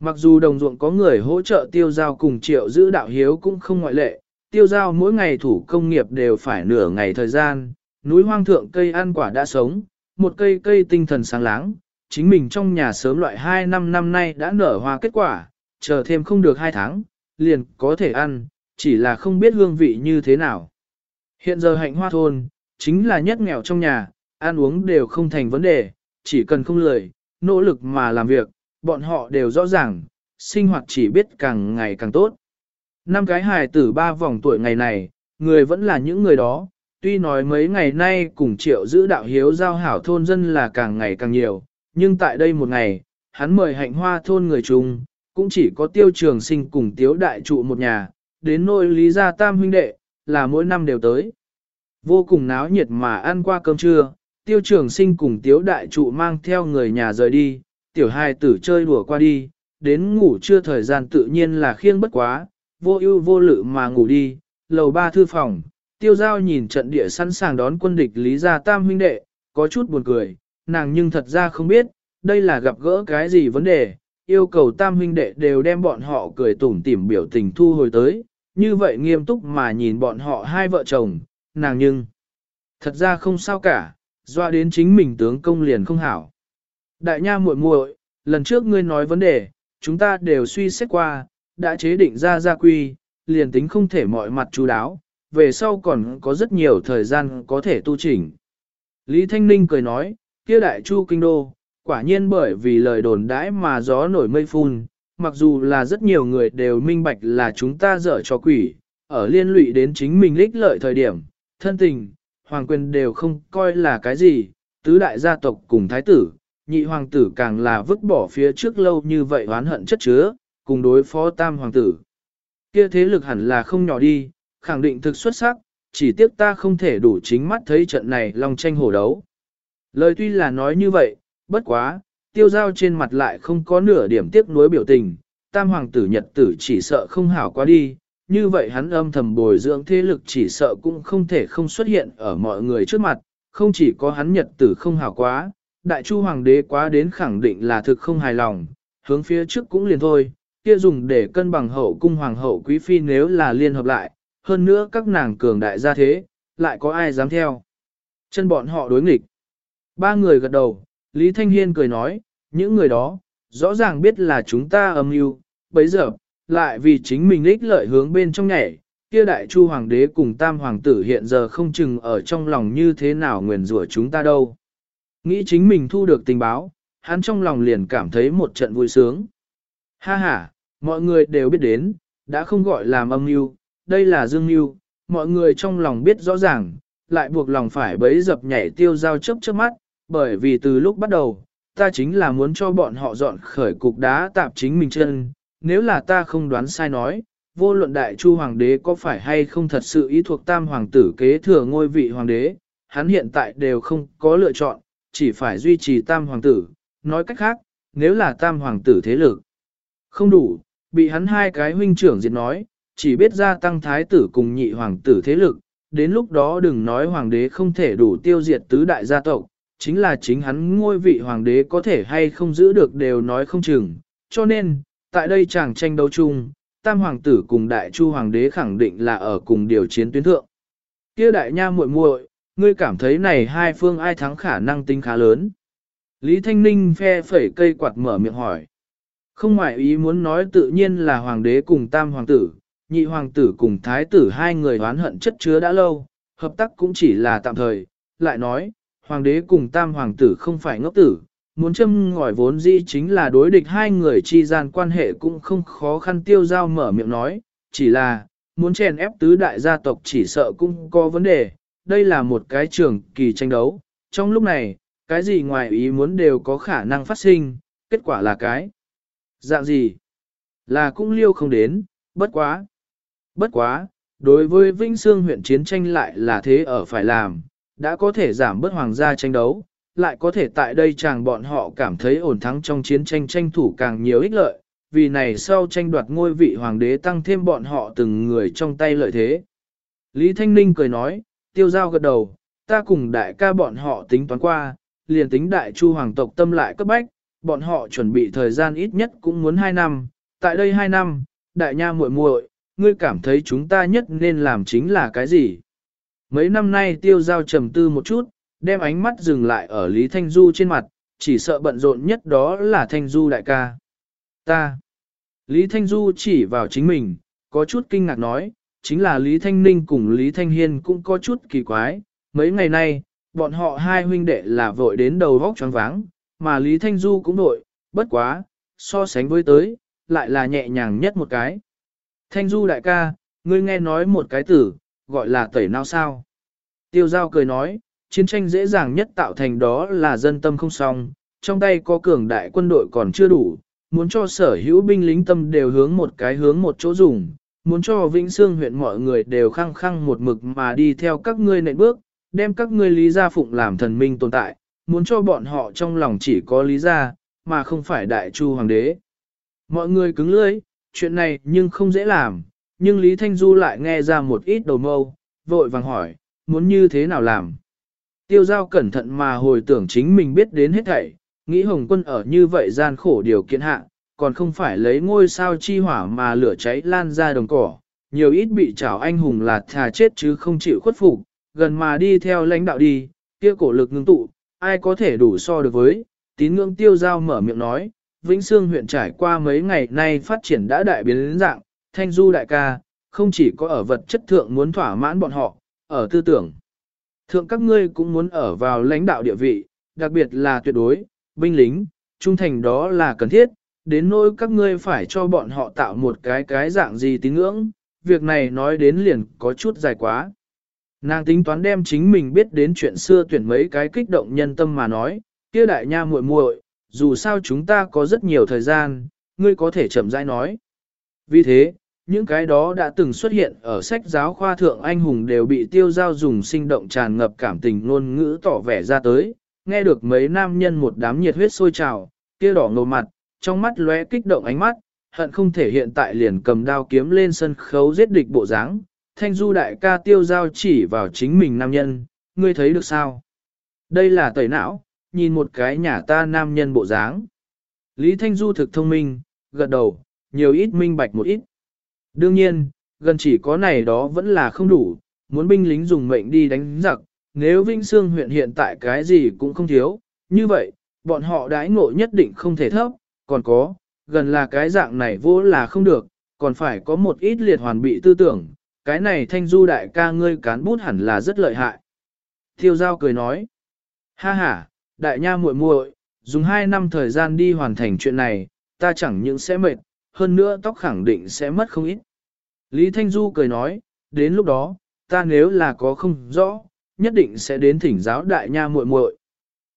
Mặc dù đồng ruộng có người hỗ trợ tiêu giao cùng triệu giữ đạo hiếu cũng không ngoại lệ, tiêu giao mỗi ngày thủ công nghiệp đều phải nửa ngày thời gian, núi hoang thượng cây ăn quả đã sống, một cây cây tinh thần sáng láng, chính mình trong nhà sớm loại 2 năm năm nay đã nở hoa kết quả, chờ thêm không được 2 tháng, liền có thể ăn, chỉ là không biết hương vị như thế nào. Hiện giờ hạnh hoa thôn, chính là nhất nghèo trong nhà, ăn uống đều không thành vấn đề, chỉ cần không lười, nỗ lực mà làm việc, bọn họ đều rõ ràng, sinh hoạt chỉ biết càng ngày càng tốt. Năm cái hài tử ba vòng tuổi ngày này, người vẫn là những người đó, tuy nói mấy ngày nay cùng triệu giữ đạo hiếu giao hảo thôn dân là càng ngày càng nhiều, nhưng tại đây một ngày, hắn mời hạnh hoa thôn người chung, cũng chỉ có tiêu trường sinh cùng tiếu đại trụ một nhà, đến nôi lý gia tam huynh đệ, là mỗi năm đều tới. Vô cùng náo nhiệt mà ăn qua cơm trưa, tiêu trường sinh cùng tiếu đại trụ mang theo người nhà rời đi, tiểu hai tử chơi đùa qua đi, đến ngủ trưa thời gian tự nhiên là khiêng bất quá, vô ưu vô lự mà ngủ đi, lầu ba thư phòng, tiêu giao nhìn trận địa sẵn sàng đón quân địch lý gia tam huynh đệ, có chút buồn cười, nàng nhưng thật ra không biết, đây là gặp gỡ cái gì vấn đề, yêu cầu tam huynh đệ đều đem bọn họ cười tủm tỉm biểu tình thu hồi tới, như vậy nghiêm túc mà nhìn bọn họ hai vợ chồng, nàng nhưng thật ra không sao cả, doa đến chính mình tướng công liền không hảo. Đại nha muội muội, lần trước ngươi nói vấn đề, chúng ta đều suy xét qua, đã chế định ra gia quy, liền tính không thể mọi mặt chú đáo, về sau còn có rất nhiều thời gian có thể tu chỉnh. Lý Thanh Ninh cười nói, kia đại chu kinh đô, quả nhiên bởi vì lời đồn đãi mà gió nổi mây phun, mặc dù là rất nhiều người đều minh bạch là chúng ta dở cho quỷ, ở liên lụy đến chính mình lích lợi thời điểm, thân tình, hoàng quyền đều không coi là cái gì, tứ đại gia tộc cùng thái tử, nhị hoàng tử càng là vứt bỏ phía trước lâu như vậy oán hận chất chứa, cùng đối phó tam hoàng tử. Kia thế lực hẳn là không nhỏ đi, khẳng định thực xuất sắc, chỉ tiếc ta không thể đủ chính mắt thấy trận này long tranh hổ đấu. Lời tuy là nói như vậy, bất quá, tiêu giao trên mặt lại không có nửa điểm tiếc nuối biểu tình, tam hoàng tử nhật tử chỉ sợ không hảo quá đi, như vậy hắn âm thầm bồi dưỡng thế lực chỉ sợ cũng không thể không xuất hiện ở mọi người trước mặt, không chỉ có hắn nhật tử không hảo quá, đại chu hoàng đế quá đến khẳng định là thực không hài lòng, hướng phía trước cũng liền thôi, kia dùng để cân bằng hậu cung hoàng hậu quý phi nếu là liên hợp lại, hơn nữa các nàng cường đại gia thế, lại có ai dám theo. Chân bọn họ đối nghịch. Ba người gật đầu, Lý Thanh Hiên cười nói, những người đó, rõ ràng biết là chúng ta âm mưu, bấy giờ, lại vì chính mình ích lợi hướng bên trong nhảy, kia đại chu hoàng đế cùng tam hoàng tử hiện giờ không chừng ở trong lòng như thế nào nguyền rủa chúng ta đâu. Nghĩ chính mình thu được tình báo, hắn trong lòng liền cảm thấy một trận vui sướng. Ha ha, mọi người đều biết đến, đã không gọi làm âm mưu, đây là dương mưu, mọi người trong lòng biết rõ ràng, lại buộc lòng phải bấy dập nhảy tiêu giao chớp chớp mắt, bởi vì từ lúc bắt đầu, ta chính là muốn cho bọn họ dọn khởi cục đá tạp chính mình chân, nếu là ta không đoán sai nói, vô luận đại chu hoàng đế có phải hay không thật sự ý thuộc tam hoàng tử kế thừa ngôi vị hoàng đế, hắn hiện tại đều không có lựa chọn, chỉ phải duy trì tam hoàng tử, nói cách khác, nếu là tam hoàng tử thế lực không đủ, bị hắn hai cái huynh trưởng diệt nói, chỉ biết gia tăng thái tử cùng nhị hoàng tử thế lực, đến lúc đó đừng nói hoàng đế không thể đủ tiêu diệt tứ đại gia tộc, chính là chính hắn ngôi vị hoàng đế có thể hay không giữ được đều nói không chừng, cho nên, tại đây chàng tranh đấu chung, tam hoàng tử cùng đại chu hoàng đế khẳng định là ở cùng điều chiến tuyến thượng. Kia đại nha muội muội, ngươi cảm thấy này hai phương ai thắng khả năng tính khá lớn. Lý Thanh Ninh phe phẩy cây quạt mở miệng hỏi. Không ngoại ý muốn nói tự nhiên là hoàng đế cùng tam hoàng tử, nhị hoàng tử cùng thái tử hai người oán hận chất chứa đã lâu, hợp tác cũng chỉ là tạm thời, lại nói, hoàng đế cùng tam hoàng tử không phải ngốc tử, muốn châm ngòi vốn dĩ chính là đối địch hai người chi gian quan hệ cũng không khó khăn tiêu giao mở miệng nói, chỉ là, muốn chèn ép tứ đại gia tộc chỉ sợ cũng có vấn đề, đây là một cái trường kỳ tranh đấu, trong lúc này, cái gì ngoài ý muốn đều có khả năng phát sinh, kết quả là cái. Dạng gì? Là cũng liêu không đến, bất quá. Bất quá, đối với Vinh Sương huyện chiến tranh lại là thế ở phải làm, đã có thể giảm bớt hoàng gia tranh đấu, lại có thể tại đây chàng bọn họ cảm thấy ổn thắng trong chiến tranh tranh thủ càng nhiều ích lợi, vì này sau tranh đoạt ngôi vị hoàng đế tăng thêm bọn họ từng người trong tay lợi thế. Lý Thanh Ninh cười nói, tiêu giao gật đầu, ta cùng đại ca bọn họ tính toán qua, liền tính đại chu hoàng tộc tâm lại cấp bách, bọn họ chuẩn bị thời gian ít nhất cũng muốn 2 năm, tại đây 2 năm, đại nha muội muội, ngươi cảm thấy chúng ta nhất nên làm chính là cái gì? Mấy năm nay tiêu giao trầm tư một chút, đem ánh mắt dừng lại ở Lý Thanh Du trên mặt, chỉ sợ bận rộn nhất đó là Thanh Du đại ca. Ta. Lý Thanh Du chỉ vào chính mình, có chút kinh ngạc nói, chính là Lý Thanh Ninh cùng Lý Thanh Hiên cũng có chút kỳ quái. Mấy ngày nay, bọn họ hai huynh đệ là vội đến đầu vóc choáng váng, mà Lý Thanh Du cũng vội, bất quá, so sánh với tới, lại là nhẹ nhàng nhất một cái. Thanh Du đại ca, ngươi nghe nói một cái tử, gọi là tẩy não sao. Tiêu giao cười nói, chiến tranh dễ dàng nhất tạo thành đó là dân tâm không xong, trong tay có cường đại quân đội còn chưa đủ, muốn cho sở hữu binh lính tâm đều hướng một cái hướng một chỗ dùng, muốn cho Vĩnh Sương huyện mọi người đều khăng khăng một mực mà đi theo các ngươi nệm bước, đem các ngươi lý gia phụng làm thần minh tồn tại, muốn cho bọn họ trong lòng chỉ có lý gia, mà không phải đại chu hoàng đế. Mọi người cứng lưỡi, chuyện này nhưng không dễ làm, nhưng Lý Thanh Du lại nghe ra một ít đầu mâu, vội vàng hỏi, muốn như thế nào làm. Tiêu giao cẩn thận mà hồi tưởng chính mình biết đến hết thảy, nghĩ Hồng quân ở như vậy gian khổ điều kiện hạ, còn không phải lấy ngôi sao chi hỏa mà lửa cháy lan ra đồng cỏ, nhiều ít bị trảo anh hùng là thà chết chứ không chịu khuất phục, gần mà đi theo lãnh đạo đi, kia cổ lực ngưng tụ, ai có thể đủ so được với, tín ngưỡng tiêu giao mở miệng nói, Vĩnh Sương huyện trải qua mấy ngày nay phát triển đã đại biến đến dạng, thanh du đại ca, không chỉ có ở vật chất thượng muốn thỏa mãn bọn họ, ở tư tưởng. Thượng các ngươi cũng muốn ở vào lãnh đạo địa vị, đặc biệt là tuyệt đối, binh lính, trung thành đó là cần thiết, đến nỗi các ngươi phải cho bọn họ tạo một cái cái dạng gì tín ngưỡng, việc này nói đến liền có chút dài quá. Nàng tính toán đem chính mình biết đến chuyện xưa tuyển mấy cái kích động nhân tâm mà nói, kia đại nha muội muội, dù sao chúng ta có rất nhiều thời gian, ngươi có thể chậm rãi nói. Vì thế, những cái đó đã từng xuất hiện ở sách giáo khoa thượng anh hùng đều bị tiêu giao dùng sinh động tràn ngập cảm tình ngôn ngữ tỏ vẻ ra tới, nghe được mấy nam nhân một đám nhiệt huyết sôi trào, kia đỏ ngầu mặt, trong mắt lóe kích động ánh mắt, hận không thể hiện tại liền cầm đao kiếm lên sân khấu giết địch bộ dáng. Thanh du đại ca tiêu giao chỉ vào chính mình nam nhân, ngươi thấy được sao? Đây là tẩy não, nhìn một cái nhà ta nam nhân bộ dáng. Lý Thanh Du thực thông minh, gật đầu, nhiều ít minh bạch một ít. Đương nhiên, gần chỉ có này đó vẫn là không đủ, muốn binh lính dùng mệnh đi đánh giặc, nếu Vinh Sương huyện hiện tại cái gì cũng không thiếu, như vậy, bọn họ đãi ngộ nhất định không thể thấp, còn có, gần là cái dạng này vô là không được, còn phải có một ít liệt hoàn bị tư tưởng, cái này thanh du đại ca ngươi cán bút hẳn là rất lợi hại. Thiêu giao cười nói, ha ha, đại nha muội muội, dùng hai năm thời gian đi hoàn thành chuyện này, ta chẳng những sẽ mệt, hơn nữa tóc khẳng định sẽ mất không ít. Lý Thanh Du cười nói, đến lúc đó, ta nếu là có không rõ, nhất định sẽ đến thỉnh giáo đại nha muội muội.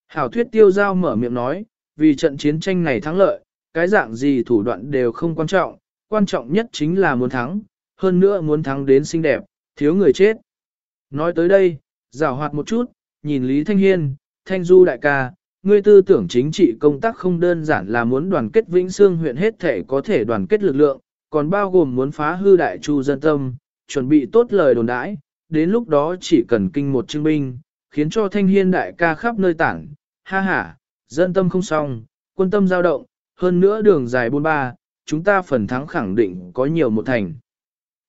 Hảo thuyết tiêu giao mở miệng nói, vì trận chiến tranh này thắng lợi, cái dạng gì thủ đoạn đều không quan trọng, quan trọng nhất chính là muốn thắng, hơn nữa muốn thắng đến xinh đẹp, thiếu người chết. Nói tới đây, rào hoạt một chút, nhìn Lý Thanh Hiên, Thanh Du đại ca, ngươi tư tưởng chính trị công tác không đơn giản là muốn đoàn kết Vĩnh Sương huyện hết thể có thể đoàn kết lực lượng, còn bao gồm muốn phá hư đại chu dân tâm, chuẩn bị tốt lời đồn đãi, đến lúc đó chỉ cần kinh một chứng binh, khiến cho thanh hiên đại ca khắp nơi tản, ha ha, dân tâm không xong, quân tâm dao động, hơn nữa đường dài buôn ba, chúng ta phần thắng khẳng định có nhiều một thành.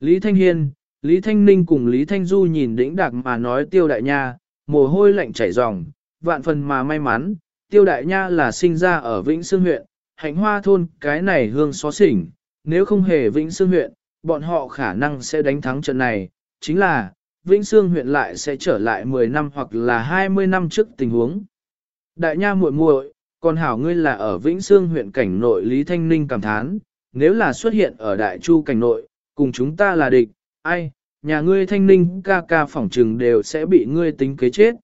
Lý Thanh Hiên, Lý Thanh Ninh cùng Lý Thanh Du nhìn đỉnh đạc mà nói tiêu đại nha, mồ hôi lạnh chảy ròng, vạn phần mà may mắn, tiêu đại nha là sinh ra ở Vĩnh Sương huyện, hạnh hoa thôn cái này hương xó xỉnh, nếu không hề Vĩnh Sương huyện, bọn họ khả năng sẽ đánh thắng trận này, chính là, Vĩnh Sương huyện lại sẽ trở lại 10 năm hoặc là 20 năm trước tình huống. Đại nha muội muội, còn hảo ngươi là ở Vĩnh Sương huyện cảnh nội Lý Thanh Ninh cảm thán, nếu là xuất hiện ở Đại Chu cảnh nội, cùng chúng ta là địch, ai, nhà ngươi Thanh Ninh ca ca phỏng trừng đều sẽ bị ngươi tính kế chết.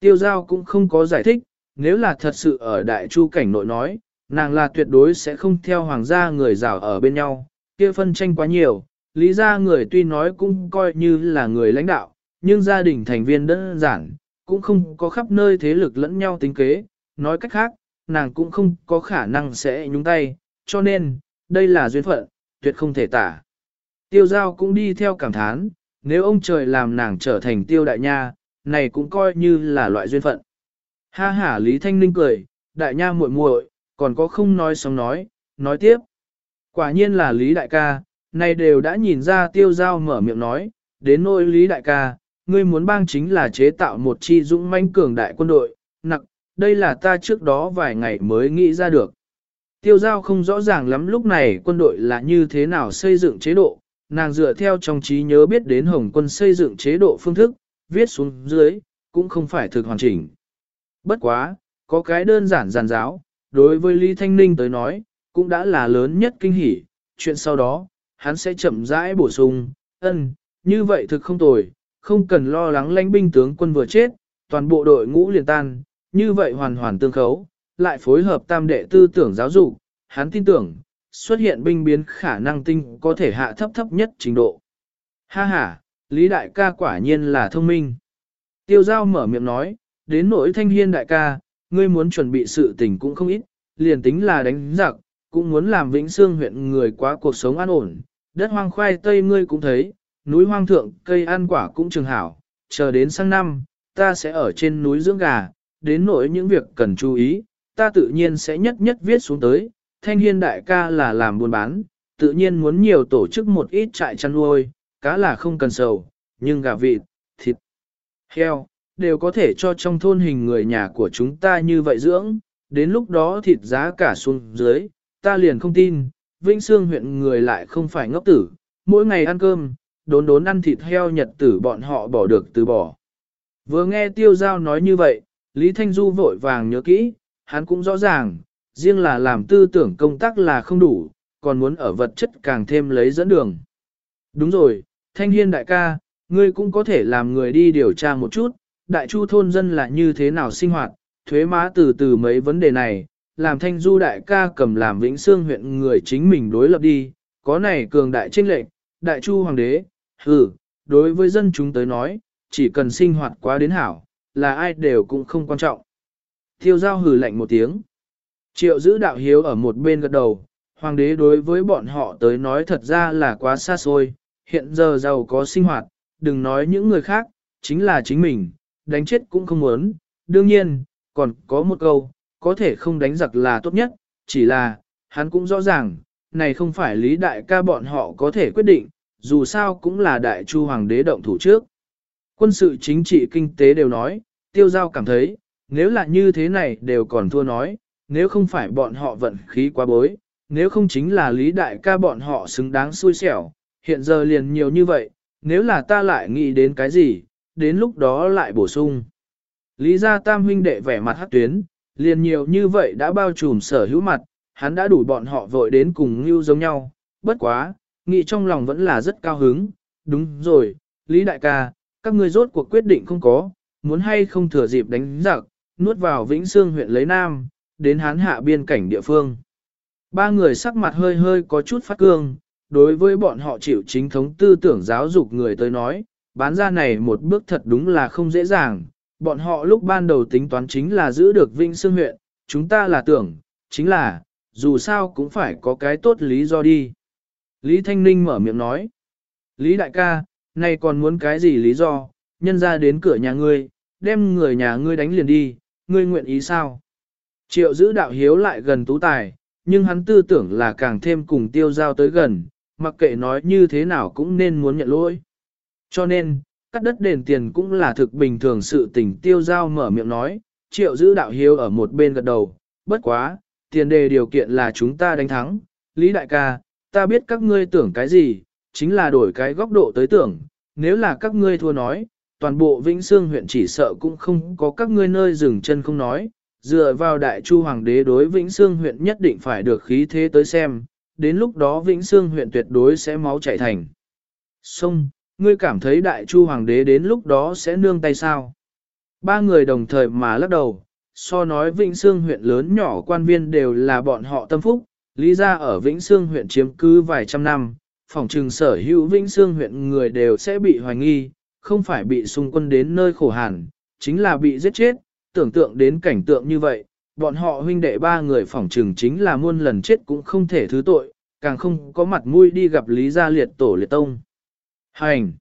Tiêu giao cũng không có giải thích, nếu là thật sự ở Đại Chu cảnh nội nói, nàng là tuyệt đối sẽ không theo hoàng gia người rào ở bên nhau, kia phân tranh quá nhiều, lý ra người tuy nói cũng coi như là người lãnh đạo, nhưng gia đình thành viên đơn giản, cũng không có khắp nơi thế lực lẫn nhau tính kế, nói cách khác, nàng cũng không có khả năng sẽ nhúng tay, cho nên, đây là duyên phận, tuyệt không thể tả. Tiêu giao cũng đi theo cảm thán, nếu ông trời làm nàng trở thành tiêu đại nha, này cũng coi như là loại duyên phận. Ha ha Lý Thanh Ninh cười, đại nha muội muội, còn có không nói sống nói, nói tiếp. Quả nhiên là Lý đại ca, này đều đã nhìn ra tiêu giao mở miệng nói, đến nỗi Lý đại ca, ngươi muốn bang chính là chế tạo một chi dũng manh cường đại quân đội, nặng, đây là ta trước đó vài ngày mới nghĩ ra được. Tiêu giao không rõ ràng lắm lúc này quân đội là như thế nào xây dựng chế độ, nàng dựa theo trong trí nhớ biết đến Hồng quân xây dựng chế độ phương thức, viết xuống dưới, cũng không phải thực hoàn chỉnh. Bất quá, có cái đơn giản giàn giáo, đối với Lý Thanh Ninh tới nói, cũng đã là lớn nhất kinh hỉ, chuyện sau đó, hắn sẽ chậm rãi bổ sung, ân, như vậy thực không tồi, không cần lo lắng lãnh binh tướng quân vừa chết, toàn bộ đội ngũ liền tan, như vậy hoàn hoàn tương khấu, lại phối hợp tam đệ tư tưởng giáo dục, hắn tin tưởng, xuất hiện binh biến khả năng tinh có thể hạ thấp thấp nhất trình độ. Ha ha, Lý đại ca quả nhiên là thông minh. Tiêu giao mở miệng nói, đến nỗi thanh hiên đại ca, ngươi muốn chuẩn bị sự tình cũng không ít, liền tính là đánh giặc, cũng muốn làm Vĩnh xương huyện người quá cuộc sống an ổn, đất hoang khoai tây ngươi cũng thấy, núi hoang thượng cây ăn quả cũng trường hảo, chờ đến sang năm, ta sẽ ở trên núi dưỡng gà, đến nỗi những việc cần chú ý, ta tự nhiên sẽ nhất nhất viết xuống tới, thanh hiên đại ca là làm buôn bán, tự nhiên muốn nhiều tổ chức một ít trại chăn nuôi, cá là không cần sầu, nhưng gà vịt, thịt, heo, đều có thể cho trong thôn hình người nhà của chúng ta như vậy dưỡng, đến lúc đó thịt giá cả xuống dưới, ta liền không tin, Vĩnh Sương huyện người lại không phải ngốc tử, mỗi ngày ăn cơm, đốn đốn ăn thịt heo nhật tử bọn họ bỏ được từ bỏ. Vừa nghe tiêu giao nói như vậy, Lý Thanh Du vội vàng nhớ kỹ, hắn cũng rõ ràng, riêng là làm tư tưởng công tác là không đủ, còn muốn ở vật chất càng thêm lấy dẫn đường. Đúng rồi, Thanh Hiên đại ca, ngươi cũng có thể làm người đi điều tra một chút, đại chu thôn dân là như thế nào sinh hoạt, thuế má từ từ mấy vấn đề này, làm thanh du đại ca cầm làm vĩnh xương huyện người chính mình đối lập đi, có này cường đại trinh lệnh, đại chu hoàng đế, hừ, đối với dân chúng tới nói, chỉ cần sinh hoạt quá đến hảo, là ai đều cũng không quan trọng. Thiêu giao hừ lạnh một tiếng. Triệu giữ đạo hiếu ở một bên gật đầu, hoàng đế đối với bọn họ tới nói thật ra là quá xa xôi, hiện giờ giàu có sinh hoạt, đừng nói những người khác, chính là chính mình, đánh chết cũng không muốn. Đương nhiên, còn có một câu, có thể không đánh giặc là tốt nhất, chỉ là, hắn cũng rõ ràng, này không phải lý đại ca bọn họ có thể quyết định, dù sao cũng là đại chu hoàng đế động thủ trước. Quân sự chính trị kinh tế đều nói, tiêu giao cảm thấy, nếu là như thế này đều còn thua nói, nếu không phải bọn họ vận khí quá bối, nếu không chính là lý đại ca bọn họ xứng đáng xui xẻo, hiện giờ liền nhiều như vậy, nếu là ta lại nghĩ đến cái gì, đến lúc đó lại bổ sung. Lý gia tam huynh đệ vẻ mặt hát tuyến, liền nhiều như vậy đã bao trùm sở hữu mặt, hắn đã đủ bọn họ vội đến cùng như giống nhau, bất quá, nghĩ trong lòng vẫn là rất cao hứng, đúng rồi, Lý đại ca, các ngươi rốt cuộc quyết định không có, muốn hay không thừa dịp đánh giặc, nuốt vào Vĩnh Sương huyện lấy Nam, đến hán hạ biên cảnh địa phương. Ba người sắc mặt hơi hơi có chút phát cương, đối với bọn họ chịu chính thống tư tưởng giáo dục người tới nói, bán ra này một bước thật đúng là không dễ dàng. Bọn họ lúc ban đầu tính toán chính là giữ được Vinh Sương huyện, chúng ta là tưởng, chính là, dù sao cũng phải có cái tốt lý do đi. Lý Thanh Ninh mở miệng nói, Lý đại ca, này còn muốn cái gì lý do, nhân ra đến cửa nhà ngươi, đem người nhà ngươi đánh liền đi, ngươi nguyện ý sao? Triệu giữ đạo hiếu lại gần tú tài, nhưng hắn tư tưởng là càng thêm cùng tiêu giao tới gần, mặc kệ nói như thế nào cũng nên muốn nhận lỗi. Cho nên, cắt đất đền tiền cũng là thực bình thường sự tình tiêu giao mở miệng nói, triệu giữ đạo hiếu ở một bên gật đầu, bất quá, tiền đề điều kiện là chúng ta đánh thắng, Lý đại ca, ta biết các ngươi tưởng cái gì, chính là đổi cái góc độ tới tưởng, nếu là các ngươi thua nói, toàn bộ Vĩnh Sương huyện chỉ sợ cũng không có các ngươi nơi dừng chân không nói, dựa vào đại chu hoàng đế đối Vĩnh Sương huyện nhất định phải được khí thế tới xem, đến lúc đó Vĩnh Sương huyện tuyệt đối sẽ máu chảy thành. Xong, ngươi cảm thấy đại chu hoàng đế đến lúc đó sẽ nương tay sao? Ba người đồng thời mà lắc đầu, so nói Vĩnh Sương huyện lớn nhỏ quan viên đều là bọn họ tâm phúc, lý ra ở Vĩnh Sương huyện chiếm cứ vài trăm năm, phòng trừng sở hữu Vĩnh Sương huyện người đều sẽ bị hoài nghi, không phải bị xung quân đến nơi khổ hàn, chính là bị giết chết, tưởng tượng đến cảnh tượng như vậy, bọn họ huynh đệ ba người phỏng trừng chính là muôn lần chết cũng không thể thứ tội, càng không có mặt mũi đi gặp Lý Gia Liệt Tổ Liệt Tông. Hành!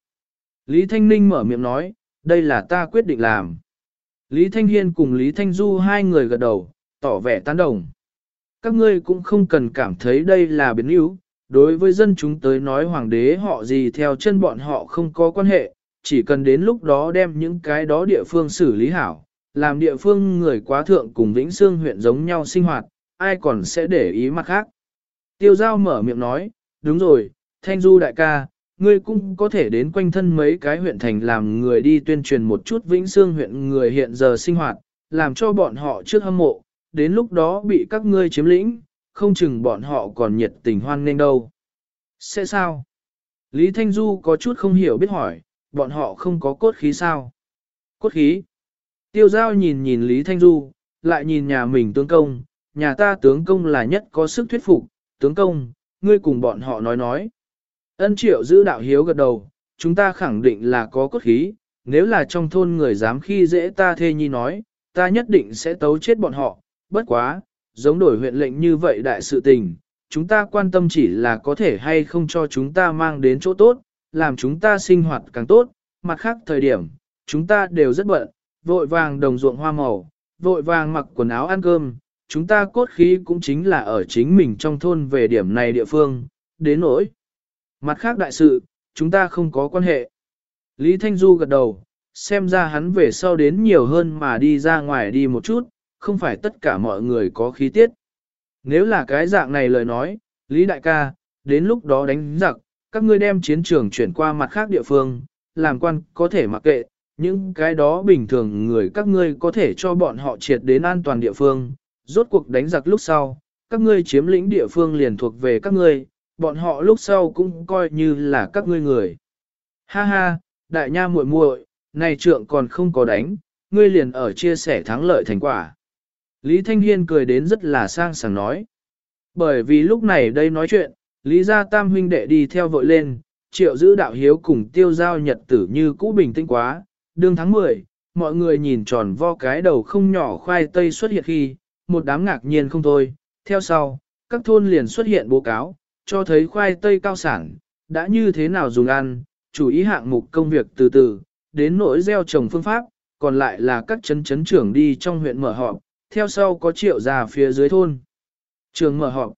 Lý Thanh Ninh mở miệng nói, đây là ta quyết định làm. Lý Thanh Hiên cùng Lý Thanh Du hai người gật đầu, tỏ vẻ tán đồng. Các ngươi cũng không cần cảm thấy đây là biến yếu, đối với dân chúng tới nói hoàng đế họ gì theo chân bọn họ không có quan hệ, chỉ cần đến lúc đó đem những cái đó địa phương xử lý hảo, làm địa phương người quá thượng cùng Vĩnh Sương huyện giống nhau sinh hoạt, ai còn sẽ để ý mặt khác. Tiêu giao mở miệng nói, đúng rồi, Thanh Du đại ca, ngươi cũng có thể đến quanh thân mấy cái huyện thành làm người đi tuyên truyền một chút Vĩnh Sương huyện người hiện giờ sinh hoạt, làm cho bọn họ trước hâm mộ, đến lúc đó bị các ngươi chiếm lĩnh, không chừng bọn họ còn nhiệt tình hoan nên đâu. Sẽ sao? Lý Thanh Du có chút không hiểu biết hỏi, bọn họ không có cốt khí sao? Cốt khí? Tiêu giao nhìn nhìn Lý Thanh Du, lại nhìn nhà mình tướng công, nhà ta tướng công là nhất có sức thuyết phục, tướng công, ngươi cùng bọn họ nói nói. Ân triệu giữ đạo hiếu gật đầu, chúng ta khẳng định là có cốt khí, nếu là trong thôn người dám khi dễ ta thê nhi nói, ta nhất định sẽ tấu chết bọn họ, bất quá, giống đổi huyện lệnh như vậy đại sự tình, chúng ta quan tâm chỉ là có thể hay không cho chúng ta mang đến chỗ tốt, làm chúng ta sinh hoạt càng tốt, mặt khác thời điểm, chúng ta đều rất bận, vội vàng đồng ruộng hoa màu, vội vàng mặc quần áo ăn cơm, chúng ta cốt khí cũng chính là ở chính mình trong thôn về điểm này địa phương, đến nỗi. Mặt khác đại sự, chúng ta không có quan hệ. Lý Thanh Du gật đầu, xem ra hắn về sau đến nhiều hơn mà đi ra ngoài đi một chút, không phải tất cả mọi người có khí tiết. Nếu là cái dạng này lời nói, Lý Đại ca, đến lúc đó đánh giặc, các ngươi đem chiến trường chuyển qua mặt khác địa phương, làm quan có thể mặc kệ, những cái đó bình thường người các ngươi có thể cho bọn họ triệt đến an toàn địa phương, rốt cuộc đánh giặc lúc sau, các ngươi chiếm lĩnh địa phương liền thuộc về các ngươi, bọn họ lúc sau cũng coi như là các ngươi người. Ha ha, đại nha muội muội, này trượng còn không có đánh, ngươi liền ở chia sẻ thắng lợi thành quả. Lý Thanh Hiên cười đến rất là sang sảng nói. Bởi vì lúc này đây nói chuyện, Lý gia tam huynh đệ đi theo vội lên, triệu giữ đạo hiếu cùng tiêu giao nhật tử như cũ bình tĩnh quá, đương tháng 10, mọi người nhìn tròn vo cái đầu không nhỏ khoai tây xuất hiện khi, một đám ngạc nhiên không thôi, theo sau, các thôn liền xuất hiện báo cáo, cho thấy khoai tây cao sản, đã như thế nào dùng ăn, chủ ý hạng mục công việc từ từ, đến nỗi gieo trồng phương pháp, còn lại là các chấn chấn trưởng đi trong huyện mở họp, theo sau có triệu già phía dưới thôn. Trường mở họp.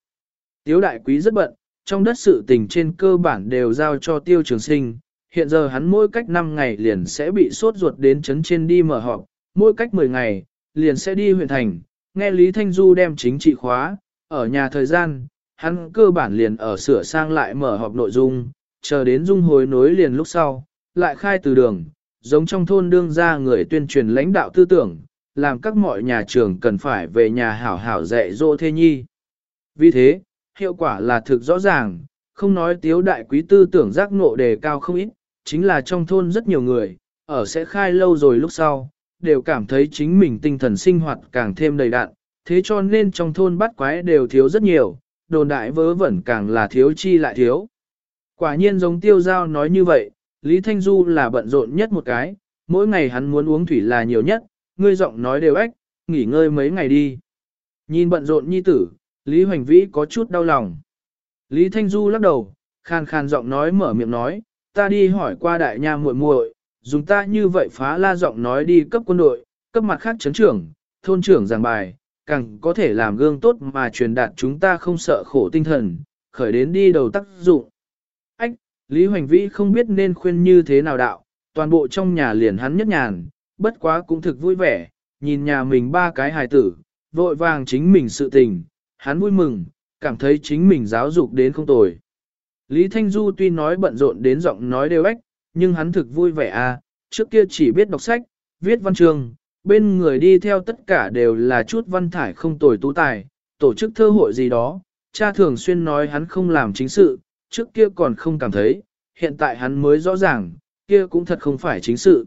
Tiếu đại quý rất bận, trong đất sự tình trên cơ bản đều giao cho tiêu trường sinh, hiện giờ hắn mỗi cách 5 ngày liền sẽ bị sốt ruột đến chấn trên đi mở họp, mỗi cách 10 ngày, liền sẽ đi huyện thành, nghe Lý Thanh Du đem chính trị khóa, ở nhà thời gian, hắn cơ bản liền ở sửa sang lại mở họp nội dung, chờ đến dung hồi nối liền lúc sau, lại khai từ đường, giống trong thôn đương ra người tuyên truyền lãnh đạo tư tưởng, làm các mọi nhà trường cần phải về nhà hảo hảo dạy dỗ thê nhi. Vì thế, hiệu quả là thực rõ ràng, không nói tiếu đại quý tư tưởng giác ngộ đề cao không ít, chính là trong thôn rất nhiều người, ở sẽ khai lâu rồi lúc sau, đều cảm thấy chính mình tinh thần sinh hoạt càng thêm đầy đạn, thế cho nên trong thôn bắt quái đều thiếu rất nhiều, đồn đại vớ vẩn càng là thiếu chi lại thiếu. Quả nhiên giống tiêu giao nói như vậy, Lý Thanh Du là bận rộn nhất một cái, mỗi ngày hắn muốn uống thủy là nhiều nhất, ngươi giọng nói đều ếch, nghỉ ngơi mấy ngày đi. Nhìn bận rộn nhi tử, Lý Hoành Vĩ có chút đau lòng. Lý Thanh Du lắc đầu, khan khan giọng nói mở miệng nói, ta đi hỏi qua đại nha muội muội, dùng ta như vậy phá la giọng nói đi cấp quân đội, cấp mặt khác chấn trưởng, thôn trưởng giảng bài, càng có thể làm gương tốt mà truyền đạt chúng ta không sợ khổ tinh thần, khởi đến đi đầu tác dụng. Ách, Lý Hoành Vĩ không biết nên khuyên như thế nào đạo, toàn bộ trong nhà liền hắn nhất nhàn, bất quá cũng thực vui vẻ, nhìn nhà mình ba cái hài tử, vội vàng chính mình sự tình, hắn vui mừng, cảm thấy chính mình giáo dục đến không tồi. Lý Thanh Du tuy nói bận rộn đến giọng nói đều ếch, nhưng hắn thực vui vẻ à, trước kia chỉ biết đọc sách, viết văn trường, bên người đi theo tất cả đều là chút văn thải không tồi tú tài, tổ chức thơ hội gì đó, cha thường xuyên nói hắn không làm chính sự, trước kia còn không cảm thấy, hiện tại hắn mới rõ ràng, kia cũng thật không phải chính sự.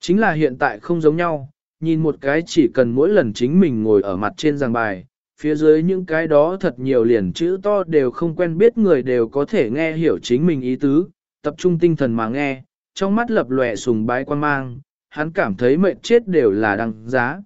Chính là hiện tại không giống nhau, nhìn một cái chỉ cần mỗi lần chính mình ngồi ở mặt trên giảng bài, phía dưới những cái đó thật nhiều liền chữ to đều không quen biết người đều có thể nghe hiểu chính mình ý tứ, tập trung tinh thần mà nghe, trong mắt lập lòe sùng bái quan mang, hắn cảm thấy mệnh chết đều là đăng giá.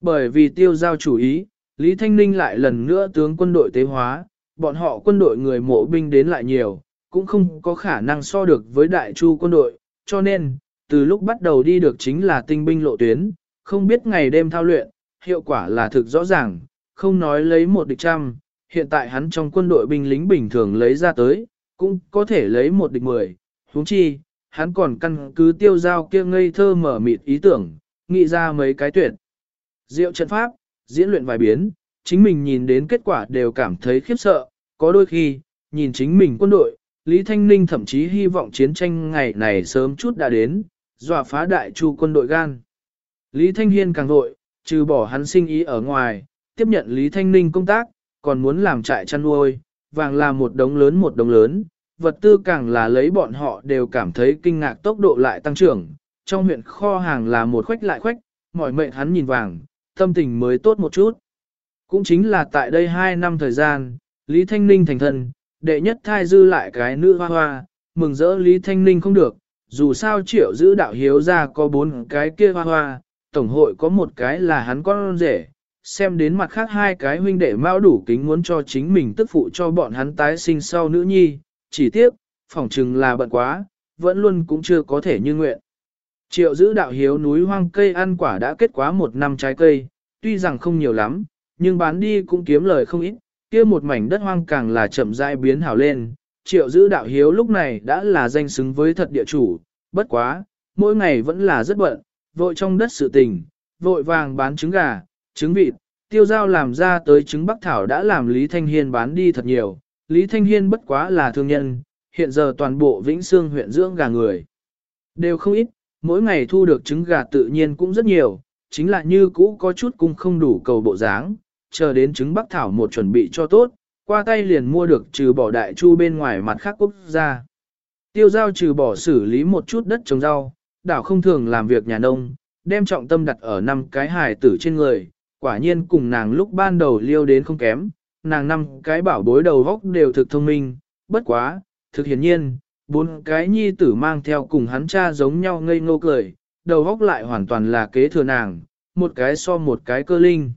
Bởi vì tiêu giao chủ ý, Lý Thanh Ninh lại lần nữa tướng quân đội tế hóa, bọn họ quân đội người mộ binh đến lại nhiều, cũng không có khả năng so được với đại chu quân đội, cho nên, từ lúc bắt đầu đi được chính là tinh binh lộ tuyến, không biết ngày đêm thao luyện, hiệu quả là thực rõ ràng, không nói lấy một địch trăm, hiện tại hắn trong quân đội binh lính bình thường lấy ra tới, cũng có thể lấy một địch mười, huống chi, hắn còn căn cứ tiêu giao kia ngây thơ mở mịt ý tưởng, nghĩ ra mấy cái tuyệt. Diệu trận pháp, diễn luyện vài biến, chính mình nhìn đến kết quả đều cảm thấy khiếp sợ, có đôi khi, nhìn chính mình quân đội, Lý Thanh Ninh thậm chí hy vọng chiến tranh ngày này sớm chút đã đến, dọa phá đại chu quân đội gan. Lý Thanh Hiên càng vội, trừ bỏ hắn sinh ý ở ngoài, tiếp nhận Lý Thanh Ninh công tác, còn muốn làm trại chăn nuôi, vàng là một đống lớn một đống lớn, vật tư càng là lấy bọn họ đều cảm thấy kinh ngạc tốc độ lại tăng trưởng, trong huyện kho hàng là một khoách lại khoách, mọi mệnh hắn nhìn vàng, tâm tình mới tốt một chút. Cũng chính là tại đây 2 năm thời gian, Lý Thanh Ninh thành thân, đệ nhất thai dư lại cái nữ hoa hoa, mừng rỡ Lý Thanh Ninh không được, dù sao triệu giữ đạo hiếu ra có bốn cái kia hoa hoa, tổng hội có một cái là hắn con rể, xem đến mặt khác hai cái huynh đệ mao đủ kính muốn cho chính mình tức phụ cho bọn hắn tái sinh sau nữ nhi, chỉ tiếc, phỏng chừng là bận quá, vẫn luôn cũng chưa có thể như nguyện. Triệu giữ đạo hiếu núi hoang cây ăn quả đã kết quá một năm trái cây, tuy rằng không nhiều lắm, nhưng bán đi cũng kiếm lời không ít, kia một mảnh đất hoang càng là chậm rãi biến hảo lên. Triệu giữ đạo hiếu lúc này đã là danh xứng với thật địa chủ, bất quá, mỗi ngày vẫn là rất bận, vội trong đất sự tình, vội vàng bán trứng gà, trứng vịt, tiêu giao làm ra tới trứng bắc thảo đã làm Lý Thanh Hiên bán đi thật nhiều. Lý Thanh Hiên bất quá là thương nhân, hiện giờ toàn bộ Vĩnh Sương huyện dưỡng gà người. Đều không ít, mỗi ngày thu được trứng gà tự nhiên cũng rất nhiều, chính là như cũ có chút cũng không đủ cầu bộ dáng, chờ đến trứng bắc thảo một chuẩn bị cho tốt, qua tay liền mua được trừ bỏ đại chu bên ngoài mặt khác quốc gia. Tiêu giao trừ bỏ xử lý một chút đất trồng rau, đảo không thường làm việc nhà nông, đem trọng tâm đặt ở năm cái hài tử trên người, quả nhiên cùng nàng lúc ban đầu liêu đến không kém, nàng năm cái bảo bối đầu góc đều thực thông minh, bất quá, thực hiển nhiên, bốn cái nhi tử mang theo cùng hắn cha giống nhau ngây ngô cười, đầu góc lại hoàn toàn là kế thừa nàng, một cái so một cái cơ linh.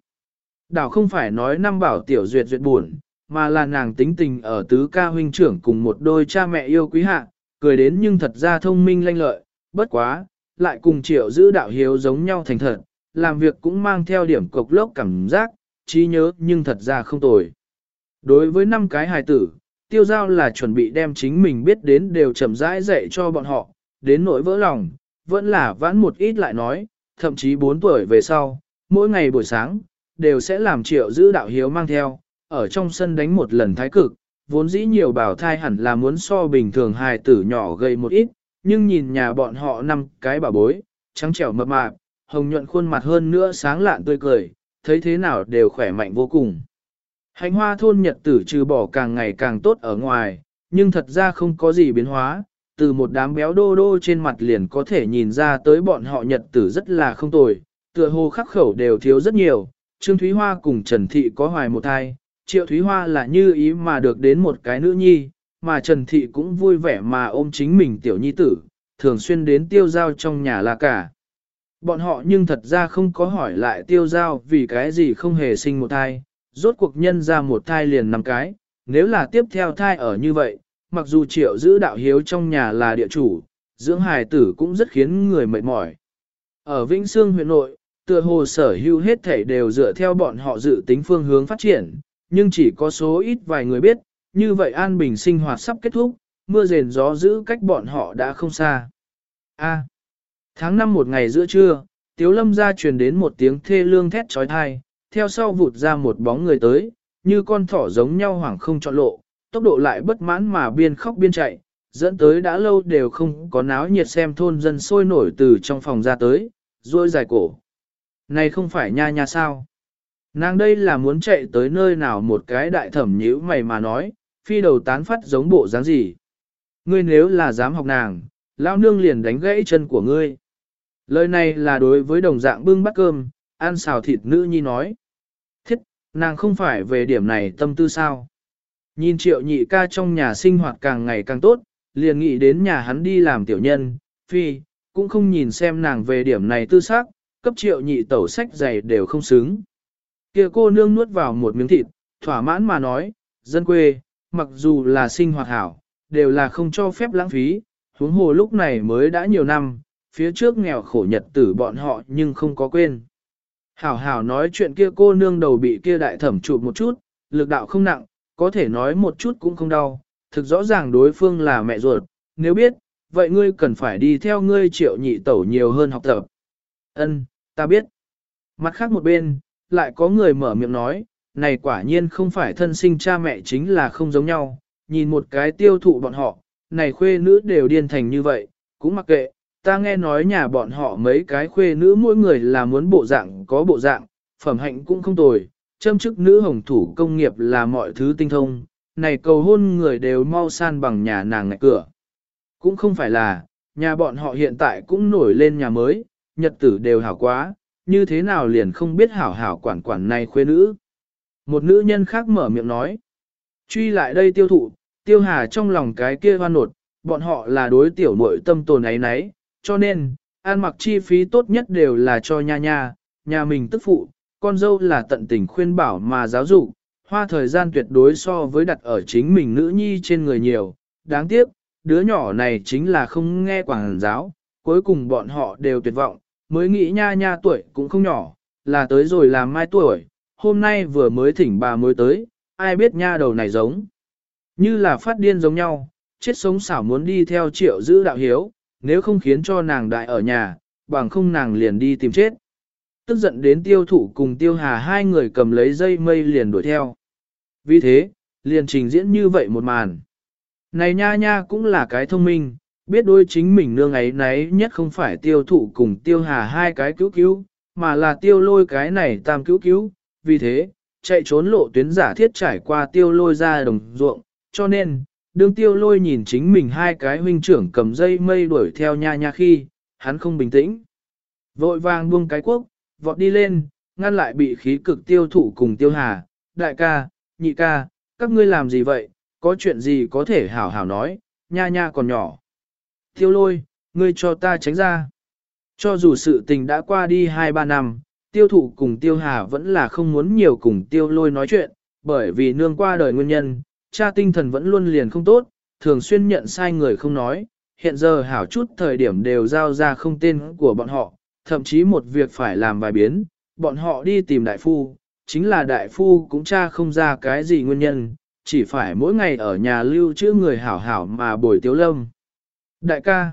Đảo không phải nói năm bảo tiểu duyệt duyệt buồn, mà là nàng tính tình ở tứ ca huynh trưởng cùng một đôi cha mẹ yêu quý hạ, cười đến nhưng thật ra thông minh lanh lợi, bất quá, lại cùng triệu giữ đạo hiếu giống nhau thành thật, làm việc cũng mang theo điểm cục lốc cảm giác, trí nhớ nhưng thật ra không tồi. Đối với năm cái hài tử, tiêu giao là chuẩn bị đem chính mình biết đến đều chậm rãi dạy cho bọn họ, đến nỗi vỡ lòng, vẫn là vãn một ít lại nói, thậm chí 4 tuổi về sau, mỗi ngày buổi sáng, đều sẽ làm triệu giữ đạo hiếu mang theo, ở trong sân đánh một lần thái cực, vốn dĩ nhiều bảo thai hẳn là muốn so bình thường hài tử nhỏ gây một ít, nhưng nhìn nhà bọn họ năm cái bà bối, trắng trẻo mập mạp, hồng nhuận khuôn mặt hơn nữa sáng lạn tươi cười, thấy thế nào đều khỏe mạnh vô cùng. Hành hoa thôn nhật tử trừ bỏ càng ngày càng tốt ở ngoài, nhưng thật ra không có gì biến hóa, từ một đám béo đô đô trên mặt liền có thể nhìn ra tới bọn họ nhật tử rất là không tồi, tựa hồ khắc khẩu đều thiếu rất nhiều, Trương Thúy Hoa cùng Trần Thị có hoài một thai, Triệu Thúy Hoa là như ý mà được đến một cái nữ nhi, mà Trần Thị cũng vui vẻ mà ôm chính mình tiểu nhi tử, thường xuyên đến tiêu giao trong nhà là cả. Bọn họ nhưng thật ra không có hỏi lại tiêu giao vì cái gì không hề sinh một thai, rốt cuộc nhân ra một thai liền năm cái, nếu là tiếp theo thai ở như vậy, mặc dù triệu giữ đạo hiếu trong nhà là địa chủ, dưỡng hài tử cũng rất khiến người mệt mỏi. Ở Vĩnh Sương huyện nội, tựa hồ sở hữu hết thể đều dựa theo bọn họ dự tính phương hướng phát triển, nhưng chỉ có số ít vài người biết, như vậy an bình sinh hoạt sắp kết thúc, mưa rền gió giữ cách bọn họ đã không xa. A tháng 5 một ngày giữa trưa, Tiếu Lâm ra truyền đến một tiếng thê lương thét trói thai, theo sau vụt ra một bóng người tới, như con thỏ giống nhau hoảng không chọn lộ, tốc độ lại bất mãn mà biên khóc biên chạy, dẫn tới đã lâu đều không có náo nhiệt xem thôn dân sôi nổi từ trong phòng ra tới, ruôi dài cổ. Này không phải nha nha sao? Nàng đây là muốn chạy tới nơi nào một cái đại thẩm nhữ mày mà nói, phi đầu tán phát giống bộ dáng gì. Ngươi nếu là dám học nàng, lão nương liền đánh gãy chân của ngươi. Lời này là đối với đồng dạng bưng bát cơm, ăn xào thịt nữ nhi nói. Thiết, nàng không phải về điểm này tâm tư sao. Nhìn triệu nhị ca trong nhà sinh hoạt càng ngày càng tốt, liền nghĩ đến nhà hắn đi làm tiểu nhân, phi, cũng không nhìn xem nàng về điểm này tư xác, cấp triệu nhị tẩu sách giày đều không xứng. kia cô nương nuốt vào một miếng thịt, thỏa mãn mà nói, dân quê, mặc dù là sinh hoạt hảo, đều là không cho phép lãng phí, huống hồ lúc này mới đã nhiều năm, phía trước nghèo khổ nhật tử bọn họ nhưng không có quên. Hảo hảo nói chuyện kia cô nương đầu bị kia đại thẩm chụp một chút, lực đạo không nặng, có thể nói một chút cũng không đau, thực rõ ràng đối phương là mẹ ruột, nếu biết, vậy ngươi cần phải đi theo ngươi triệu nhị tẩu nhiều hơn học tập. Ân, ta biết. Mặt khác một bên, lại có người mở miệng nói, này quả nhiên không phải thân sinh cha mẹ chính là không giống nhau, nhìn một cái tiêu thụ bọn họ, này khuê nữ đều điên thành như vậy, cũng mặc kệ, ta nghe nói nhà bọn họ mấy cái khuê nữ mỗi người là muốn bộ dạng có bộ dạng, phẩm hạnh cũng không tồi, châm chức nữ hồng thủ công nghiệp là mọi thứ tinh thông, này cầu hôn người đều mau san bằng nhà nàng ngại cửa. Cũng không phải là, nhà bọn họ hiện tại cũng nổi lên nhà mới, nhật tử đều hảo quá, như thế nào liền không biết hảo hảo quản quản này khuê nữ. Một nữ nhân khác mở miệng nói, truy lại đây tiêu thụ, tiêu hà trong lòng cái kia hoan nột, bọn họ là đối tiểu nội tâm tồn ấy nấy, cho nên, ăn mặc chi phí tốt nhất đều là cho nha nha, nhà mình tức phụ, con dâu là tận tình khuyên bảo mà giáo dục, hoa thời gian tuyệt đối so với đặt ở chính mình nữ nhi trên người nhiều, đáng tiếc, đứa nhỏ này chính là không nghe quảng giáo, cuối cùng bọn họ đều tuyệt vọng, mới nghĩ nha nha tuổi cũng không nhỏ, là tới rồi làm mai tuổi, hôm nay vừa mới thỉnh bà mới tới, ai biết nha đầu này giống. Như là phát điên giống nhau, chết sống xảo muốn đi theo triệu giữ đạo hiếu, nếu không khiến cho nàng đại ở nhà, bằng không nàng liền đi tìm chết. Tức giận đến tiêu thụ cùng tiêu hà hai người cầm lấy dây mây liền đuổi theo. Vì thế, liền trình diễn như vậy một màn. Này nha nha cũng là cái thông minh, biết đôi chính mình nương ấy nấy nhất không phải tiêu thụ cùng tiêu hà hai cái cứu cứu, mà là tiêu lôi cái này tam cứu cứu. Vì thế, chạy trốn lộ tuyến giả thiết trải qua tiêu lôi ra đồng ruộng, cho nên, đương tiêu lôi nhìn chính mình hai cái huynh trưởng cầm dây mây đuổi theo nha nha khi, hắn không bình tĩnh. Vội vàng buông cái quốc, vọt đi lên, ngăn lại bị khí cực tiêu thụ cùng tiêu hà, đại ca, nhị ca, các ngươi làm gì vậy, có chuyện gì có thể hảo hảo nói, nha nha còn nhỏ. Tiêu lôi, ngươi cho ta tránh ra. Cho dù sự tình đã qua đi 2-3 năm, Tiêu thụ cùng tiêu hà vẫn là không muốn nhiều cùng tiêu lôi nói chuyện, bởi vì nương qua đời nguyên nhân, cha tinh thần vẫn luôn liền không tốt, thường xuyên nhận sai người không nói, hiện giờ hảo chút thời điểm đều giao ra không tên của bọn họ, thậm chí một việc phải làm vài biến, bọn họ đi tìm đại phu, chính là đại phu cũng cha không ra cái gì nguyên nhân, chỉ phải mỗi ngày ở nhà lưu trữ người hảo hảo mà bồi tiếu lâm. Đại ca,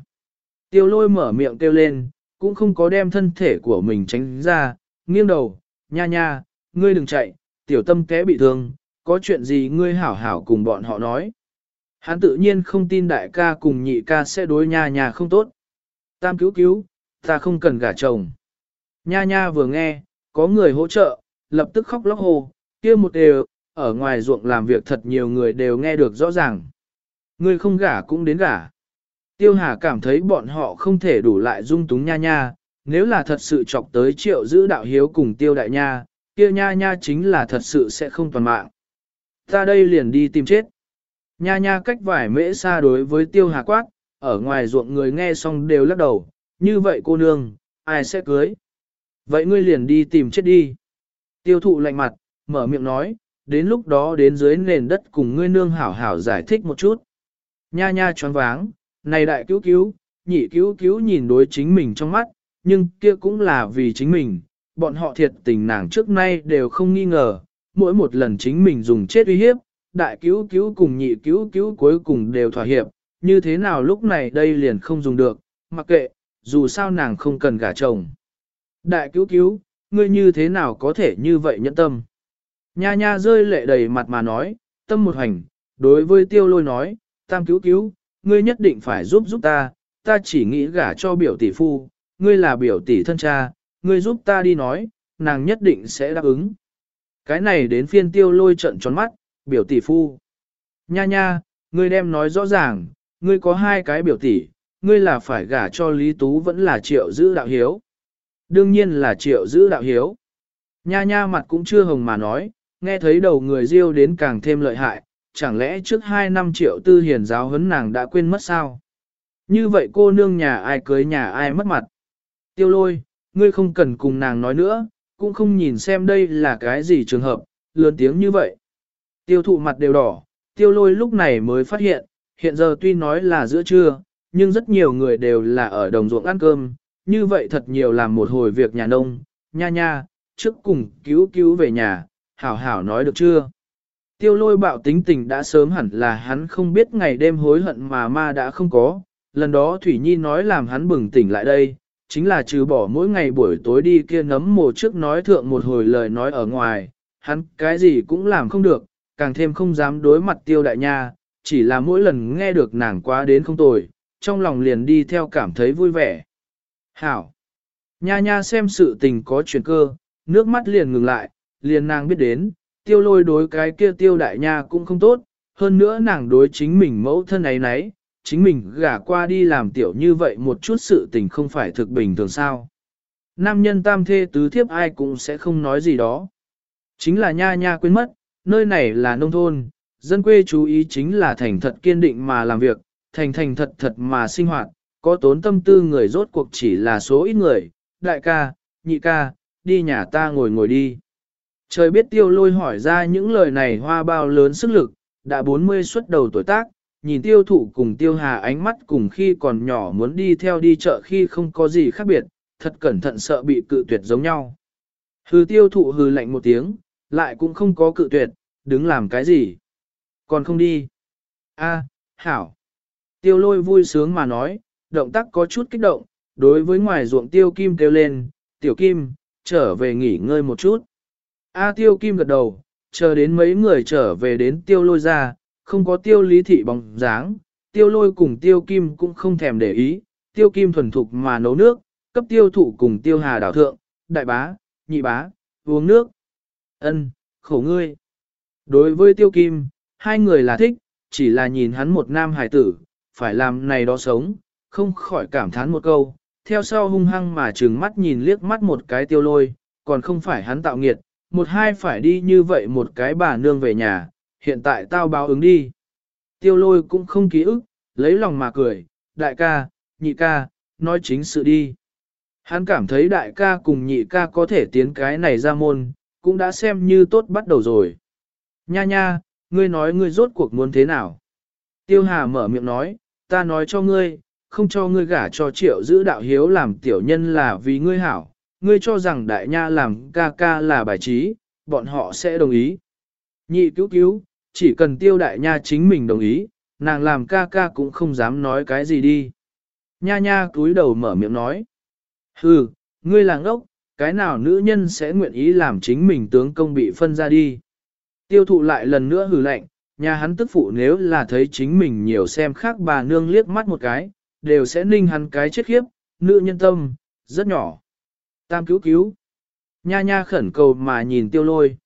tiêu lôi mở miệng kêu lên, cũng không có đem thân thể của mình tránh ra, nghiêng đầu, nha nha, ngươi đừng chạy, tiểu tâm té bị thương, có chuyện gì ngươi hảo hảo cùng bọn họ nói. Hắn tự nhiên không tin đại ca cùng nhị ca sẽ đối nha nha không tốt. Tam cứu cứu, ta không cần gả chồng. Nha nha vừa nghe, có người hỗ trợ, lập tức khóc lóc hồ, kia một đều, ở ngoài ruộng làm việc thật nhiều người đều nghe được rõ ràng. Ngươi không gả cũng đến gả. Tiêu Hà cảm thấy bọn họ không thể đủ lại dung túng nha nha, nếu là thật sự chọc tới triệu giữ đạo hiếu cùng tiêu đại nha, kia nha nha chính là thật sự sẽ không toàn mạng. Ta đây liền đi tìm chết. Nha nha cách vải mễ xa đối với tiêu hà quát, ở ngoài ruộng người nghe xong đều lắc đầu, như vậy cô nương, ai sẽ cưới? Vậy ngươi liền đi tìm chết đi. Tiêu thụ lạnh mặt, mở miệng nói, đến lúc đó đến dưới nền đất cùng ngươi nương hảo hảo giải thích một chút. Nha nha choáng váng, này đại cứu cứu, nhị cứu cứu nhìn đối chính mình trong mắt, nhưng kia cũng là vì chính mình, bọn họ thiệt tình nàng trước nay đều không nghi ngờ, mỗi một lần chính mình dùng chết uy hiếp, đại cứu cứu cùng nhị cứu cứu cuối cùng đều thỏa hiệp, như thế nào lúc này đây liền không dùng được, mặc kệ, dù sao nàng không cần gả chồng. Đại cứu cứu, ngươi như thế nào có thể như vậy nhẫn tâm? Nha nha rơi lệ đầy mặt mà nói, tâm một hành, đối với tiêu lôi nói, tam cứu cứu, ngươi nhất định phải giúp giúp ta, ta chỉ nghĩ gả cho biểu tỷ phu, ngươi là biểu tỷ thân cha, ngươi giúp ta đi nói, nàng nhất định sẽ đáp ứng. Cái này đến phiên tiêu lôi trận tròn mắt, biểu tỷ phu. Nha nha, ngươi đem nói rõ ràng, ngươi có hai cái biểu tỷ, ngươi là phải gả cho Lý Tú vẫn là triệu giữ đạo hiếu. Đương nhiên là triệu giữ đạo hiếu. Nha nha mặt cũng chưa hồng mà nói, nghe thấy đầu người riêu đến càng thêm lợi hại, chẳng lẽ trước hai năm triệu tư hiền giáo huấn nàng đã quên mất sao? Như vậy cô nương nhà ai cưới nhà ai mất mặt? Tiêu lôi, ngươi không cần cùng nàng nói nữa, cũng không nhìn xem đây là cái gì trường hợp, lớn tiếng như vậy. Tiêu thụ mặt đều đỏ, tiêu lôi lúc này mới phát hiện, hiện giờ tuy nói là giữa trưa, nhưng rất nhiều người đều là ở đồng ruộng ăn cơm, như vậy thật nhiều làm một hồi việc nhà nông, nha nha, trước cùng cứu cứu về nhà, hảo hảo nói được chưa? Tiêu lôi bạo tính tình đã sớm hẳn là hắn không biết ngày đêm hối hận mà ma đã không có, lần đó Thủy Nhi nói làm hắn bừng tỉnh lại đây, chính là trừ bỏ mỗi ngày buổi tối đi kia nấm mồ trước nói thượng một hồi lời nói ở ngoài, hắn cái gì cũng làm không được, càng thêm không dám đối mặt tiêu đại nha, chỉ là mỗi lần nghe được nàng quá đến không tồi, trong lòng liền đi theo cảm thấy vui vẻ. Hảo! Nha nha xem sự tình có chuyển cơ, nước mắt liền ngừng lại, liền nàng biết đến, tiêu lôi đối cái kia tiêu đại nha cũng không tốt, hơn nữa nàng đối chính mình mẫu thân ấy nấy, chính mình gả qua đi làm tiểu như vậy một chút sự tình không phải thực bình thường sao. Nam nhân tam thê tứ thiếp ai cũng sẽ không nói gì đó. Chính là nha nha quên mất, nơi này là nông thôn, dân quê chú ý chính là thành thật kiên định mà làm việc, thành thành thật thật mà sinh hoạt, có tốn tâm tư người rốt cuộc chỉ là số ít người, đại ca, nhị ca, đi nhà ta ngồi ngồi đi. Trời biết tiêu lôi hỏi ra những lời này hoa bao lớn sức lực, đã 40 xuất đầu tuổi tác, nhìn tiêu thụ cùng tiêu hà ánh mắt cùng khi còn nhỏ muốn đi theo đi chợ khi không có gì khác biệt, thật cẩn thận sợ bị cự tuyệt giống nhau. Hừ tiêu thụ hừ lạnh một tiếng, lại cũng không có cự tuyệt, đứng làm cái gì. Còn không đi. A, hảo. Tiêu lôi vui sướng mà nói, động tác có chút kích động, đối với ngoài ruộng tiêu kim kêu lên, tiểu kim, trở về nghỉ ngơi một chút. A tiêu kim gật đầu, chờ đến mấy người trở về đến tiêu lôi ra, không có tiêu lý thị bóng dáng, tiêu lôi cùng tiêu kim cũng không thèm để ý, tiêu kim thuần thục mà nấu nước, cấp tiêu thụ cùng tiêu hà đảo thượng, đại bá, nhị bá, uống nước. ân khổ ngươi. Đối với tiêu kim, hai người là thích, chỉ là nhìn hắn một nam hải tử, phải làm này đó sống, không khỏi cảm thán một câu, theo sau hung hăng mà trừng mắt nhìn liếc mắt một cái tiêu lôi, còn không phải hắn tạo nghiệt, một hai phải đi như vậy một cái bà nương về nhà, hiện tại tao báo ứng đi. Tiêu lôi cũng không ký ức, lấy lòng mà cười, đại ca, nhị ca, nói chính sự đi. Hắn cảm thấy đại ca cùng nhị ca có thể tiến cái này ra môn, cũng đã xem như tốt bắt đầu rồi. Nha nha, ngươi nói ngươi rốt cuộc muốn thế nào? Tiêu Hà mở miệng nói, ta nói cho ngươi, không cho ngươi gả cho triệu giữ đạo hiếu làm tiểu nhân là vì ngươi hảo, ngươi cho rằng đại nha làm ca ca là bài trí, bọn họ sẽ đồng ý. Nhị cứu cứu, chỉ cần tiêu đại nha chính mình đồng ý, nàng làm ca ca cũng không dám nói cái gì đi. Nha nha cúi đầu mở miệng nói. Hừ, ngươi là ngốc, cái nào nữ nhân sẽ nguyện ý làm chính mình tướng công bị phân ra đi. Tiêu thụ lại lần nữa hừ lạnh, nhà hắn tức phụ nếu là thấy chính mình nhiều xem khác bà nương liếc mắt một cái, đều sẽ ninh hắn cái chết khiếp, nữ nhân tâm, rất nhỏ. Tam cứu cứu. Nha nha khẩn cầu mà nhìn tiêu lôi.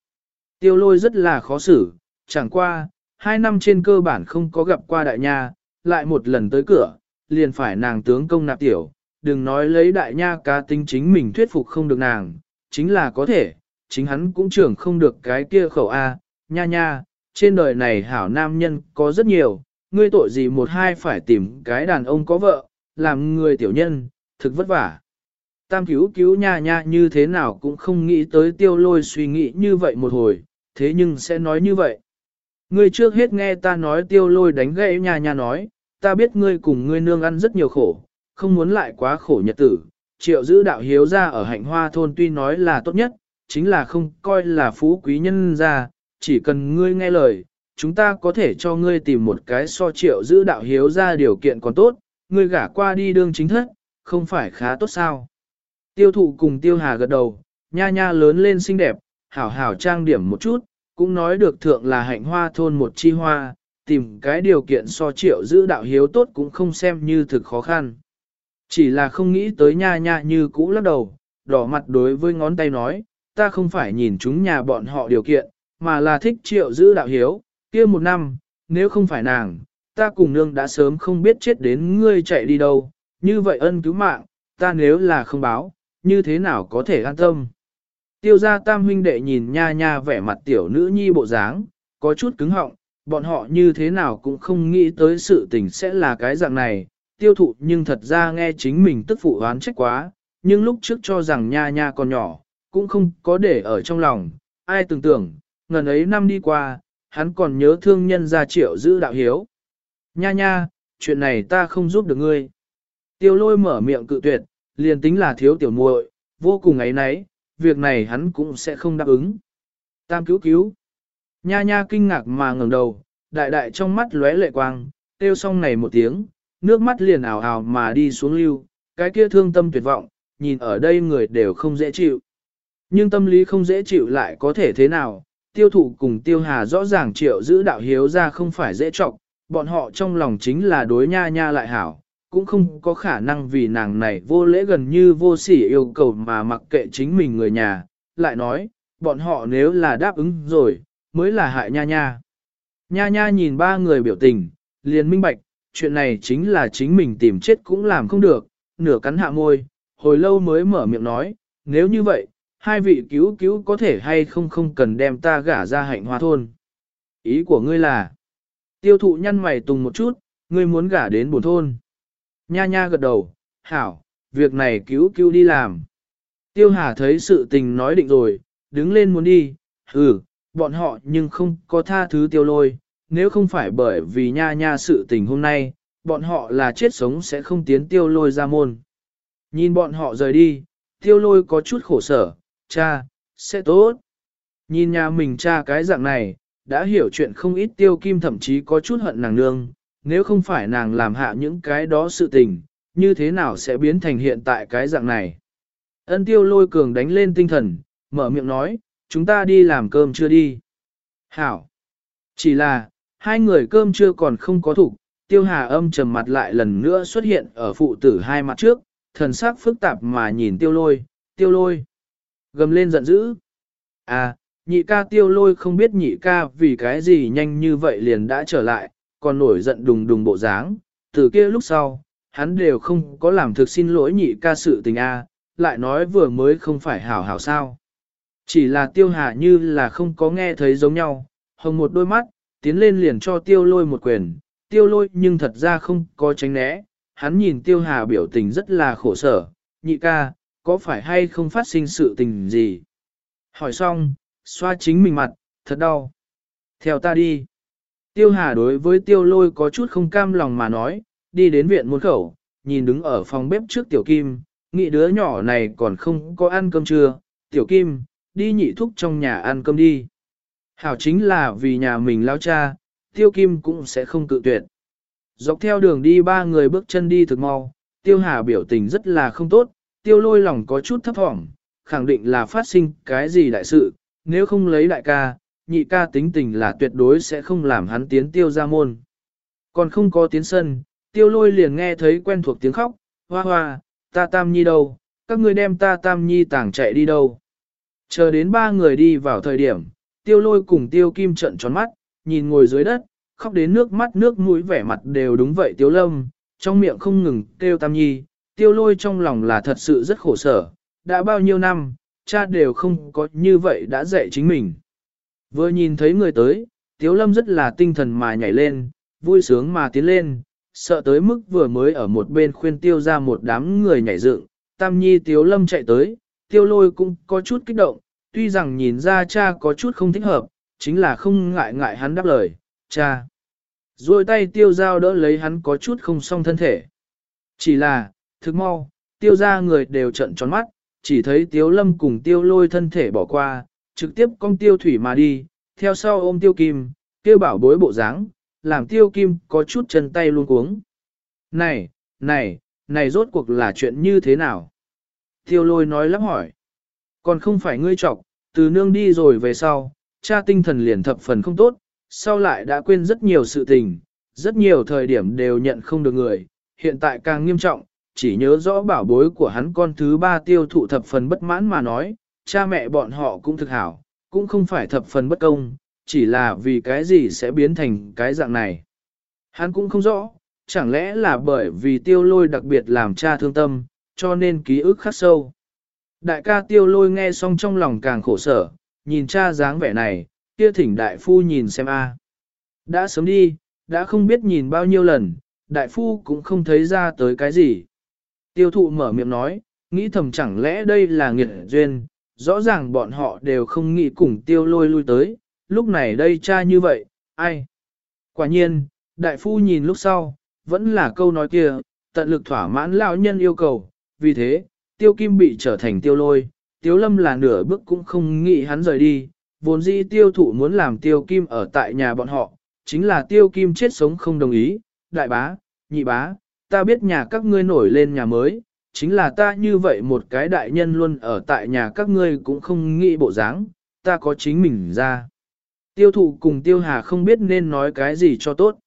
Tiêu lôi rất là khó xử, chẳng qua, hai năm trên cơ bản không có gặp qua đại nha, lại một lần tới cửa, liền phải nàng tướng công nạp tiểu, đừng nói lấy đại nha cá tính chính mình thuyết phục không được nàng, chính là có thể, chính hắn cũng trưởng không được cái kia khẩu A, nha nha, trên đời này hảo nam nhân có rất nhiều, ngươi tội gì một hai phải tìm cái đàn ông có vợ, làm người tiểu nhân, thực vất vả. Tam cứu cứu nha nha như thế nào cũng không nghĩ tới tiêu lôi suy nghĩ như vậy một hồi, thế nhưng sẽ nói như vậy. Ngươi trước hết nghe ta nói tiêu lôi đánh gãy nha nha nói, ta biết ngươi cùng ngươi nương ăn rất nhiều khổ, không muốn lại quá khổ nhật tử. Triệu giữ đạo hiếu ra ở hạnh hoa thôn tuy nói là tốt nhất, chính là không coi là phú quý nhân ra, chỉ cần ngươi nghe lời, chúng ta có thể cho ngươi tìm một cái so triệu giữ đạo hiếu ra điều kiện còn tốt, ngươi gả qua đi đương chính thất, không phải khá tốt sao. Tiêu thụ cùng tiêu hà gật đầu, nha nha lớn lên xinh đẹp, hảo hảo trang điểm một chút, cũng nói được thượng là hạnh hoa thôn một chi hoa, tìm cái điều kiện so triệu giữ đạo hiếu tốt cũng không xem như thực khó khăn. Chỉ là không nghĩ tới nha nha như cũ lắc đầu, đỏ mặt đối với ngón tay nói, ta không phải nhìn chúng nhà bọn họ điều kiện, mà là thích triệu giữ đạo hiếu, kia một năm, nếu không phải nàng, ta cùng nương đã sớm không biết chết đến ngươi chạy đi đâu, như vậy ân cứu mạng, ta nếu là không báo, như thế nào có thể an tâm. Tiêu gia tam huynh đệ nhìn nha nha vẻ mặt tiểu nữ nhi bộ dáng, có chút cứng họng, bọn họ như thế nào cũng không nghĩ tới sự tình sẽ là cái dạng này, tiêu thụ nhưng thật ra nghe chính mình tức phụ oán trách quá, nhưng lúc trước cho rằng nha nha còn nhỏ, cũng không có để ở trong lòng, ai tưởng tưởng, ngần ấy năm đi qua, hắn còn nhớ thương nhân gia triệu giữ đạo hiếu. Nha nha, chuyện này ta không giúp được ngươi. Tiêu lôi mở miệng cự tuyệt, liền tính là thiếu tiểu muội, vô cùng ấy nấy, việc này hắn cũng sẽ không đáp ứng. Tam cứu cứu. Nha nha kinh ngạc mà ngẩng đầu, đại đại trong mắt lóe lệ quang, tiêu xong này một tiếng, nước mắt liền ảo ảo mà đi xuống lưu, cái kia thương tâm tuyệt vọng, nhìn ở đây người đều không dễ chịu. Nhưng tâm lý không dễ chịu lại có thể thế nào, tiêu thụ cùng tiêu hà rõ ràng triệu giữ đạo hiếu ra không phải dễ trọng, bọn họ trong lòng chính là đối nha nha lại hảo, cũng không có khả năng vì nàng này vô lễ gần như vô sỉ yêu cầu mà mặc kệ chính mình người nhà, lại nói, bọn họ nếu là đáp ứng rồi, mới là hại nha nha. Nha nha nhìn ba người biểu tình, liền minh bạch, chuyện này chính là chính mình tìm chết cũng làm không được, nửa cắn hạ môi, hồi lâu mới mở miệng nói, nếu như vậy, hai vị cứu cứu có thể hay không không cần đem ta gả ra hạnh hoa thôn. Ý của ngươi là, tiêu thụ nhăn mày tùng một chút, ngươi muốn gả đến buồn thôn. Nha nha gật đầu, hảo, việc này cứu cứu đi làm. Tiêu hà thấy sự tình nói định rồi, đứng lên muốn đi, ừ, bọn họ nhưng không có tha thứ tiêu lôi, nếu không phải bởi vì nha nha sự tình hôm nay, bọn họ là chết sống sẽ không tiến tiêu lôi ra môn. Nhìn bọn họ rời đi, tiêu lôi có chút khổ sở, cha, sẽ tốt. Nhìn nhà mình cha cái dạng này, đã hiểu chuyện không ít tiêu kim thậm chí có chút hận nàng nương, nếu không phải nàng làm hạ những cái đó sự tình, như thế nào sẽ biến thành hiện tại cái dạng này. Ân tiêu lôi cường đánh lên tinh thần, mở miệng nói, chúng ta đi làm cơm chưa đi. Hảo. Chỉ là, hai người cơm chưa còn không có thủ, tiêu hà âm trầm mặt lại lần nữa xuất hiện ở phụ tử hai mặt trước, thần sắc phức tạp mà nhìn tiêu lôi, tiêu lôi. Gầm lên giận dữ. À, nhị ca tiêu lôi không biết nhị ca vì cái gì nhanh như vậy liền đã trở lại, còn nổi giận đùng đùng bộ dáng, từ kia lúc sau, hắn đều không có làm thực xin lỗi nhị ca sự tình a, lại nói vừa mới không phải hảo hảo sao. Chỉ là tiêu hà như là không có nghe thấy giống nhau, hồng một đôi mắt, tiến lên liền cho tiêu lôi một quyền, tiêu lôi nhưng thật ra không có tránh né, hắn nhìn tiêu hà biểu tình rất là khổ sở, nhị ca, có phải hay không phát sinh sự tình gì? Hỏi xong, xoa chính mình mặt, thật đau. Theo ta đi. Tiêu Hà đối với tiêu lôi có chút không cam lòng mà nói, đi đến viện môn khẩu, nhìn đứng ở phòng bếp trước tiểu kim, nghĩ đứa nhỏ này còn không có ăn cơm trưa, tiểu kim, đi nhị thúc trong nhà ăn cơm đi. Hảo chính là vì nhà mình lao cha, tiêu kim cũng sẽ không cự tuyệt. Dọc theo đường đi ba người bước chân đi thực mau, tiêu hà biểu tình rất là không tốt, tiêu lôi lòng có chút thấp thỏm, khẳng định là phát sinh cái gì đại sự, nếu không lấy đại ca, nhị ca tính tình là tuyệt đối sẽ không làm hắn tiến tiêu ra môn. Còn không có tiến sân, tiêu lôi liền nghe thấy quen thuộc tiếng khóc, hoa hoa, ta tam nhi đâu, các ngươi đem ta tam nhi tàng chạy đi đâu. Chờ đến ba người đi vào thời điểm, tiêu lôi cùng tiêu kim trận tròn mắt, nhìn ngồi dưới đất, khóc đến nước mắt nước mũi vẻ mặt đều đúng vậy tiêu lâm, trong miệng không ngừng kêu tam nhi, tiêu lôi trong lòng là thật sự rất khổ sở, đã bao nhiêu năm, cha đều không có như vậy đã dạy chính mình. Vừa nhìn thấy người tới, tiêu lâm rất là tinh thần mà nhảy lên, vui sướng mà tiến lên, sợ tới mức vừa mới ở một bên khuyên tiêu ra một đám người nhảy dựng, tam nhi tiêu lâm chạy tới, tiêu lôi cũng có chút kích động, tuy rằng nhìn ra cha có chút không thích hợp, chính là không ngại ngại hắn đáp lời, cha. Rồi tay tiêu giao đỡ lấy hắn có chút không xong thân thể. Chỉ là, thực mau, tiêu ra người đều trận tròn mắt, chỉ thấy tiêu lâm cùng tiêu lôi thân thể bỏ qua, trực tiếp con tiêu thủy mà đi, theo sau ôm tiêu kim, kêu bảo bối bộ dáng, làm tiêu kim có chút chân tay luôn cuống. Này, này, này rốt cuộc là chuyện như thế nào? Tiêu lôi nói lắp hỏi. Còn không phải ngươi trọc, từ nương đi rồi về sau, cha tinh thần liền thập phần không tốt, sau lại đã quên rất nhiều sự tình, rất nhiều thời điểm đều nhận không được người, hiện tại càng nghiêm trọng, chỉ nhớ rõ bảo bối của hắn con thứ ba tiêu thụ thập phần bất mãn mà nói, cha mẹ bọn họ cũng thực hảo, cũng không phải thập phần bất công, chỉ là vì cái gì sẽ biến thành cái dạng này. Hắn cũng không rõ, chẳng lẽ là bởi vì tiêu lôi đặc biệt làm cha thương tâm, cho nên ký ức khắc sâu. Đại ca tiêu lôi nghe xong trong lòng càng khổ sở, nhìn cha dáng vẻ này, kia thỉnh đại phu nhìn xem a. Đã sớm đi, đã không biết nhìn bao nhiêu lần, đại phu cũng không thấy ra tới cái gì. Tiêu thụ mở miệng nói, nghĩ thầm chẳng lẽ đây là nghiệt duyên, rõ ràng bọn họ đều không nghĩ cùng tiêu lôi lui tới, lúc này đây cha như vậy, ai? Quả nhiên, đại phu nhìn lúc sau, vẫn là câu nói kia, tận lực thỏa mãn lão nhân yêu cầu, vì thế, tiêu kim bị trở thành tiêu lôi, tiêu lâm là nửa bước cũng không nghĩ hắn rời đi, vốn dĩ tiêu thụ muốn làm tiêu kim ở tại nhà bọn họ, chính là tiêu kim chết sống không đồng ý, đại bá, nhị bá, ta biết nhà các ngươi nổi lên nhà mới, chính là ta như vậy một cái đại nhân luôn ở tại nhà các ngươi cũng không nghĩ bộ dáng, ta có chính mình ra. Tiêu thụ cùng tiêu hà không biết nên nói cái gì cho tốt.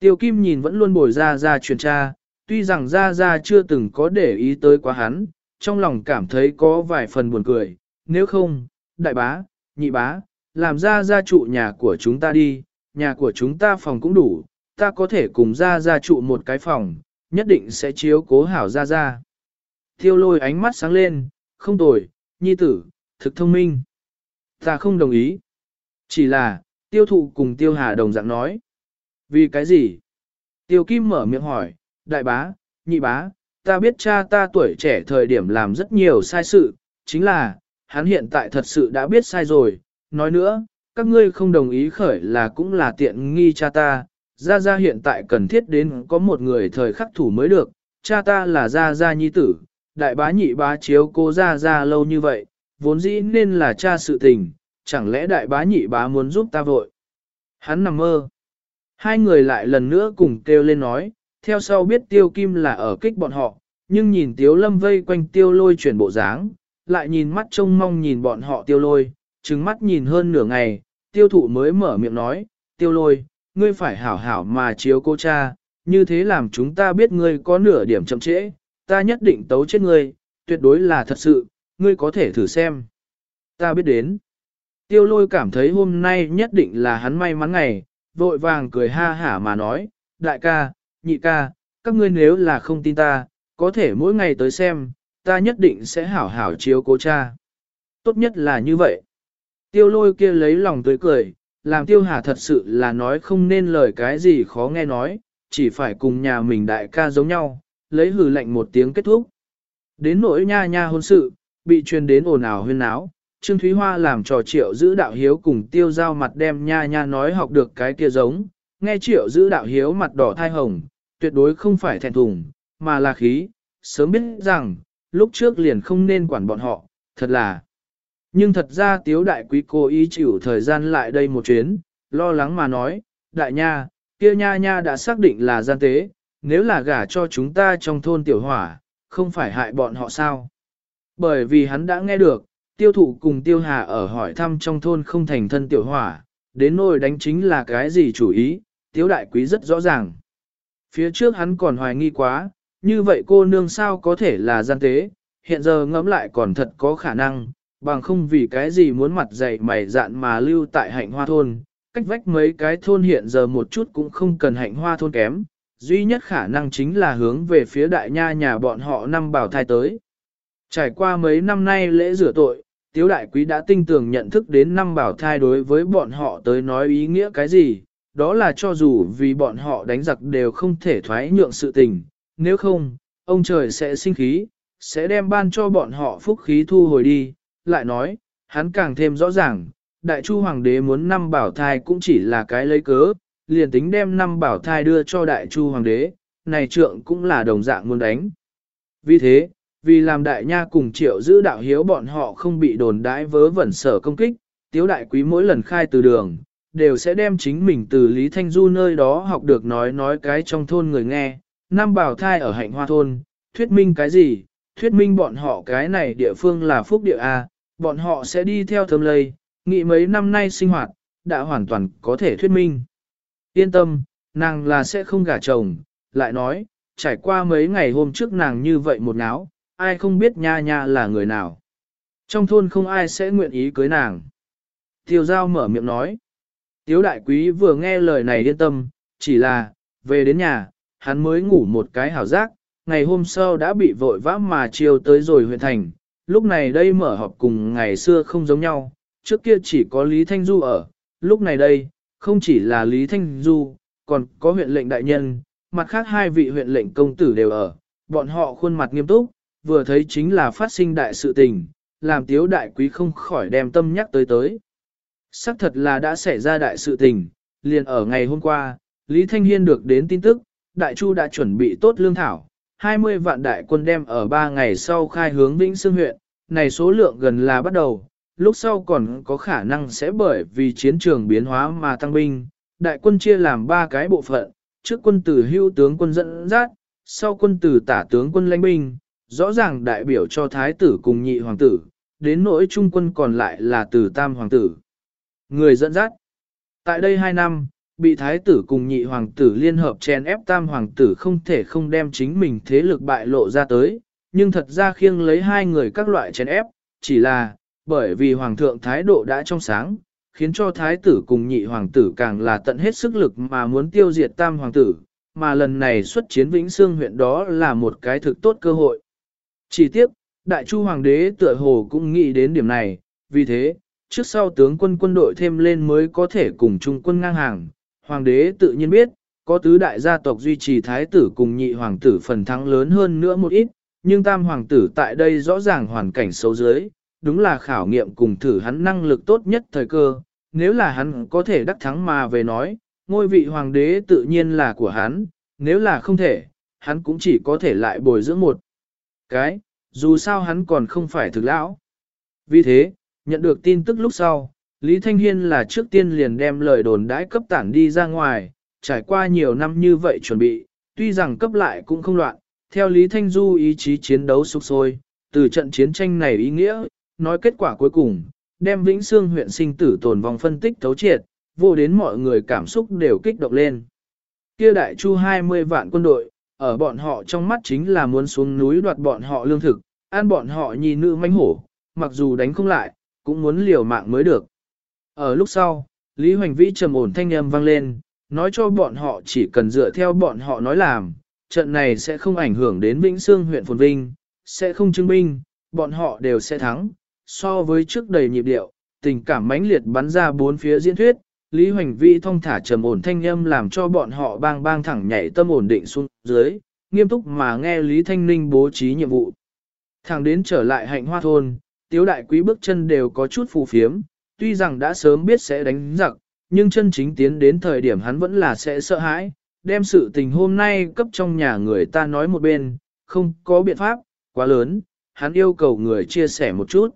Tiêu kim nhìn vẫn luôn bồi ra ra truyền tra, tuy rằng ra ra chưa từng có để ý tới quá hắn, trong lòng cảm thấy có vài phần buồn cười, nếu không, đại bá, nhị bá, làm ra ra trụ nhà của chúng ta đi, nhà của chúng ta phòng cũng đủ, ta có thể cùng ra ra trụ một cái phòng, nhất định sẽ chiếu cố hảo ra ra. Tiêu lôi ánh mắt sáng lên, không tồi, nhi tử, thực thông minh. Ta không đồng ý. Chỉ là, tiêu thụ cùng tiêu hà đồng dạng nói. Vì cái gì? Tiêu kim mở miệng hỏi, đại bá, nhị bá, ta biết cha ta tuổi trẻ thời điểm làm rất nhiều sai sự, chính là, hắn hiện tại thật sự đã biết sai rồi, nói nữa, các ngươi không đồng ý khởi là cũng là tiện nghi cha ta, Gia Gia hiện tại cần thiết đến có một người thời khắc thủ mới được, cha ta là Gia Gia nhi tử, đại bá nhị bá chiếu cô ra ra lâu như vậy, vốn dĩ nên là cha sự tình, chẳng lẽ đại bá nhị bá muốn giúp ta vội. Hắn nằm mơ. Hai người lại lần nữa cùng kêu lên nói, theo sau biết tiêu kim là ở kích bọn họ, nhưng nhìn tiếu lâm vây quanh tiêu lôi chuyển bộ dáng, lại nhìn mắt trông mong nhìn bọn họ tiêu lôi, trừng mắt nhìn hơn nửa ngày, tiêu thụ mới mở miệng nói, tiêu lôi, ngươi phải hảo hảo mà chiếu cô cha, như thế làm chúng ta biết ngươi có nửa điểm chậm trễ, ta nhất định tấu chết ngươi, tuyệt đối là thật sự, ngươi có thể thử xem. Ta biết đến. Tiêu lôi cảm thấy hôm nay nhất định là hắn may mắn ngày, vội vàng cười ha hả mà nói, đại ca, nhị ca, các ngươi nếu là không tin ta, có thể mỗi ngày tới xem, ta nhất định sẽ hảo hảo chiếu cố cha. Tốt nhất là như vậy. Tiêu lôi kia lấy lòng tươi cười, làm tiêu hà thật sự là nói không nên lời cái gì khó nghe nói, chỉ phải cùng nhà mình đại ca giống nhau, lấy hử lệnh một tiếng kết thúc. Đến nỗi nha nha hôn sự, bị truyền đến ồn ào huyên náo, Trương Thúy Hoa làm trò triệu giữ đạo hiếu cùng tiêu giao mặt đem nha nha nói học được cái kia giống, nghe triệu giữ đạo hiếu mặt đỏ thai hồng, tuyệt đối không phải thẹn thùng, mà là khí, sớm biết rằng, lúc trước liền không nên quản bọn họ, thật là. Nhưng thật ra tiếu đại quý cô ý chịu thời gian lại đây một chuyến, lo lắng mà nói, đại nha, kia nha nha đã xác định là gian tế, nếu là gả cho chúng ta trong thôn tiểu hỏa, không phải hại bọn họ sao. Bởi vì hắn đã nghe được, tiêu thụ cùng tiêu hà ở hỏi thăm trong thôn không thành thân tiểu hỏa, đến nỗi đánh chính là cái gì chủ ý, tiếu đại quý rất rõ ràng. Phía trước hắn còn hoài nghi quá, như vậy cô nương sao có thể là gian tế, hiện giờ ngẫm lại còn thật có khả năng, bằng không vì cái gì muốn mặt dày mày dạn mà lưu tại hạnh hoa thôn, cách vách mấy cái thôn hiện giờ một chút cũng không cần hạnh hoa thôn kém, duy nhất khả năng chính là hướng về phía đại nha nhà bọn họ năm bảo thai tới. Trải qua mấy năm nay lễ rửa tội, Tiếu Đại Quý đã tinh tường nhận thức đến năm bảo thai đối với bọn họ tới nói ý nghĩa cái gì, đó là cho dù vì bọn họ đánh giặc đều không thể thoái nhượng sự tình, nếu không, ông trời sẽ sinh khí, sẽ đem ban cho bọn họ phúc khí thu hồi đi, lại nói, hắn càng thêm rõ ràng, Đại Chu Hoàng đế muốn năm bảo thai cũng chỉ là cái lấy cớ, liền tính đem năm bảo thai đưa cho Đại Chu Hoàng đế, này trượng cũng là đồng dạng muốn đánh. Vì thế, vì làm đại nha cùng triệu giữ đạo hiếu bọn họ không bị đồn đãi vớ vẩn sở công kích, tiếu đại quý mỗi lần khai từ đường, đều sẽ đem chính mình từ Lý Thanh Du nơi đó học được nói nói cái trong thôn người nghe, năm bảo thai ở hạnh hoa thôn, thuyết minh cái gì, thuyết minh bọn họ cái này địa phương là phúc địa A, bọn họ sẽ đi theo thơm lây, nghĩ mấy năm nay sinh hoạt, đã hoàn toàn có thể thuyết minh. Yên tâm, nàng là sẽ không gả chồng, lại nói, trải qua mấy ngày hôm trước nàng như vậy một náo, ai không biết nha nha là người nào. Trong thôn không ai sẽ nguyện ý cưới nàng. Tiêu giao mở miệng nói. Tiếu đại quý vừa nghe lời này yên tâm, chỉ là, về đến nhà, hắn mới ngủ một cái hảo giác, ngày hôm sau đã bị vội vã mà chiều tới rồi huyện thành. Lúc này đây mở họp cùng ngày xưa không giống nhau, trước kia chỉ có Lý Thanh Du ở, lúc này đây, không chỉ là Lý Thanh Du, còn có huyện lệnh đại nhân, mặt khác hai vị huyện lệnh công tử đều ở, bọn họ khuôn mặt nghiêm túc, vừa thấy chính là phát sinh đại sự tình, làm tiếu đại quý không khỏi đem tâm nhắc tới tới. Sắc thật là đã xảy ra đại sự tình, liền ở ngày hôm qua, Lý Thanh Hiên được đến tin tức, Đại Chu đã chuẩn bị tốt lương thảo, 20 vạn đại quân đem ở 3 ngày sau khai hướng Vĩnh Sương huyện, này số lượng gần là bắt đầu, lúc sau còn có khả năng sẽ bởi vì chiến trường biến hóa mà tăng binh, đại quân chia làm 3 cái bộ phận, trước quân tử hưu tướng quân dẫn dắt, sau quân tử tả tướng quân lãnh binh, rõ ràng đại biểu cho thái tử cùng nhị hoàng tử, đến nỗi trung quân còn lại là từ tam hoàng tử. Người dẫn dắt. Tại đây hai năm, bị thái tử cùng nhị hoàng tử liên hợp chen ép tam hoàng tử không thể không đem chính mình thế lực bại lộ ra tới, nhưng thật ra khiêng lấy hai người các loại chen ép, chỉ là, bởi vì hoàng thượng thái độ đã trong sáng, khiến cho thái tử cùng nhị hoàng tử càng là tận hết sức lực mà muốn tiêu diệt tam hoàng tử, mà lần này xuất chiến Vĩnh xương huyện đó là một cái thực tốt cơ hội. Chỉ tiếc, Đại Chu Hoàng đế tựa hồ cũng nghĩ đến điểm này, vì thế, trước sau tướng quân quân đội thêm lên mới có thể cùng trung quân ngang hàng. Hoàng đế tự nhiên biết, có tứ đại gia tộc duy trì thái tử cùng nhị hoàng tử phần thắng lớn hơn nữa một ít, nhưng tam hoàng tử tại đây rõ ràng hoàn cảnh xấu dưới, đúng là khảo nghiệm cùng thử hắn năng lực tốt nhất thời cơ, nếu là hắn có thể đắc thắng mà về nói, ngôi vị hoàng đế tự nhiên là của hắn, nếu là không thể, hắn cũng chỉ có thể lại bồi dưỡng một cái, dù sao hắn còn không phải thực lão. Vì thế, nhận được tin tức lúc sau, Lý Thanh Hiên là trước tiên liền đem lời đồn đãi cấp tản đi ra ngoài, trải qua nhiều năm như vậy chuẩn bị, tuy rằng cấp lại cũng không loạn, theo Lý Thanh Du ý chí chiến đấu sục sôi, từ trận chiến tranh này ý nghĩa, nói kết quả cuối cùng, đem Vĩnh xương huyện sinh tử tồn vong phân tích thấu triệt, vô đến mọi người cảm xúc đều kích động lên. Kia đại chu 20 vạn quân đội, ở bọn họ trong mắt chính là muốn xuống núi đoạt bọn họ lương thực, ăn bọn họ nhì nữ manh hổ, mặc dù đánh không lại, cũng muốn liều mạng mới được. Ở lúc sau, Lý Hoành Vĩ trầm ổn thanh âm vang lên, nói cho bọn họ chỉ cần dựa theo bọn họ nói làm, trận này sẽ không ảnh hưởng đến Vĩnh xương huyện Phồn Vinh, sẽ không chứng minh, bọn họ đều sẽ thắng. So với trước đầy nhịp điệu, tình cảm mãnh liệt bắn ra bốn phía diễn thuyết, Lý Hoành Vi thông thả trầm ổn thanh âm làm cho bọn họ bang bang thẳng nhảy tâm ổn định xuống dưới, nghiêm túc mà nghe Lý Thanh Ninh bố trí nhiệm vụ. Thẳng đến trở lại hạnh hoa thôn, tiếu đại quý bước chân đều có chút phù phiếm, tuy rằng đã sớm biết sẽ đánh giặc, nhưng chân chính tiến đến thời điểm hắn vẫn là sẽ sợ hãi, đem sự tình hôm nay cấp trong nhà người ta nói một bên, không có biện pháp, quá lớn, hắn yêu cầu người chia sẻ một chút.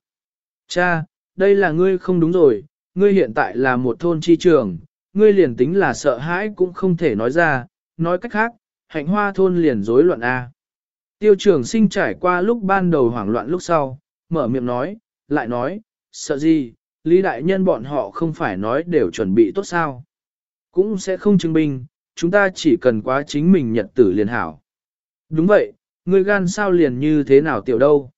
Cha, đây là ngươi không đúng rồi, ngươi hiện tại là một thôn chi trường, ngươi liền tính là sợ hãi cũng không thể nói ra, nói cách khác, hạnh hoa thôn liền rối loạn A. Tiêu trường sinh trải qua lúc ban đầu hoảng loạn lúc sau, mở miệng nói, lại nói, sợ gì, Lý Đại Nhân bọn họ không phải nói đều chuẩn bị tốt sao. Cũng sẽ không chứng minh, chúng ta chỉ cần quá chính mình nhật tử liền hảo. Đúng vậy, ngươi gan sao liền như thế nào tiểu đâu.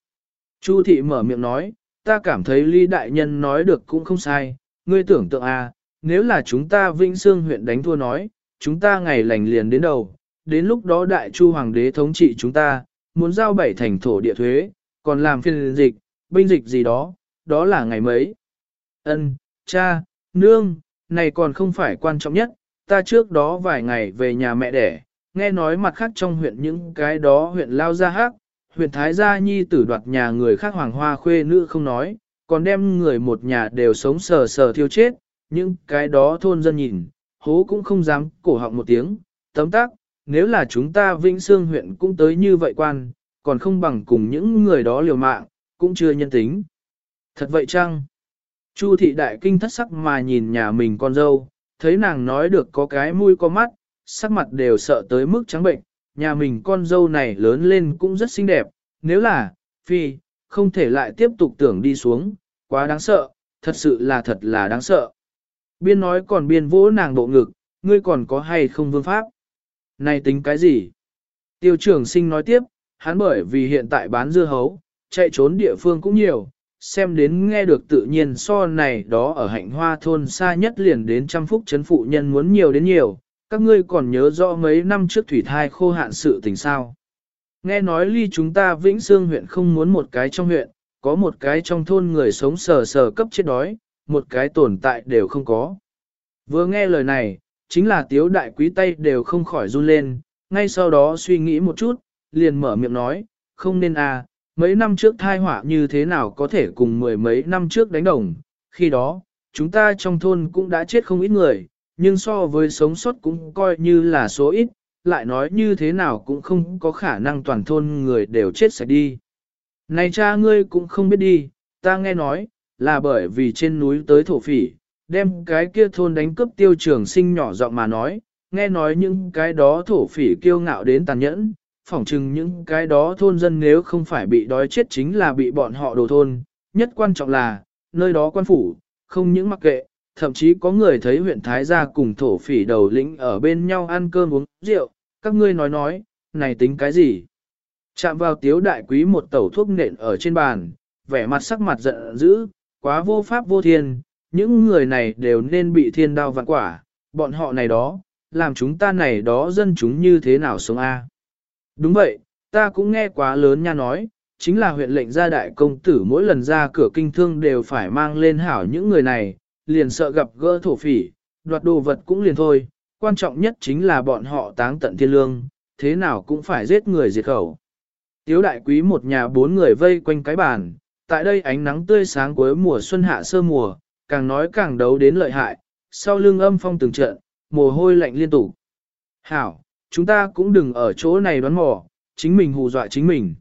Chu thị mở miệng nói, ta cảm thấy Lý Đại Nhân nói được cũng không sai, ngươi tưởng tượng à, nếu là chúng ta Vĩnh Sương huyện đánh thua nói, chúng ta ngày lành liền đến đầu, đến lúc đó Đại Chu Hoàng đế thống trị chúng ta, muốn giao bảy thành thổ địa thuế, còn làm phiên dịch, binh dịch gì đó, đó là ngày mấy. Ân, cha, nương, này còn không phải quan trọng nhất, ta trước đó vài ngày về nhà mẹ đẻ, nghe nói mặt khác trong huyện những cái đó huyện lao ra hát, huyện Thái Gia Nhi tử đoạt nhà người khác hoàng hoa khuê nữ không nói, còn đem người một nhà đều sống sờ sờ thiêu chết, những cái đó thôn dân nhìn, hố cũng không dám cổ họng một tiếng, tấm tác, nếu là chúng ta Vĩnh Sương huyện cũng tới như vậy quan, còn không bằng cùng những người đó liều mạng, cũng chưa nhân tính. Thật vậy chăng? Chu thị đại kinh thất sắc mà nhìn nhà mình con dâu, thấy nàng nói được có cái mũi có mắt, sắc mặt đều sợ tới mức trắng bệnh, nhà mình con dâu này lớn lên cũng rất xinh đẹp, nếu là, phi, không thể lại tiếp tục tưởng đi xuống, quá đáng sợ, thật sự là thật là đáng sợ. Biên nói còn biên vỗ nàng bộ ngực, ngươi còn có hay không vương pháp? Này tính cái gì? Tiêu trưởng sinh nói tiếp, hắn bởi vì hiện tại bán dưa hấu, chạy trốn địa phương cũng nhiều, xem đến nghe được tự nhiên so này đó ở hạnh hoa thôn xa nhất liền đến trăm phúc chấn phụ nhân muốn nhiều đến nhiều, các ngươi còn nhớ rõ mấy năm trước thủy thai khô hạn sự tình sao. Nghe nói ly chúng ta Vĩnh Sương huyện không muốn một cái trong huyện, có một cái trong thôn người sống sờ sờ cấp chết đói, một cái tồn tại đều không có. Vừa nghe lời này, chính là tiếu đại quý tay đều không khỏi run lên, ngay sau đó suy nghĩ một chút, liền mở miệng nói, không nên à, mấy năm trước thai họa như thế nào có thể cùng mười mấy năm trước đánh đồng, khi đó, chúng ta trong thôn cũng đã chết không ít người, nhưng so với sống sót cũng coi như là số ít, lại nói như thế nào cũng không có khả năng toàn thôn người đều chết sạch đi. Này cha ngươi cũng không biết đi, ta nghe nói, là bởi vì trên núi tới thổ phỉ, đem cái kia thôn đánh cướp tiêu trường sinh nhỏ giọng mà nói, nghe nói những cái đó thổ phỉ kiêu ngạo đến tàn nhẫn, phỏng chừng những cái đó thôn dân nếu không phải bị đói chết chính là bị bọn họ đồ thôn, nhất quan trọng là, nơi đó quan phủ, không những mặc kệ, thậm chí có người thấy huyện Thái gia cùng thổ phỉ đầu lĩnh ở bên nhau ăn cơm uống rượu, các ngươi nói nói, này tính cái gì? Chạm vào tiếu đại quý một tẩu thuốc nện ở trên bàn, vẻ mặt sắc mặt giận dữ, quá vô pháp vô thiên, những người này đều nên bị thiên đao vạn quả, bọn họ này đó, làm chúng ta này đó dân chúng như thế nào sống a? Đúng vậy, ta cũng nghe quá lớn nha nói, chính là huyện lệnh gia đại công tử mỗi lần ra cửa kinh thương đều phải mang lên hảo những người này, liền sợ gặp gỡ thổ phỉ, đoạt đồ vật cũng liền thôi, quan trọng nhất chính là bọn họ táng tận thiên lương, thế nào cũng phải giết người diệt khẩu. Tiếu đại quý một nhà bốn người vây quanh cái bàn, tại đây ánh nắng tươi sáng cuối mùa xuân hạ sơ mùa, càng nói càng đấu đến lợi hại, sau lưng âm phong từng trận, mồ hôi lạnh liên tục. Hảo, chúng ta cũng đừng ở chỗ này đoán mò, chính mình hù dọa chính mình.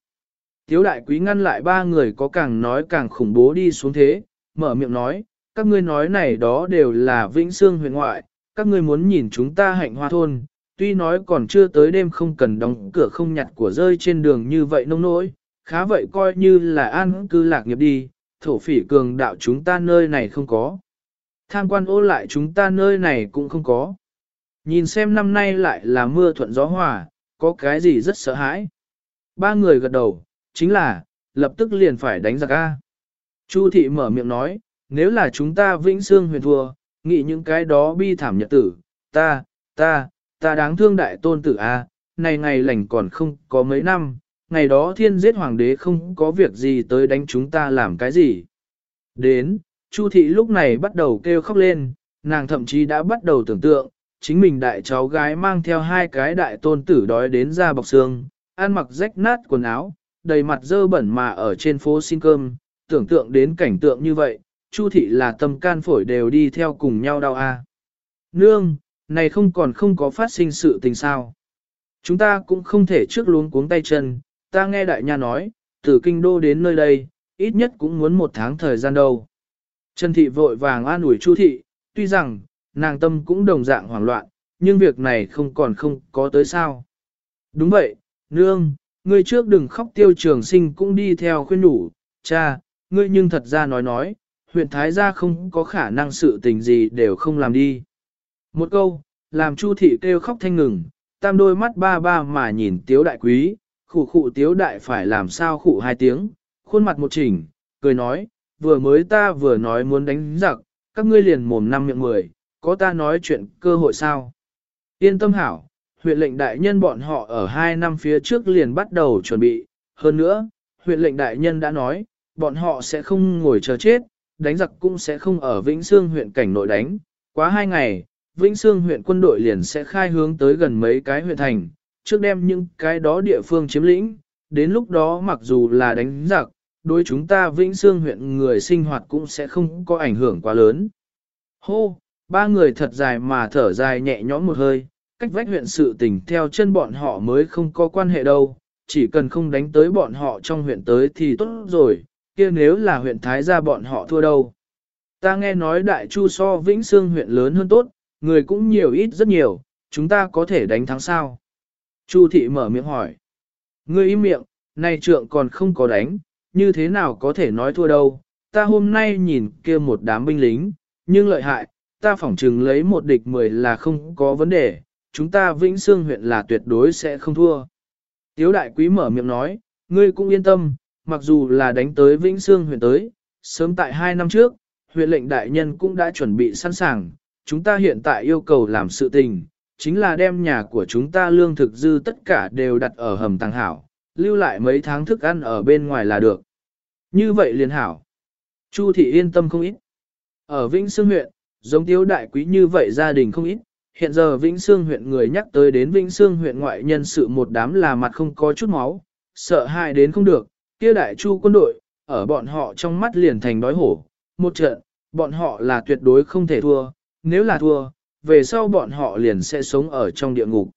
Tiếu đại quý ngăn lại ba người có càng nói càng khủng bố đi xuống thế, mở miệng nói, các ngươi nói này đó đều là vĩnh xương huyện ngoại, các ngươi muốn nhìn chúng ta hạnh hoa thôn, tuy nói còn chưa tới đêm không cần đóng cửa không nhặt của rơi trên đường như vậy nông nỗi, khá vậy coi như là an cư lạc nghiệp đi, thổ phỉ cường đạo chúng ta nơi này không có. Tham quan ô lại chúng ta nơi này cũng không có. Nhìn xem năm nay lại là mưa thuận gió hòa, có cái gì rất sợ hãi. Ba người gật đầu, chính là, lập tức liền phải đánh giặc A. Chu thị mở miệng nói, nếu là chúng ta vĩnh xương huyền thua, nghĩ những cái đó bi thảm nhật tử, ta, ta, ta đáng thương đại tôn tử A, này ngày lành còn không có mấy năm, ngày đó thiên giết hoàng đế không có việc gì tới đánh chúng ta làm cái gì. Đến, Chu thị lúc này bắt đầu kêu khóc lên, nàng thậm chí đã bắt đầu tưởng tượng, chính mình đại cháu gái mang theo hai cái đại tôn tử đói đến ra bọc xương, ăn mặc rách nát quần áo, đầy mặt dơ bẩn mà ở trên phố xin cơm, tưởng tượng đến cảnh tượng như vậy, Chu thị là tâm can phổi đều đi theo cùng nhau đau a. Nương, này không còn không có phát sinh sự tình sao. Chúng ta cũng không thể trước luống cuống tay chân, ta nghe đại nha nói, từ kinh đô đến nơi đây, ít nhất cũng muốn một tháng thời gian đâu. Trần thị vội vàng an ủi Chu thị, tuy rằng, nàng tâm cũng đồng dạng hoảng loạn, nhưng việc này không còn không có tới sao. Đúng vậy, nương, ngươi trước đừng khóc tiêu trường sinh cũng đi theo khuyên nhủ, cha, ngươi nhưng thật ra nói nói, huyện Thái gia không có khả năng sự tình gì đều không làm đi. Một câu, làm Chu thị kêu khóc thanh ngừng, tam đôi mắt ba ba mà nhìn tiếu đại quý, khủ khụ tiếu đại phải làm sao khụ hai tiếng, khuôn mặt một chỉnh, cười nói, vừa mới ta vừa nói muốn đánh giặc, các ngươi liền mồm năm miệng mười, có ta nói chuyện cơ hội sao? Yên tâm hảo, huyện lệnh đại nhân bọn họ ở hai năm phía trước liền bắt đầu chuẩn bị, hơn nữa, huyện lệnh đại nhân đã nói, bọn họ sẽ không ngồi chờ chết, đánh giặc cũng sẽ không ở Vĩnh Sương huyện cảnh nội đánh, quá hai ngày, Vĩnh Sương huyện quân đội liền sẽ khai hướng tới gần mấy cái huyện thành, trước đem những cái đó địa phương chiếm lĩnh, đến lúc đó mặc dù là đánh giặc, đối chúng ta Vĩnh Sương huyện người sinh hoạt cũng sẽ không có ảnh hưởng quá lớn. Hô, ba người thật dài mà thở dài nhẹ nhõm một hơi, cách vách huyện sự tình theo chân bọn họ mới không có quan hệ đâu, chỉ cần không đánh tới bọn họ trong huyện tới thì tốt rồi, kia nếu là huyện Thái gia bọn họ thua đâu. Ta nghe nói Đại Chu so Vĩnh Sương huyện lớn hơn tốt, người cũng nhiều ít rất nhiều, chúng ta có thể đánh thắng sao? Chu thị mở miệng hỏi. Ngươi im miệng, nay trượng còn không có đánh, như thế nào có thể nói thua đâu? Ta hôm nay nhìn kia một đám binh lính, nhưng lợi hại, ta phỏng chừng lấy một địch mười là không có vấn đề, chúng ta Vĩnh Sương huyện là tuyệt đối sẽ không thua. Tiếu đại quý mở miệng nói, ngươi cũng yên tâm, mặc dù là đánh tới Vĩnh Sương huyện tới, sớm tại hai năm trước, huyện lệnh đại nhân cũng đã chuẩn bị sẵn sàng, chúng ta hiện tại yêu cầu làm sự tình, chính là đem nhà của chúng ta lương thực dư tất cả đều đặt ở hầm tàng hảo, lưu lại mấy tháng thức ăn ở bên ngoài là được. Như vậy liền hảo. Chu thị yên tâm không ít. Ở Vĩnh Sương huyện, giống tiếu đại quý như vậy gia đình không ít, hiện giờ Vĩnh Sương huyện người nhắc tới đến Vĩnh Sương huyện ngoại nhân sự một đám là mặt không có chút máu, sợ hãi đến không được, kia đại chu quân đội, ở bọn họ trong mắt liền thành đói hổ, một trận, bọn họ là tuyệt đối không thể thua, nếu là thua, về sau bọn họ liền sẽ sống ở trong địa ngục.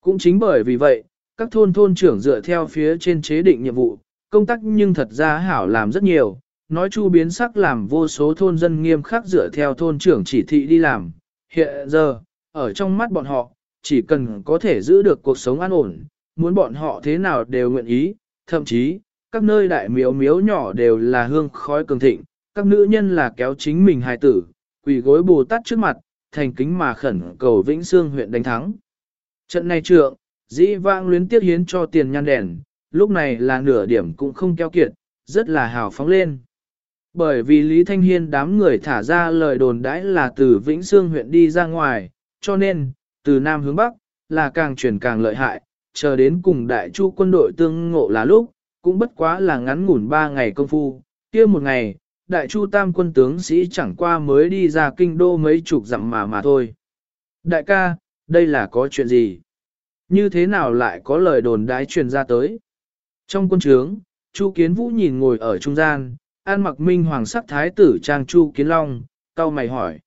Cũng chính bởi vì vậy, các thôn thôn trưởng dựa theo phía trên chế định nhiệm vụ, công tác nhưng thật ra hảo làm rất nhiều, nói chu biến sắc làm vô số thôn dân nghiêm khắc dựa theo thôn trưởng chỉ thị đi làm. Hiện giờ, ở trong mắt bọn họ, chỉ cần có thể giữ được cuộc sống an ổn, muốn bọn họ thế nào đều nguyện ý, thậm chí, các nơi đại miếu miếu nhỏ đều là hương khói cường thịnh, các nữ nhân là kéo chính mình hài tử, quỳ gối Bồ Tát trước mặt, thành kính mà khẩn cầu Vĩnh Sương huyện đánh thắng. Trận này trượng, dĩ vãng luyến tiếc hiến cho tiền nhan đèn, lúc này là nửa điểm cũng không keo kiệt, rất là hào phóng lên. Bởi vì Lý Thanh Hiên đám người thả ra lời đồn đãi là từ Vĩnh Sương huyện đi ra ngoài, cho nên, từ Nam hướng Bắc, là càng chuyển càng lợi hại, chờ đến cùng đại chu quân đội tương ngộ là lúc, cũng bất quá là ngắn ngủn ba ngày công phu, kia một ngày, đại chu tam quân tướng sĩ chẳng qua mới đi ra kinh đô mấy chục dặm mà mà thôi. Đại ca, đây là có chuyện gì? Như thế nào lại có lời đồn đái truyền ra tới? Trong quân trướng, Chu Kiến Vũ nhìn ngồi ở trung gian, an mặc minh hoàng sắc thái tử trang Chu Kiến Long, cau mày hỏi.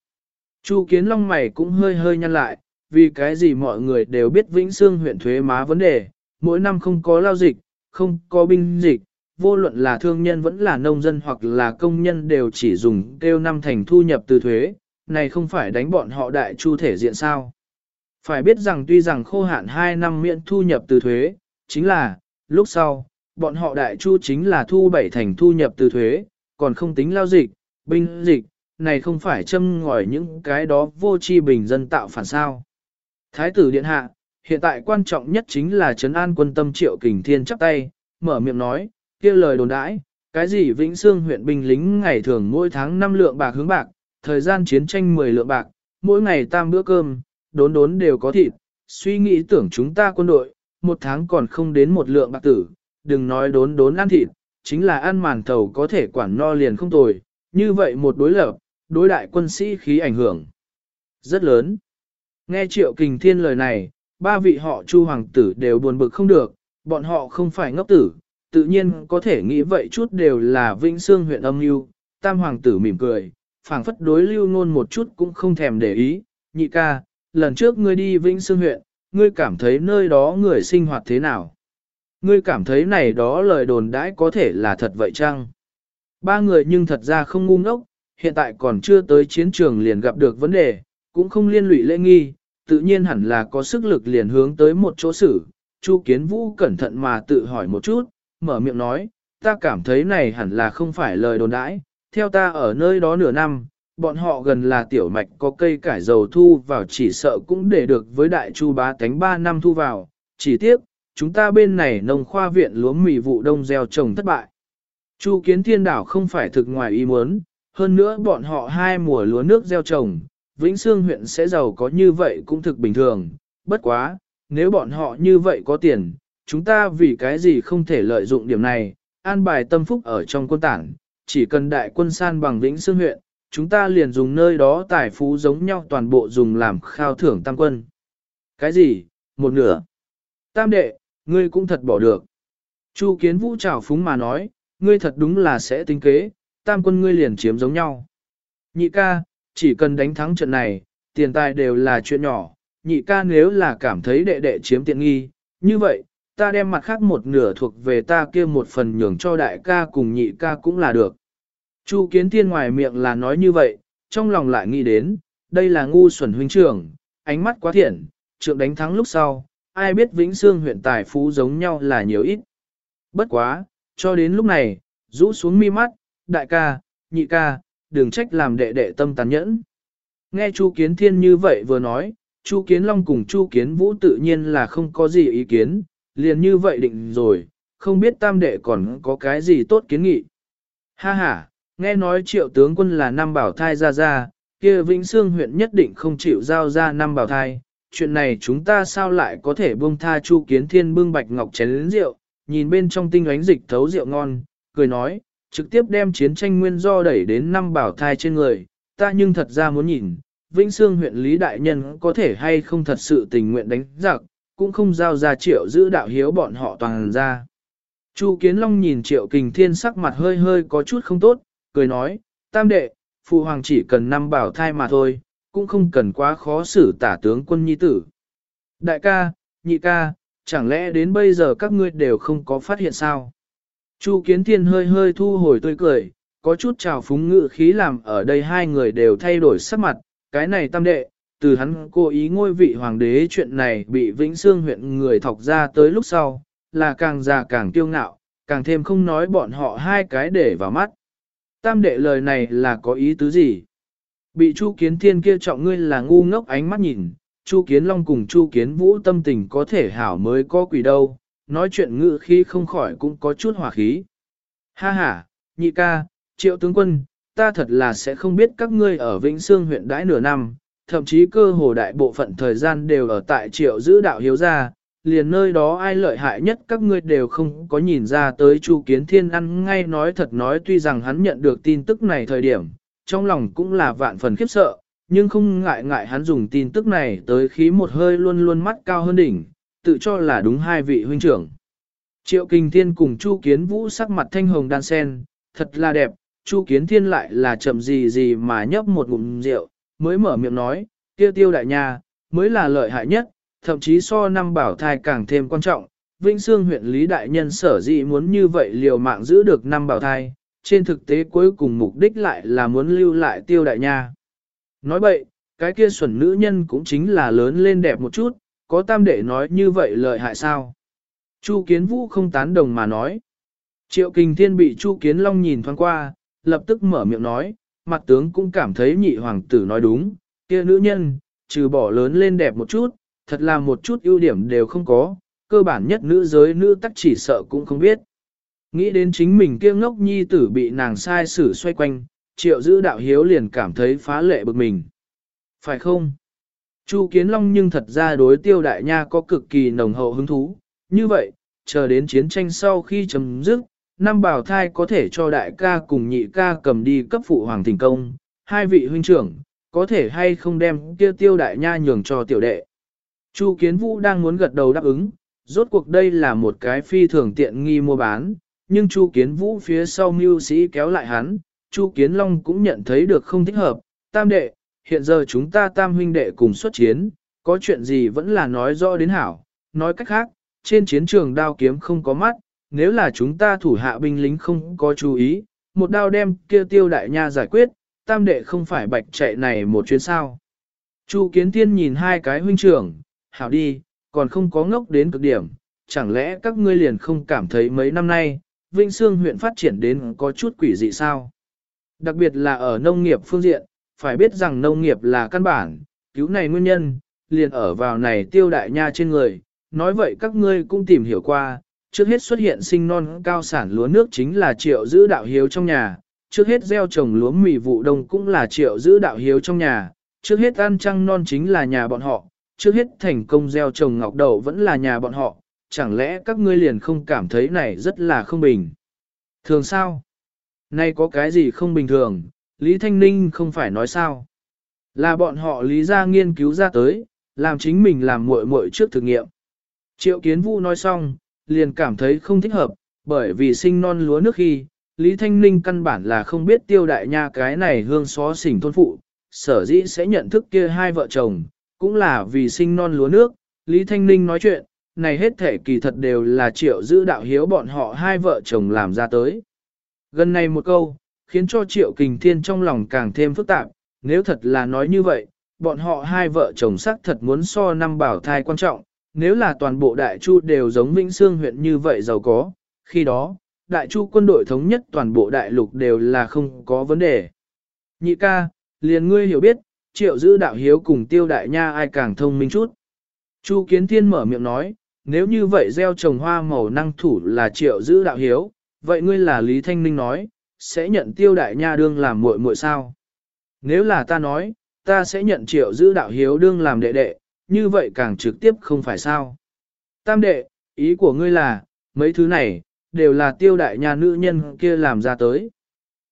Chu Kiến Long mày cũng hơi hơi nhăn lại, vì cái gì mọi người đều biết Vĩnh Sương huyện thuế má vấn đề, mỗi năm không có lao dịch, không có binh dịch, vô luận là thương nhân vẫn là nông dân hoặc là công nhân đều chỉ dùng kêu năm thành thu nhập từ thuế, này không phải đánh bọn họ đại chu thể diện sao. Phải biết rằng tuy rằng khô hạn 2 năm miễn thu nhập từ thuế, chính là, lúc sau, bọn họ đại chu chính là thu bảy thành thu nhập từ thuế, còn không tính lao dịch, binh dịch, này không phải châm ngòi những cái đó vô tri bình dân tạo phản sao. Thái tử Điện Hạ, hiện tại quan trọng nhất chính là trấn an quân tâm triệu kình thiên chắp tay, mở miệng nói, kia lời đồn đãi, cái gì Vĩnh Sương huyện binh lính ngày thường mỗi tháng 5 lượng bạc hướng bạc, thời gian chiến tranh 10 lượng bạc, mỗi ngày tam bữa cơm, đốn đốn đều có thịt, suy nghĩ tưởng chúng ta quân đội, một tháng còn không đến một lượng bạc tử, đừng nói đốn đốn ăn thịt, chính là ăn màn thầu có thể quản no liền không tồi, như vậy một đối lập, đối đại quân sĩ khí ảnh hưởng rất lớn. Nghe triệu kình thiên lời này, ba vị họ chu hoàng tử đều buồn bực không được, bọn họ không phải ngốc tử, tự nhiên có thể nghĩ vậy chút đều là Vĩnh Sương huyện âm mưu tam hoàng tử mỉm cười, phảng phất đối lưu ngôn một chút cũng không thèm để ý, nhị ca, lần trước ngươi đi Vĩnh Sương huyện, ngươi cảm thấy nơi đó người sinh hoạt thế nào? Ngươi cảm thấy này đó lời đồn đãi có thể là thật vậy chăng? Ba người nhưng thật ra không ngu ngốc, hiện tại còn chưa tới chiến trường liền gặp được vấn đề, cũng không liên lụy lễ nghi, tự nhiên hẳn là có sức lực liền hướng tới một chỗ xử. Chu Kiến Vũ cẩn thận mà tự hỏi một chút, mở miệng nói, ta cảm thấy này hẳn là không phải lời đồn đãi, theo ta ở nơi đó nửa năm, bọn họ gần là tiểu mạch có cây cải dầu thu vào chỉ sợ cũng để được với đại chu bá tánh 3 năm thu vào, chỉ tiếc, chúng ta bên này nông khoa viện lúa mì vụ đông gieo trồng thất bại. Chu kiến thiên đảo không phải thực ngoài ý muốn, hơn nữa bọn họ hai mùa lúa nước gieo trồng, Vĩnh Sương huyện sẽ giàu có như vậy cũng thực bình thường, bất quá, nếu bọn họ như vậy có tiền, chúng ta vì cái gì không thể lợi dụng điểm này, an bài tâm phúc ở trong quân tảng, chỉ cần đại quân san bằng Vĩnh Sương huyện, chúng ta liền dùng nơi đó tài phú giống nhau toàn bộ dùng làm khao thưởng tam quân. Cái gì? Một nửa. Tam đệ, ngươi cũng thật bỏ được. Chu kiến vũ trào phúng mà nói, ngươi thật đúng là sẽ tính kế, tam quân ngươi liền chiếm giống nhau. Nhị ca, chỉ cần đánh thắng trận này, tiền tài đều là chuyện nhỏ, nhị ca nếu là cảm thấy đệ đệ chiếm tiện nghi, như vậy, ta đem mặt khác một nửa thuộc về ta kia một phần nhường cho đại ca cùng nhị ca cũng là được. Chu kiến thiên ngoài miệng là nói như vậy, trong lòng lại nghĩ đến, đây là ngu xuẩn huynh trưởng, ánh mắt quá thiện, trượng đánh thắng lúc sau, ai biết Vĩnh Sương huyện tài phú giống nhau là nhiều ít. Bất quá, cho đến lúc này, rũ xuống mi mắt, đại ca, nhị ca, đừng trách làm đệ đệ tâm tàn nhẫn. Nghe Chu Kiến Thiên như vậy vừa nói, Chu Kiến Long cùng Chu Kiến Vũ tự nhiên là không có gì ý kiến, liền như vậy định rồi, không biết tam đệ còn có cái gì tốt kiến nghị. Ha ha, nghe nói triệu tướng quân là năm bảo thai ra ra, kia Vĩnh Sương huyện nhất định không chịu giao ra năm bảo thai. Chuyện này chúng ta sao lại có thể buông tha Chu Kiến Thiên bưng bạch ngọc chén rượu, nhìn bên trong tinh ánh dịch thấu rượu ngon, cười nói, trực tiếp đem chiến tranh nguyên do đẩy đến năm bảo thai trên người, ta nhưng thật ra muốn nhìn, Vĩnh Sương huyện Lý Đại Nhân có thể hay không thật sự tình nguyện đánh giặc, cũng không giao ra triệu giữ đạo hiếu bọn họ toàn ra. Chu Kiến Long nhìn triệu kình thiên sắc mặt hơi hơi có chút không tốt, cười nói, tam đệ, phụ hoàng chỉ cần năm bảo thai mà thôi, cũng không cần quá khó xử tả tướng quân nhi tử. Đại ca, nhị ca, chẳng lẽ đến bây giờ các ngươi đều không có phát hiện sao? Chu Kiến Thiên hơi hơi thu hồi tươi cười, có chút trào phúng ngự khí làm ở đây hai người đều thay đổi sắc mặt, cái này tam đệ, từ hắn cố ý ngôi vị hoàng đế chuyện này bị Vĩnh xương huyện người thọc ra tới lúc sau, là càng già càng kiêu ngạo, càng thêm không nói bọn họ hai cái để vào mắt. Tam đệ lời này là có ý tứ gì? Bị Chu Kiến Thiên kia trọng ngươi là ngu ngốc ánh mắt nhìn, Chu Kiến Long cùng Chu Kiến Vũ tâm tình có thể hảo mới có quỷ đâu, nói chuyện ngự khi không khỏi cũng có chút hỏa khí. Ha ha, nhị ca, triệu tướng quân, ta thật là sẽ không biết các ngươi ở Vĩnh Sương huyện đãi nửa năm, thậm chí cơ hồ đại bộ phận thời gian đều ở tại triệu giữ đạo hiếu gia, liền nơi đó ai lợi hại nhất các ngươi đều không có nhìn ra tới Chu Kiến Thiên ăn ngay nói thật nói tuy rằng hắn nhận được tin tức này thời điểm, trong lòng cũng là vạn phần khiếp sợ, nhưng không ngại ngại hắn dùng tin tức này tới khí một hơi luôn luôn mắt cao hơn đỉnh, tự cho là đúng hai vị huynh trưởng. Triệu Kinh Thiên cùng Chu Kiến Vũ sắc mặt thanh hồng đan sen, thật là đẹp, Chu Kiến Thiên lại là chậm gì gì mà nhấp một ngụm rượu, mới mở miệng nói, tiêu tiêu đại nhà mới là lợi hại nhất, thậm chí so năm bảo thai càng thêm quan trọng. Vĩnh Sương huyện Lý Đại Nhân sở dĩ muốn như vậy liều mạng giữ được năm bảo thai, trên thực tế cuối cùng mục đích lại là muốn lưu lại tiêu đại nha. Nói vậy, cái kia xuẩn nữ nhân cũng chính là lớn lên đẹp một chút, có tam đệ nói như vậy lợi hại sao? Chu Kiến Vũ không tán đồng mà nói. Triệu Kình Thiên bị Chu Kiến Long nhìn thoáng qua, lập tức mở miệng nói, mặt tướng cũng cảm thấy nhị hoàng tử nói đúng, kia nữ nhân, trừ bỏ lớn lên đẹp một chút, thật là một chút ưu điểm đều không có, cơ bản nhất nữ giới nữ tắc chỉ sợ cũng không biết. Nghĩ đến chính mình kia ngốc nhi tử bị nàng sai xử xoay quanh, triệu giữ đạo hiếu liền cảm thấy phá lệ bực mình. Phải không? Chu Kiến Long nhưng thật ra đối tiêu đại nha có cực kỳ nồng hậu hứng thú. Như vậy, chờ đến chiến tranh sau khi chấm dứt, năm bảo thai có thể cho đại ca cùng nhị ca cầm đi cấp phụ hoàng thành công, hai vị huynh trưởng, có thể hay không đem kia tiêu đại nha nhường cho tiểu đệ. Chu Kiến Vũ đang muốn gật đầu đáp ứng, rốt cuộc đây là một cái phi thường tiện nghi mua bán, nhưng Chu Kiến Vũ phía sau mưu sĩ kéo lại hắn, Chu Kiến Long cũng nhận thấy được không thích hợp, tam đệ, hiện giờ chúng ta tam huynh đệ cùng xuất chiến, có chuyện gì vẫn là nói rõ đến hảo, nói cách khác, trên chiến trường đao kiếm không có mắt, nếu là chúng ta thủ hạ binh lính không có chú ý, một đao đem kia tiêu đại nha giải quyết, tam đệ không phải bạch chạy này một chuyến sao. Chu Kiến Thiên nhìn hai cái huynh trưởng, hảo đi, còn không có ngốc đến cực điểm, chẳng lẽ các ngươi liền không cảm thấy mấy năm nay, Vinh Sương huyện phát triển đến có chút quỷ dị sao? Đặc biệt là ở nông nghiệp phương diện, phải biết rằng nông nghiệp là căn bản, cứu này nguyên nhân, liền ở vào này tiêu đại nha trên người. Nói vậy các ngươi cũng tìm hiểu qua, trước hết xuất hiện sinh non cao sản lúa nước chính là triệu giữ đạo hiếu trong nhà, trước hết gieo trồng lúa mì vụ đông cũng là triệu giữ đạo hiếu trong nhà, trước hết ăn trăng non chính là nhà bọn họ, trước hết thành công gieo trồng ngọc đậu vẫn là nhà bọn họ, chẳng lẽ các ngươi liền không cảm thấy này rất là không bình. Thường sao? Nay có cái gì không bình thường, Lý Thanh Ninh không phải nói sao. Là bọn họ lý ra nghiên cứu ra tới, làm chính mình làm muội muội trước thử nghiệm. Triệu Kiến Vũ nói xong, liền cảm thấy không thích hợp, bởi vì sinh non lúa nước khi, Lý Thanh Ninh căn bản là không biết tiêu đại nha cái này hương xó xỉnh thôn phụ, sở dĩ sẽ nhận thức kia hai vợ chồng, cũng là vì sinh non lúa nước. Lý Thanh Ninh nói chuyện, này hết thể kỳ thật đều là triệu giữ đạo hiếu bọn họ hai vợ chồng làm ra tới. Gần này một câu, khiến cho triệu kình thiên trong lòng càng thêm phức tạp, nếu thật là nói như vậy, bọn họ hai vợ chồng sắc thật muốn so năm bảo thai quan trọng, nếu là toàn bộ đại chu đều giống Vĩnh Sương huyện như vậy giàu có, khi đó, đại chu quân đội thống nhất toàn bộ đại lục đều là không có vấn đề. Nhị ca, liền ngươi hiểu biết, triệu giữ đạo hiếu cùng tiêu đại nha ai càng thông minh chút. Chu Kiến Thiên mở miệng nói, nếu như vậy gieo trồng hoa màu năng thủ là triệu giữ đạo hiếu, vậy ngươi là Lý Thanh Ninh nói, sẽ nhận tiêu đại nha đương làm muội muội sao? Nếu là ta nói, ta sẽ nhận triệu giữ đạo hiếu đương làm đệ đệ, như vậy càng trực tiếp không phải sao? Tam đệ, ý của ngươi là, mấy thứ này, đều là tiêu đại nha nữ nhân kia làm ra tới.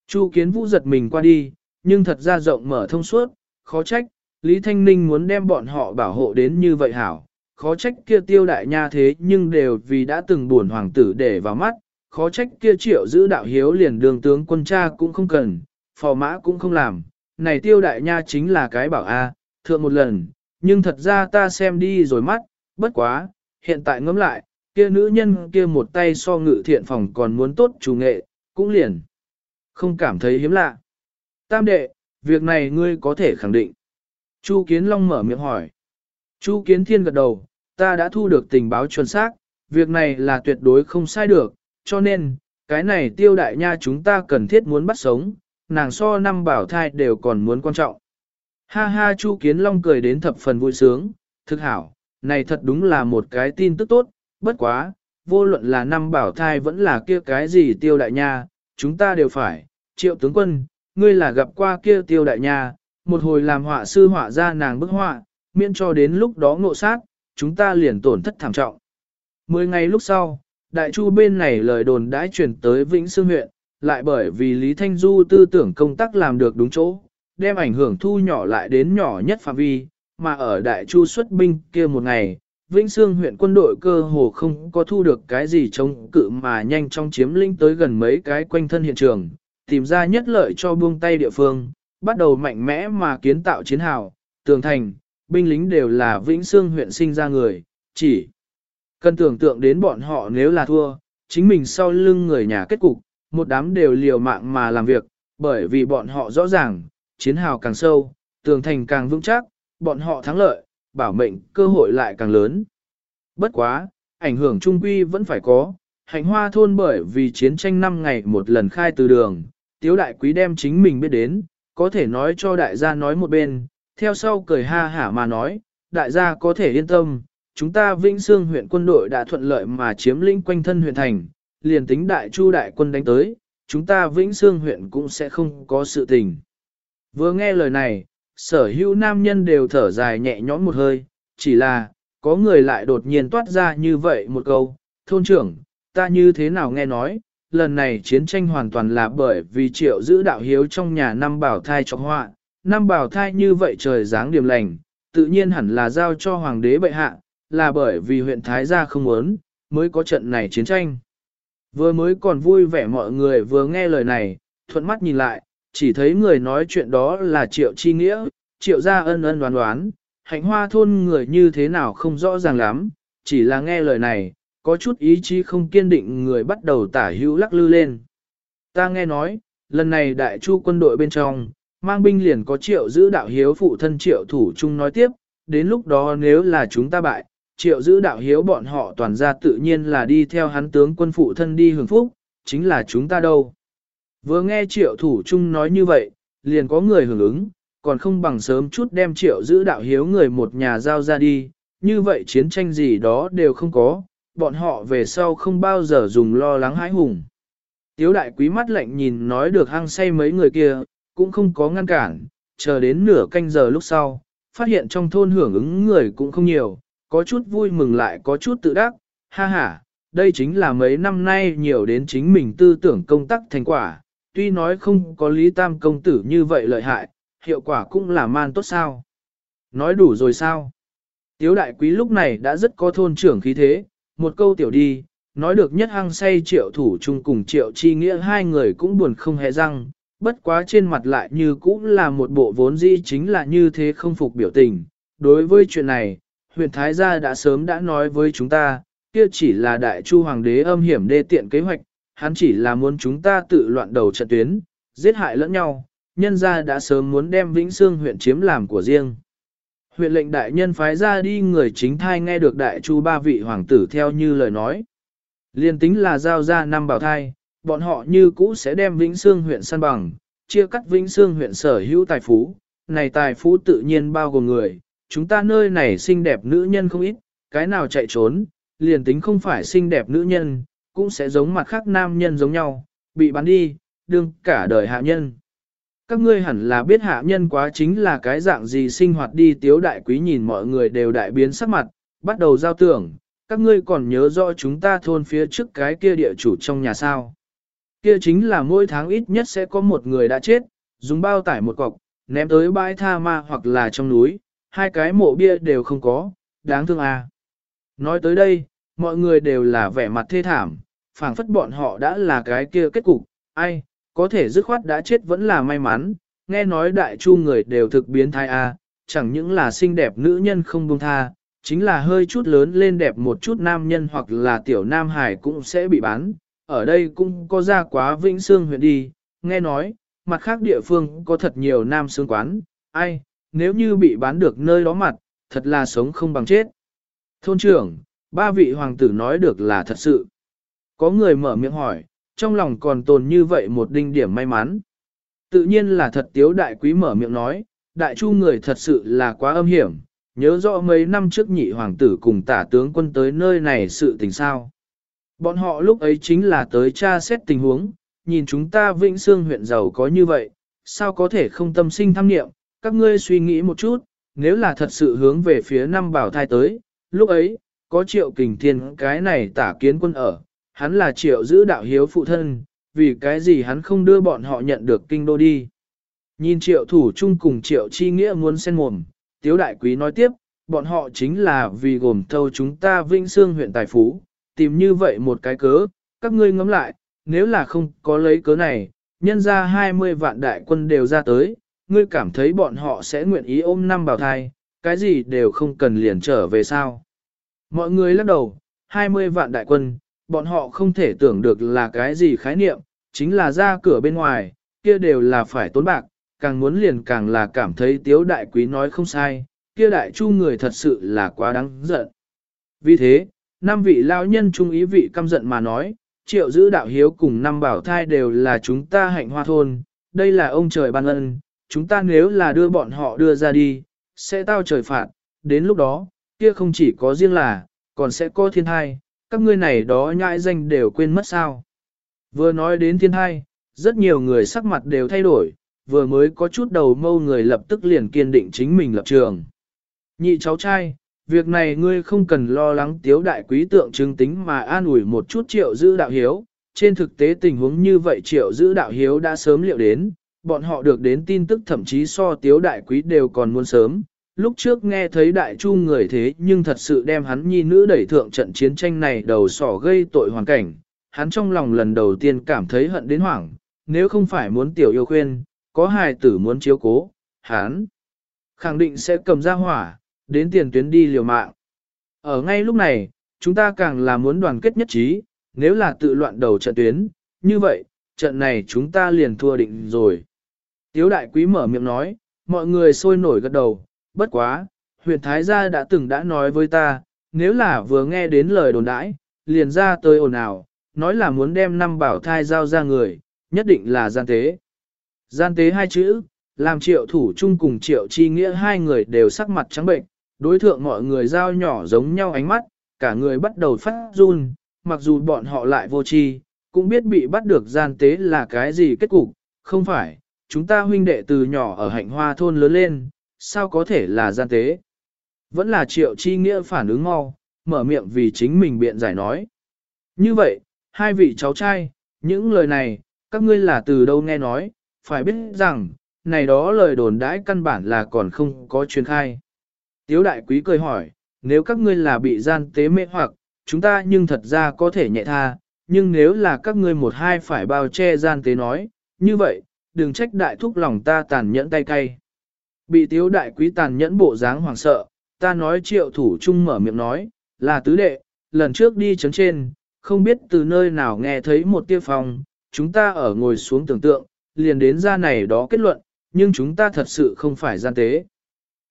Chu kiến vũ giật mình qua đi, nhưng thật ra rộng mở thông suốt, khó trách, Lý Thanh Ninh muốn đem bọn họ bảo hộ đến như vậy hảo, khó trách kia tiêu đại nha thế nhưng đều vì đã từng buồn hoàng tử để vào mắt, khó trách kia triệu giữ đạo hiếu liền đường tướng quân cha cũng không cần, phò mã cũng không làm, này tiêu đại nha chính là cái bảo A, thượng một lần, nhưng thật ra ta xem đi rồi mắt, bất quá, hiện tại ngẫm lại, kia nữ nhân kia một tay so ngự thiện phòng còn muốn tốt chủ nghệ, cũng liền. Không cảm thấy hiếm lạ. Tam đệ, việc này ngươi có thể khẳng định. Chu Kiến Long mở miệng hỏi. Chu Kiến Thiên gật đầu, ta đã thu được tình báo chuẩn xác, việc này là tuyệt đối không sai được, cho nên, cái này tiêu đại nha chúng ta cần thiết muốn bắt sống, nàng so năm bảo thai đều còn muốn quan trọng. Ha ha Chu Kiến Long cười đến thập phần vui sướng, thực hảo, này thật đúng là một cái tin tức tốt, bất quá, vô luận là năm bảo thai vẫn là kia cái gì tiêu đại nha, chúng ta đều phải, triệu tướng quân, ngươi là gặp qua kia tiêu đại nha, một hồi làm họa sư họa ra nàng bức họa, miễn cho đến lúc đó ngộ sát, chúng ta liền tổn thất thảm trọng. Mười ngày lúc sau, đại chu bên này lời đồn đãi chuyển tới Vĩnh Sương huyện, lại bởi vì Lý Thanh Du tư tưởng công tác làm được đúng chỗ, đem ảnh hưởng thu nhỏ lại đến nhỏ nhất phạm vi, mà ở đại chu xuất binh kia một ngày, Vĩnh Sương huyện quân đội cơ hồ không có thu được cái gì chống cự mà nhanh chóng chiếm lĩnh tới gần mấy cái quanh thân hiện trường, tìm ra nhất lợi cho buông tay địa phương, bắt đầu mạnh mẽ mà kiến tạo chiến hào, tường thành, binh lính đều là Vĩnh Sương huyện sinh ra người, chỉ cần tưởng tượng đến bọn họ nếu là thua, chính mình sau lưng người nhà kết cục, một đám đều liều mạng mà làm việc, bởi vì bọn họ rõ ràng, chiến hào càng sâu, tường thành càng vững chắc, bọn họ thắng lợi, bảo mệnh cơ hội lại càng lớn. Bất quá, ảnh hưởng trung quy vẫn phải có, hạnh hoa thôn bởi vì chiến tranh năm ngày một lần khai từ đường, tiếu đại quý đem chính mình biết đến, có thể nói cho đại gia nói một bên, theo sau cười ha hả mà nói, đại gia có thể yên tâm, chúng ta Vĩnh Sương huyện quân đội đã thuận lợi mà chiếm lĩnh quanh thân huyện thành, liền tính đại chu đại quân đánh tới, chúng ta Vĩnh Sương huyện cũng sẽ không có sự tình. Vừa nghe lời này, sở hữu nam nhân đều thở dài nhẹ nhõm một hơi, chỉ là, có người lại đột nhiên toát ra như vậy một câu, thôn trưởng, ta như thế nào nghe nói, lần này chiến tranh hoàn toàn là bởi vì triệu giữ đạo hiếu trong nhà năm bảo thai cho họa, năm bảo thai như vậy trời dáng điểm lành, tự nhiên hẳn là giao cho hoàng đế bệ hạ, là bởi vì huyện Thái Gia không muốn, mới có trận này chiến tranh. Vừa mới còn vui vẻ mọi người vừa nghe lời này, thuận mắt nhìn lại, chỉ thấy người nói chuyện đó là triệu chi nghĩa, triệu gia ân ân đoán đoán, hạnh hoa thôn người như thế nào không rõ ràng lắm, chỉ là nghe lời này, có chút ý chí không kiên định người bắt đầu tả hữu lắc lư lên. Ta nghe nói, lần này đại chu quân đội bên trong, mang binh liền có triệu giữ đạo hiếu phụ thân triệu thủ chung nói tiếp, đến lúc đó nếu là chúng ta bại, triệu giữ đạo hiếu bọn họ toàn ra tự nhiên là đi theo hắn tướng quân phụ thân đi hưởng phúc, chính là chúng ta đâu. Vừa nghe triệu thủ chung nói như vậy, liền có người hưởng ứng, còn không bằng sớm chút đem triệu giữ đạo hiếu người một nhà giao ra đi, như vậy chiến tranh gì đó đều không có, bọn họ về sau không bao giờ dùng lo lắng hãi hùng. Tiếu đại quý mắt lạnh nhìn nói được hăng say mấy người kia, cũng không có ngăn cản, chờ đến nửa canh giờ lúc sau, phát hiện trong thôn hưởng ứng người cũng không nhiều, có chút vui mừng lại có chút tự đắc, ha ha, đây chính là mấy năm nay nhiều đến chính mình tư tưởng công tác thành quả, tuy nói không có Lý Tam công tử như vậy lợi hại, hiệu quả cũng là man tốt sao. Nói đủ rồi sao? Tiếu đại quý lúc này đã rất có thôn trưởng khí thế, một câu tiểu đi, nói được nhất hăng say triệu thủ chung cùng triệu chi nghĩa hai người cũng buồn không hề răng, bất quá trên mặt lại như cũng là một bộ vốn dĩ chính là như thế không phục biểu tình. Đối với chuyện này, huyện Thái Gia đã sớm đã nói với chúng ta, kia chỉ là đại chu hoàng đế âm hiểm đê tiện kế hoạch, hắn chỉ là muốn chúng ta tự loạn đầu trận tuyến, giết hại lẫn nhau, nhân gia đã sớm muốn đem Vĩnh Sương huyện chiếm làm của riêng. Huyện lệnh đại nhân phái ra đi người chính thai nghe được đại chu ba vị hoàng tử theo như lời nói. Liên tính là giao ra năm bảo thai, bọn họ như cũ sẽ đem Vĩnh Sương huyện săn bằng, chia cắt Vĩnh Sương huyện sở hữu tài phú. Này tài phú tự nhiên bao gồm người, chúng ta nơi này xinh đẹp nữ nhân không ít, cái nào chạy trốn, liền tính không phải xinh đẹp nữ nhân, cũng sẽ giống mặt khác nam nhân giống nhau, bị bắn đi, đương cả đời hạ nhân. Các ngươi hẳn là biết hạ nhân quá chính là cái dạng gì sinh hoạt đi tiếu đại quý nhìn mọi người đều đại biến sắc mặt, bắt đầu giao tưởng, các ngươi còn nhớ rõ chúng ta thôn phía trước cái kia địa chủ trong nhà sao. Kia chính là mỗi tháng ít nhất sẽ có một người đã chết, dùng bao tải một cọc, ném tới bãi tha ma hoặc là trong núi, hai cái mộ bia đều không có, đáng thương à. Nói tới đây, mọi người đều là vẻ mặt thê thảm, phảng phất bọn họ đã là cái kia kết cục, ai, có thể dứt khoát đã chết vẫn là may mắn, nghe nói đại chu người đều thực biến thai à, chẳng những là xinh đẹp nữ nhân không buông tha, chính là hơi chút lớn lên đẹp một chút nam nhân hoặc là tiểu nam hải cũng sẽ bị bán, ở đây cũng có ra quá vĩnh xương huyện đi, nghe nói, mặt khác địa phương có thật nhiều nam xương quán, ai, nếu như bị bán được nơi đó mặt, thật là sống không bằng chết. Thôn trưởng, ba vị hoàng tử nói được là thật sự. Có người mở miệng hỏi, trong lòng còn tồn như vậy một đinh điểm may mắn. Tự nhiên là thật tiếu đại quý mở miệng nói, đại chu người thật sự là quá âm hiểm, nhớ rõ mấy năm trước nhị hoàng tử cùng tả tướng quân tới nơi này sự tình sao. Bọn họ lúc ấy chính là tới tra xét tình huống, nhìn chúng ta Vĩnh Sương huyện giàu có như vậy, sao có thể không tâm sinh tham niệm, các ngươi suy nghĩ một chút, nếu là thật sự hướng về phía năm bảo thai tới, lúc ấy, có triệu kình thiên cái này tả kiến quân ở, hắn là triệu giữ đạo hiếu phụ thân, vì cái gì hắn không đưa bọn họ nhận được kinh đô đi. Nhìn triệu thủ chung cùng triệu chi nghĩa muốn sen mồm, tiếu đại quý nói tiếp, bọn họ chính là vì gồm thâu chúng ta vinh xương huyện tài phú, tìm như vậy một cái cớ, các ngươi ngẫm lại, nếu là không có lấy cớ này, nhân ra 20 vạn đại quân đều ra tới, ngươi cảm thấy bọn họ sẽ nguyện ý ôm năm bào thai, cái gì đều không cần liền trở về sao. Mọi người lắc đầu, 20 vạn đại quân, bọn họ không thể tưởng được là cái gì khái niệm, chính là ra cửa bên ngoài, kia đều là phải tốn bạc, càng muốn liền càng là cảm thấy tiếu đại quý nói không sai, kia đại chu người thật sự là quá đáng giận. Vì thế, năm vị lao nhân trung ý vị căm giận mà nói, triệu giữ đạo hiếu cùng năm bảo thai đều là chúng ta hạnh hoa thôn, đây là ông trời ban ân, chúng ta nếu là đưa bọn họ đưa ra đi, sẽ tao trời phạt, đến lúc đó, kia không chỉ có riêng là, còn sẽ có thiên thai, các ngươi này đó nhãi danh đều quên mất sao. Vừa nói đến thiên thai, rất nhiều người sắc mặt đều thay đổi, vừa mới có chút đầu mâu người lập tức liền kiên định chính mình lập trường. Nhị cháu trai, việc này ngươi không cần lo lắng tiếu đại quý tượng chứng tính mà an ủi một chút triệu giữ đạo hiếu. Trên thực tế tình huống như vậy triệu giữ đạo hiếu đã sớm liệu đến, bọn họ được đến tin tức thậm chí so tiếu đại quý đều còn muốn sớm. lúc trước nghe thấy đại chu người thế nhưng thật sự đem hắn nhi nữ đẩy thượng trận chiến tranh này đầu sỏ gây tội hoàn cảnh, hắn trong lòng lần đầu tiên cảm thấy hận đến hoảng, nếu không phải muốn tiểu yêu khuyên, có hài tử muốn chiếu cố, hắn khẳng định sẽ cầm ra hỏa, đến tiền tuyến đi liều mạng. Ở ngay lúc này, chúng ta càng là muốn đoàn kết nhất trí, nếu là tự loạn đầu trận tuyến, như vậy, trận này chúng ta liền thua định rồi. Tiếu đại quý mở miệng nói, mọi người sôi nổi gật đầu, bất quá, huyện Thái Gia đã từng đã nói với ta, nếu là vừa nghe đến lời đồn đãi, liền ra tới ồn ào, nói là muốn đem năm bảo thai giao ra người, nhất định là gian tế. Gian tế hai chữ, làm triệu thủ chung cùng triệu chi nghĩa hai người đều sắc mặt trắng bệnh, đối thượng mọi người giao nhỏ giống nhau ánh mắt, cả người bắt đầu phát run, mặc dù bọn họ lại vô tri, cũng biết bị bắt được gian tế là cái gì kết cục, không phải, chúng ta huynh đệ từ nhỏ ở hạnh hoa thôn lớn lên, sao có thể là gian tế. Vẫn là triệu chi nghĩa phản ứng mau, mở miệng vì chính mình biện giải nói. Như vậy, hai vị cháu trai, những lời này, các ngươi là từ đâu nghe nói, phải biết rằng, này đó lời đồn đãi căn bản là còn không có truyền khai. Tiếu đại quý cười hỏi, nếu các ngươi là bị gian tế mê hoặc, chúng ta nhưng thật ra có thể nhẹ tha, nhưng nếu là các ngươi một hai phải bao che gian tế nói, như vậy, đừng trách đại thúc lòng ta tàn nhẫn tay cay. Bị tiếu đại quý tàn nhẫn bộ dáng hoàng sợ, ta nói triệu thủ trung mở miệng nói, là tứ đệ, lần trước đi chấn trên, không biết từ nơi nào nghe thấy một tia phòng, chúng ta ở ngồi xuống tưởng tượng, liền đến ra này đó kết luận, nhưng chúng ta thật sự không phải gian tế.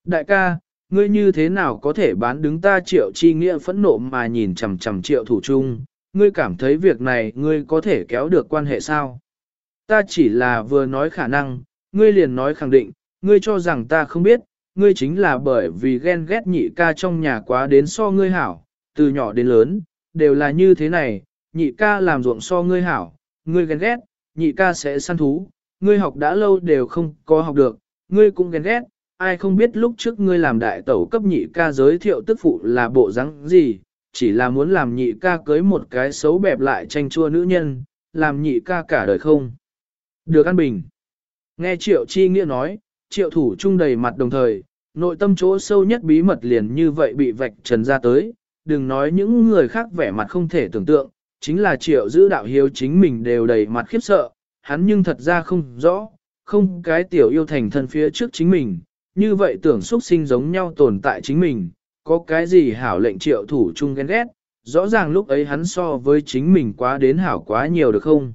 Đại ca, ngươi như thế nào có thể bán đứng ta triệu chi nghĩa phẫn nộ mà nhìn chằm chằm triệu thủ trung, ngươi cảm thấy việc này ngươi có thể kéo được quan hệ sao? Ta chỉ là vừa nói khả năng, ngươi liền nói khẳng định, ngươi cho rằng ta không biết, ngươi chính là bởi vì ghen ghét nhị ca trong nhà quá đến so ngươi hảo, từ nhỏ đến lớn, đều là như thế này, nhị ca làm ruộng so ngươi hảo, ngươi ghen ghét, nhị ca sẽ săn thú, ngươi học đã lâu đều không có học được, ngươi cũng ghen ghét, ai không biết lúc trước ngươi làm đại tẩu cấp nhị ca giới thiệu tức phụ là bộ rắn gì, chỉ là muốn làm nhị ca cưới một cái xấu bẹp lại tranh chua nữ nhân, làm nhị ca cả đời không. Được an bình. Nghe triệu chi nghĩa nói, triệu thủ trung đầy mặt đồng thời, nội tâm chỗ sâu nhất bí mật liền như vậy bị vạch trần ra tới, đừng nói những người khác vẻ mặt không thể tưởng tượng, chính là triệu giữ đạo hiếu chính mình đều đầy mặt khiếp sợ, hắn nhưng thật ra không rõ, không cái tiểu yêu thành thân phía trước chính mình, như vậy tưởng xuất sinh giống nhau tồn tại chính mình, có cái gì hảo lệnh triệu thủ chung ghen ghét, rõ ràng lúc ấy hắn so với chính mình quá đến hảo quá nhiều được không?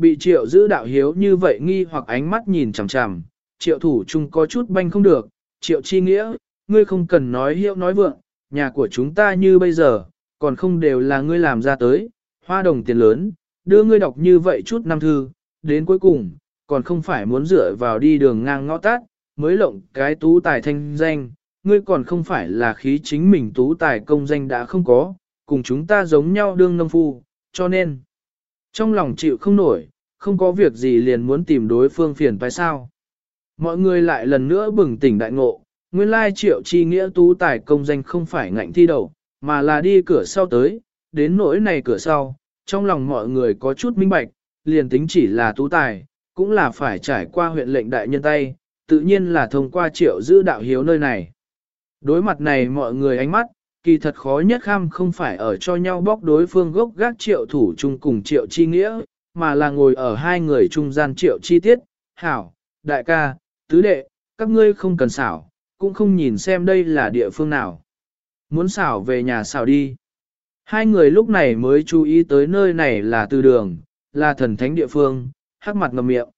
Bị triệu giữ đạo hiếu như vậy nghi hoặc ánh mắt nhìn chằm chằm, triệu thủ chung có chút banh không được, triệu chi nghĩa, ngươi không cần nói hiệu nói vượng, nhà của chúng ta như bây giờ, còn không đều là ngươi làm ra tới, hoa đồng tiền lớn, đưa ngươi đọc như vậy chút năm thư, đến cuối cùng, còn không phải muốn dựa vào đi đường ngang ngõ tát, mới lộng cái tú tài thanh danh, ngươi còn không phải là khí chính mình tú tài công danh đã không có, cùng chúng ta giống nhau đương nông phu, cho nên, trong lòng chịu không nổi, không có việc gì liền muốn tìm đối phương phiền phải sao. Mọi người lại lần nữa bừng tỉnh đại ngộ, nguyên lai triệu chi nghĩa tú tài công danh không phải ngạnh thi đầu, mà là đi cửa sau tới, đến nỗi này cửa sau, trong lòng mọi người có chút minh bạch, liền tính chỉ là tú tài, cũng là phải trải qua huyện lệnh đại nhân tay, tự nhiên là thông qua triệu giữ đạo hiếu nơi này. Đối mặt này mọi người ánh mắt, kỳ thật khó nhất kham không phải ở cho nhau bóc đối phương gốc gác triệu thủ chung cùng triệu chi nghĩa, mà là ngồi ở hai người trung gian triệu chi tiết, hảo, đại ca, tứ đệ, các ngươi không cần xảo, cũng không nhìn xem đây là địa phương nào. Muốn xảo về nhà xảo đi. Hai người lúc này mới chú ý tới nơi này là từ đường, là thần thánh địa phương, hắc mặt ngầm miệng.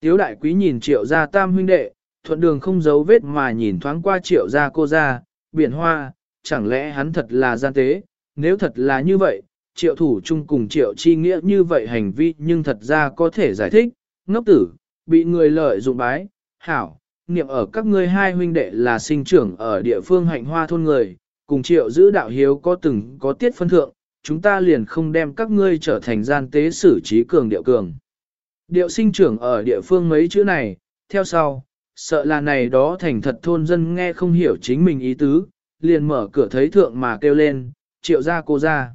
Tiếu đại quý nhìn triệu gia tam huynh đệ, thuận đường không giấu vết mà nhìn thoáng qua triệu gia cô gia, biển hoa, chẳng lẽ hắn thật là gian tế, nếu thật là như vậy, triệu thủ chung cùng triệu chi nghĩa như vậy hành vi nhưng thật ra có thể giải thích, ngốc tử, bị người lợi dụng bái, hảo, niệm ở các ngươi hai huynh đệ là sinh trưởng ở địa phương hạnh hoa thôn người, cùng triệu giữ đạo hiếu có từng có tiết phân thượng, chúng ta liền không đem các ngươi trở thành gian tế xử trí cường điệu cường. Điệu sinh trưởng ở địa phương mấy chữ này, theo sau, sợ là này đó thành thật thôn dân nghe không hiểu chính mình ý tứ, liền mở cửa thấy thượng mà kêu lên, triệu ra cô ra.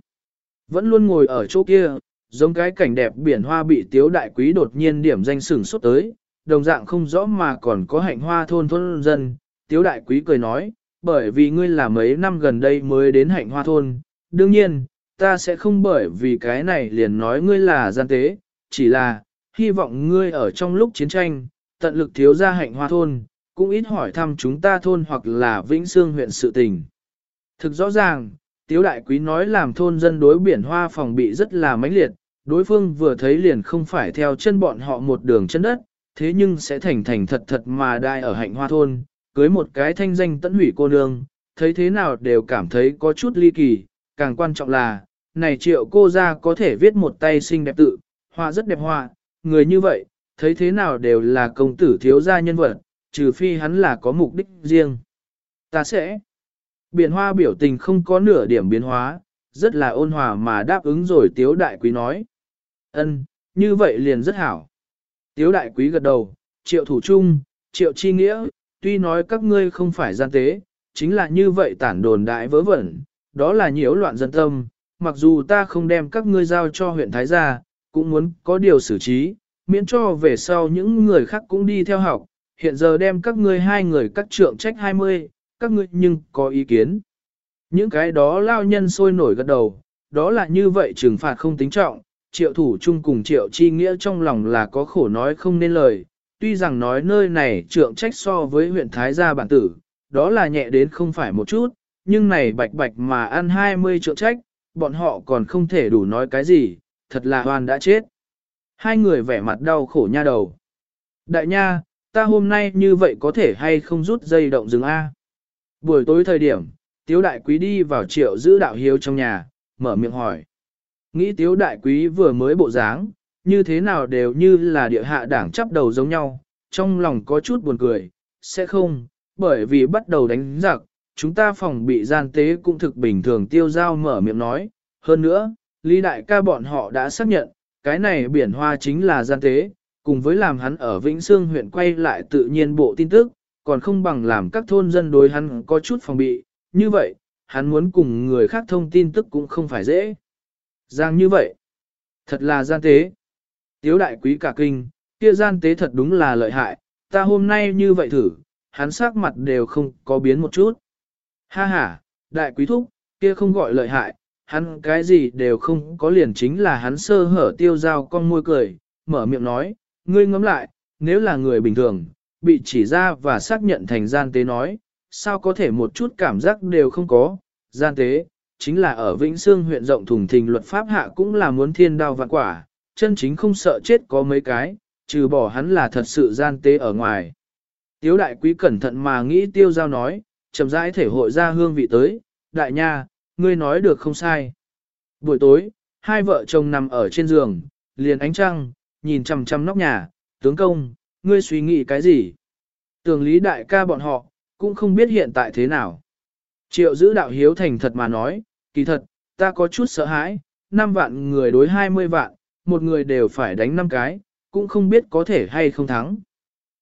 Vẫn luôn ngồi ở chỗ kia, giống cái cảnh đẹp biển hoa bị tiếu đại quý đột nhiên điểm danh sửng sốt tới, đồng dạng không rõ mà còn có hạnh hoa thôn thôn dân, Tiếu đại quý cười nói, bởi vì ngươi là mấy năm gần đây mới đến hạnh hoa thôn, đương nhiên, ta sẽ không bởi vì cái này liền nói ngươi là gian tế, chỉ là, hy vọng ngươi ở trong lúc chiến tranh, tận lực thiếu ra hạnh hoa thôn, cũng ít hỏi thăm chúng ta thôn hoặc là Vĩnh Sương huyện sự tình. Thực rõ ràng, Tiếu Đại Quý nói làm thôn dân đối biển hoa phòng bị rất là mãnh liệt, đối phương vừa thấy liền không phải theo chân bọn họ một đường chân đất, thế nhưng sẽ thành thành thật thật mà đai ở hạnh hoa thôn, cưới một cái thanh danh tận hủy cô nương, thấy thế nào đều cảm thấy có chút ly kỳ, càng quan trọng là, này triệu cô ra có thể viết một tay xinh đẹp tự, họa rất đẹp họa, người như vậy, thấy thế nào đều là công tử thiếu gia nhân vật, trừ phi hắn là có mục đích riêng. Ta sẽ. Biển hoa biểu tình không có nửa điểm biến hóa, rất là ôn hòa mà đáp ứng rồi tiếu đại quý nói. ân như vậy liền rất hảo. Tiếu đại quý gật đầu, triệu thủ trung, triệu chi nghĩa, tuy nói các ngươi không phải gian tế, chính là như vậy tản đồn đại vớ vẩn, đó là nhiễu loạn dân tâm, mặc dù ta không đem các ngươi giao cho huyện Thái Gia, cũng muốn có điều xử trí, miễn cho về sau những người khác cũng đi theo học, hiện giờ đem các ngươi hai người các trượng trách 20, các ngươi nhưng có ý kiến. Những cái đó lao nhân sôi nổi gật đầu, đó là như vậy trừng phạt không tính trọng, triệu thủ chung cùng triệu chi nghĩa trong lòng là có khổ nói không nên lời, tuy rằng nói nơi này trượng trách so với huyện Thái Gia bản tử, đó là nhẹ đến không phải một chút, nhưng này bạch bạch mà ăn 20 trượng trách, bọn họ còn không thể đủ nói cái gì, thật là hoàn đã chết. Hai người vẻ mặt đau khổ nha đầu. Đại nha, ta hôm nay như vậy có thể hay không rút dây động rừng A. Buổi tối thời điểm, tiếu đại quý đi vào triệu giữ đạo hiếu trong nhà, mở miệng hỏi. Nghĩ tiếu đại quý vừa mới bộ dáng, như thế nào đều như là địa hạ đảng chắp đầu giống nhau, trong lòng có chút buồn cười, sẽ không, bởi vì bắt đầu đánh giặc, chúng ta phòng bị gian tế cũng thực bình thường tiêu giao mở miệng nói. Hơn nữa, Lý Đại ca bọn họ đã xác nhận, cái này biển hoa chính là gian tế, cùng với làm hắn ở Vĩnh Sương huyện quay lại tự nhiên bộ tin tức, còn không bằng làm các thôn dân đối hắn có chút phòng bị, như vậy, hắn muốn cùng người khác thông tin tức cũng không phải dễ. Giang như vậy, thật là gian tế. Tiếu đại quý cả kinh, kia gian tế thật đúng là lợi hại, ta hôm nay như vậy thử, hắn sắc mặt đều không có biến một chút. Ha ha, đại quý thúc, kia không gọi lợi hại, hắn cái gì đều không có liền chính là hắn sơ hở tiêu dao con môi cười, mở miệng nói, ngươi ngẫm lại, nếu là người bình thường, bị chỉ ra và xác nhận thành gian tế nói, sao có thể một chút cảm giác đều không có, gian tế, chính là ở Vĩnh Sương huyện rộng thùng thình luật pháp hạ cũng là muốn thiên đao vạn quả, chân chính không sợ chết có mấy cái, trừ bỏ hắn là thật sự gian tế ở ngoài. Tiếu đại quý cẩn thận mà nghĩ tiêu giao nói, chậm rãi thể hội ra hương vị tới, đại nha, ngươi nói được không sai. Buổi tối, hai vợ chồng nằm ở trên giường, liền ánh trăng, nhìn chằm chằm nóc nhà, tướng công, ngươi suy nghĩ cái gì? Tường lý đại ca bọn họ, cũng không biết hiện tại thế nào. Triệu giữ đạo hiếu thành thật mà nói, kỳ thật, ta có chút sợ hãi, 5 vạn người đối 20 vạn, một người đều phải đánh 5 cái, cũng không biết có thể hay không thắng.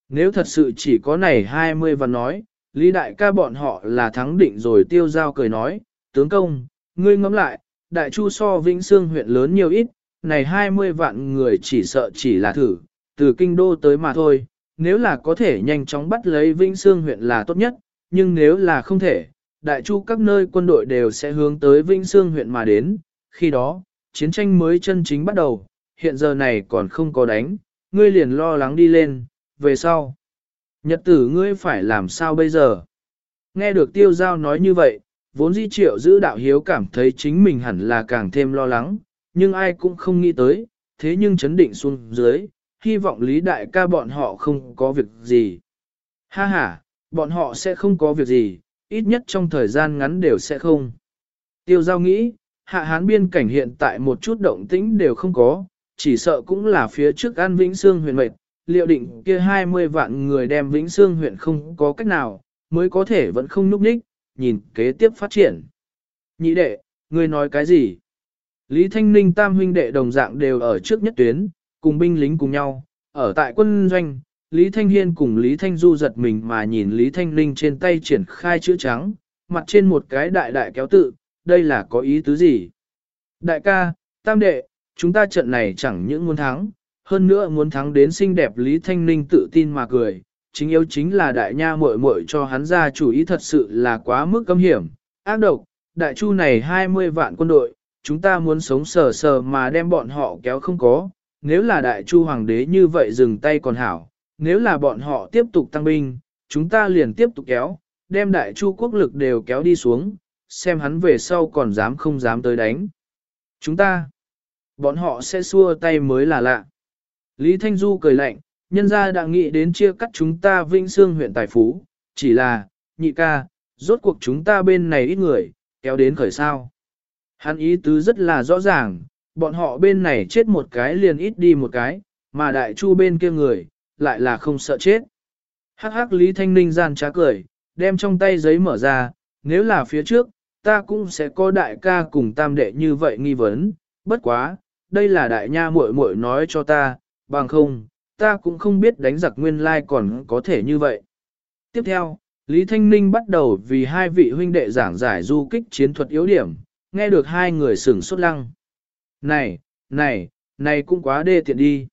Nếu thật sự chỉ có này 20 vạn nói, Lý đại ca bọn họ là thắng định rồi tiêu giao cười nói, tướng công, ngươi ngẫm lại, đại chu so Vĩnh xương huyện lớn nhiều ít, này 20 vạn người chỉ sợ chỉ là thử, từ kinh đô tới mà thôi, nếu là có thể nhanh chóng bắt lấy Vĩnh Sương huyện là tốt nhất, nhưng nếu là không thể, đại chu các nơi quân đội đều sẽ hướng tới Vĩnh Sương huyện mà đến, khi đó, chiến tranh mới chân chính bắt đầu, hiện giờ này còn không có đánh, ngươi liền lo lắng đi lên, về sau. Nhật tử ngươi phải làm sao bây giờ? Nghe được tiêu giao nói như vậy, vốn di triệu giữ đạo hiếu cảm thấy chính mình hẳn là càng thêm lo lắng, nhưng ai cũng không nghĩ tới, thế nhưng chấn định xuống dưới, hy vọng lý đại ca bọn họ không có việc gì. Ha ha, bọn họ sẽ không có việc gì, ít nhất trong thời gian ngắn đều sẽ không. Tiêu giao nghĩ, hạ hán biên cảnh hiện tại một chút động tĩnh đều không có, chỉ sợ cũng là phía trước An Vĩnh Sương huyện mệt, liệu định kia 20 vạn người đem Vĩnh Sương huyện không có cách nào, mới có thể vẫn không núp ních, nhìn kế tiếp phát triển. Nhị đệ, ngươi nói cái gì? Lý Thanh Ninh tam huynh đệ đồng dạng đều ở trước nhất tuyến, cùng binh lính cùng nhau, ở tại quân doanh, Lý Thanh Hiên cùng Lý Thanh Du giật mình mà nhìn Lý Thanh Ninh trên tay triển khai chữ trắng, mặt trên một cái đại đại kéo tự, đây là có ý tứ gì? Đại ca, tam đệ, chúng ta trận này chẳng những muốn thắng, hơn nữa muốn thắng đến xinh đẹp Lý Thanh Ninh tự tin mà cười, chính yếu chính là đại nha muội muội cho hắn ra chủ ý thật sự là quá mức cấm hiểm, ác độc, đại chu này 20 vạn quân đội, chúng ta muốn sống sờ sờ mà đem bọn họ kéo không có, nếu là đại chu hoàng đế như vậy dừng tay còn hảo, nếu là bọn họ tiếp tục tăng binh, chúng ta liền tiếp tục kéo, đem đại chu quốc lực đều kéo đi xuống, xem hắn về sau còn dám không dám tới đánh. Chúng ta, bọn họ sẽ xua tay mới là lạ. Lý Thanh Du cười lạnh, nhân gia đã nghĩ đến chia cắt chúng ta vinh xương huyện tài phú, chỉ là, nhị ca, rốt cuộc chúng ta bên này ít người, kéo đến khởi sao. Hắn ý tứ rất là rõ ràng, bọn họ bên này chết một cái liền ít đi một cái, mà đại chu bên kia người, lại là không sợ chết. Hắc hắc Lý Thanh Ninh gian trá cười, đem trong tay giấy mở ra, nếu là phía trước, ta cũng sẽ có đại ca cùng tam đệ như vậy nghi vấn, bất quá, đây là đại nha muội muội nói cho ta, bằng không, ta cũng không biết đánh giặc nguyên lai còn có thể như vậy. Tiếp theo, Lý Thanh Ninh bắt đầu vì hai vị huynh đệ giảng giải du kích chiến thuật yếu điểm, nghe được hai người sửng sốt lăng. Này, này, này cũng quá đê tiện đi.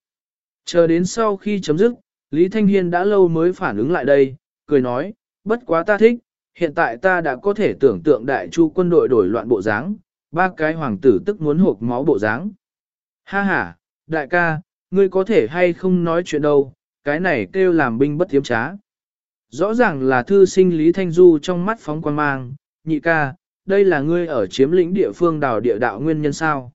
Chờ đến sau khi chấm dứt, Lý Thanh Hiên đã lâu mới phản ứng lại đây, cười nói, bất quá ta thích, hiện tại ta đã có thể tưởng tượng đại chu quân đội đổi loạn bộ dáng, ba cái hoàng tử tức muốn hộp máu bộ dáng. Ha ha, đại ca, ngươi có thể hay không nói chuyện đâu, cái này kêu làm binh bất tiếm trá. Rõ ràng là thư sinh Lý Thanh Du trong mắt phóng quan mang, nhị ca, đây là ngươi ở chiếm lĩnh địa phương đào địa đạo nguyên nhân sao.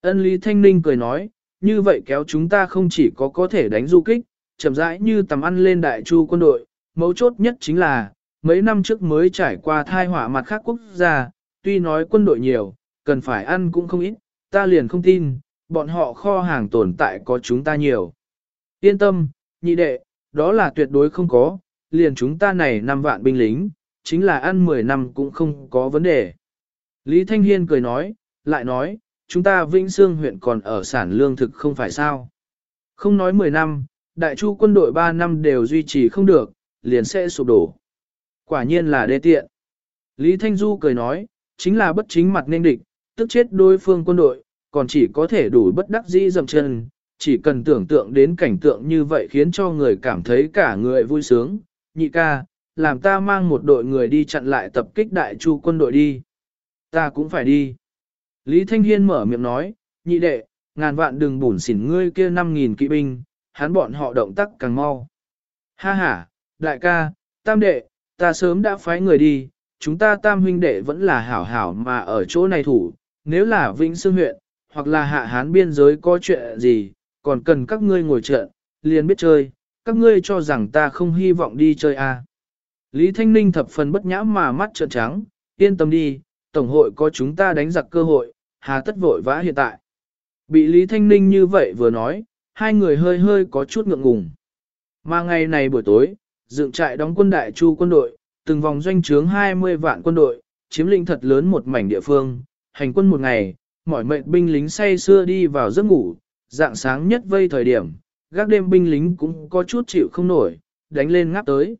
Ân Lý Thanh Ninh cười nói, như vậy kéo chúng ta không chỉ có có thể đánh du kích, chậm rãi như tầm ăn lên đại chu quân đội, mấu chốt nhất chính là, mấy năm trước mới trải qua thai họa mặt khác quốc gia, tuy nói quân đội nhiều, cần phải ăn cũng không ít, ta liền không tin, bọn họ kho hàng tồn tại có chúng ta nhiều. Yên tâm, nhị đệ, đó là tuyệt đối không có, liền chúng ta này 5 vạn binh lính, chính là ăn 10 năm cũng không có vấn đề. Lý Thanh Hiên cười nói, lại nói, chúng ta Vĩnh Sương huyện còn ở sản lương thực không phải sao. Không nói 10 năm, đại chu quân đội 3 năm đều duy trì không được, liền sẽ sụp đổ. Quả nhiên là đê tiện. Lý Thanh Du cười nói, chính là bất chính mặt nên địch, tức chết đối phương quân đội, còn chỉ có thể đủ bất đắc dĩ dậm chân, chỉ cần tưởng tượng đến cảnh tượng như vậy khiến cho người cảm thấy cả người vui sướng. Nhị ca, làm ta mang một đội người đi chặn lại tập kích đại chu quân đội đi. Ta cũng phải đi. Lý Thanh Hiên mở miệng nói, nhị đệ, ngàn vạn đừng bủn xỉn ngươi kia 5.000 kỵ binh, hắn bọn họ động tác càng mau. Ha ha, đại ca, tam đệ, ta sớm đã phái người đi, chúng ta tam huynh đệ vẫn là hảo hảo mà ở chỗ này thủ, nếu là Vĩnh Sương huyện, hoặc là hạ hán biên giới có chuyện gì, còn cần các ngươi ngồi trận, liền biết chơi, các ngươi cho rằng ta không hy vọng đi chơi à. Lý Thanh Ninh thập phần bất nhã mà mắt trợn trắng, yên tâm đi, Tổng hội có chúng ta đánh giặc cơ hội, hà tất vội vã hiện tại. Bị Lý Thanh Ninh như vậy vừa nói, hai người hơi hơi có chút ngượng ngùng. Mà ngày này buổi tối, dựng trại đóng quân đại chu quân đội, từng vòng doanh trướng 20 vạn quân đội, chiếm lĩnh thật lớn một mảnh địa phương, hành quân một ngày, mỏi mệnh binh lính say xưa đi vào giấc ngủ, dạng sáng nhất vây thời điểm, gác đêm binh lính cũng có chút chịu không nổi, đánh lên ngáp tới.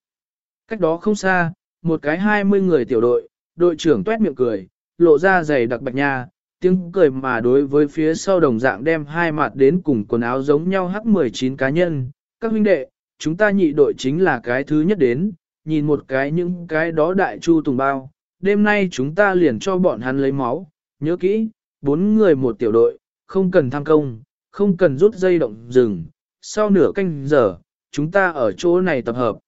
Cách đó không xa, một cái 20 người tiểu đội, đội trưởng tuét miệng cười, lộ ra giày đặc bạch nha, tiếng cười mà đối với phía sau đồng dạng đem hai mặt đến cùng quần áo giống nhau hắc 19 cá nhân. Các huynh đệ, chúng ta nhị đội chính là cái thứ nhất đến, nhìn một cái những cái đó đại chu tùng bao. Đêm nay chúng ta liền cho bọn hắn lấy máu, nhớ kỹ, bốn người một tiểu đội, không cần tham công, không cần rút dây động rừng. Sau nửa canh giờ, chúng ta ở chỗ này tập hợp.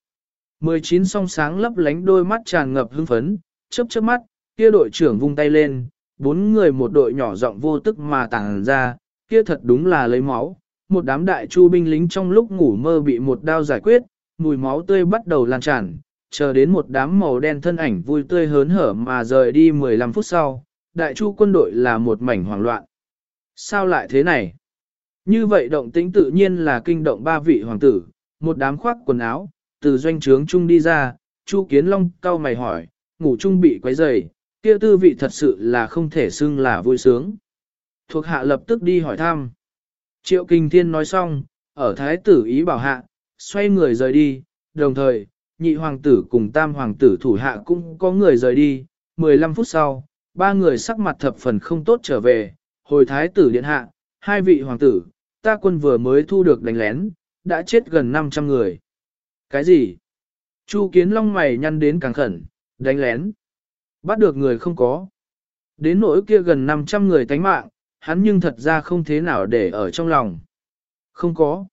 19 song sáng lấp lánh đôi mắt tràn ngập hưng phấn, chớp chớp mắt, kia đội trưởng vung tay lên, bốn người một đội nhỏ giọng vô tức mà tàng ra, kia thật đúng là lấy máu. Một đám đại chu binh lính trong lúc ngủ mơ bị một đao giải quyết, mùi máu tươi bắt đầu lan tràn, chờ đến một đám màu đen thân ảnh vui tươi hớn hở mà rời đi 15 phút sau, đại chu quân đội là một mảnh hoảng loạn. Sao lại thế này? Như vậy động tĩnh tự nhiên là kinh động ba vị hoàng tử, một đám khoác quần áo, từ doanh trướng chung đi ra, Chu Kiến Long cau mày hỏi, ngủ chung bị quấy rầy, kia tư vị thật sự là không thể xưng là vui sướng. Thuộc hạ lập tức đi hỏi thăm. Triệu Kinh Thiên nói xong, ở thái tử ý bảo hạ, xoay người rời đi, đồng thời, nhị hoàng tử cùng tam hoàng tử thủ hạ cũng có người rời đi, 15 phút sau, ba người sắc mặt thập phần không tốt trở về, hồi thái tử điện hạ, hai vị hoàng tử, ta quân vừa mới thu được đánh lén, đã chết gần 500 người. Cái gì? Chu kiến long mày nhăn đến càng khẩn, đánh lén. Bắt được người không có. Đến nỗi kia gần 500 người tánh mạng, hắn nhưng thật ra không thế nào để ở trong lòng. Không có.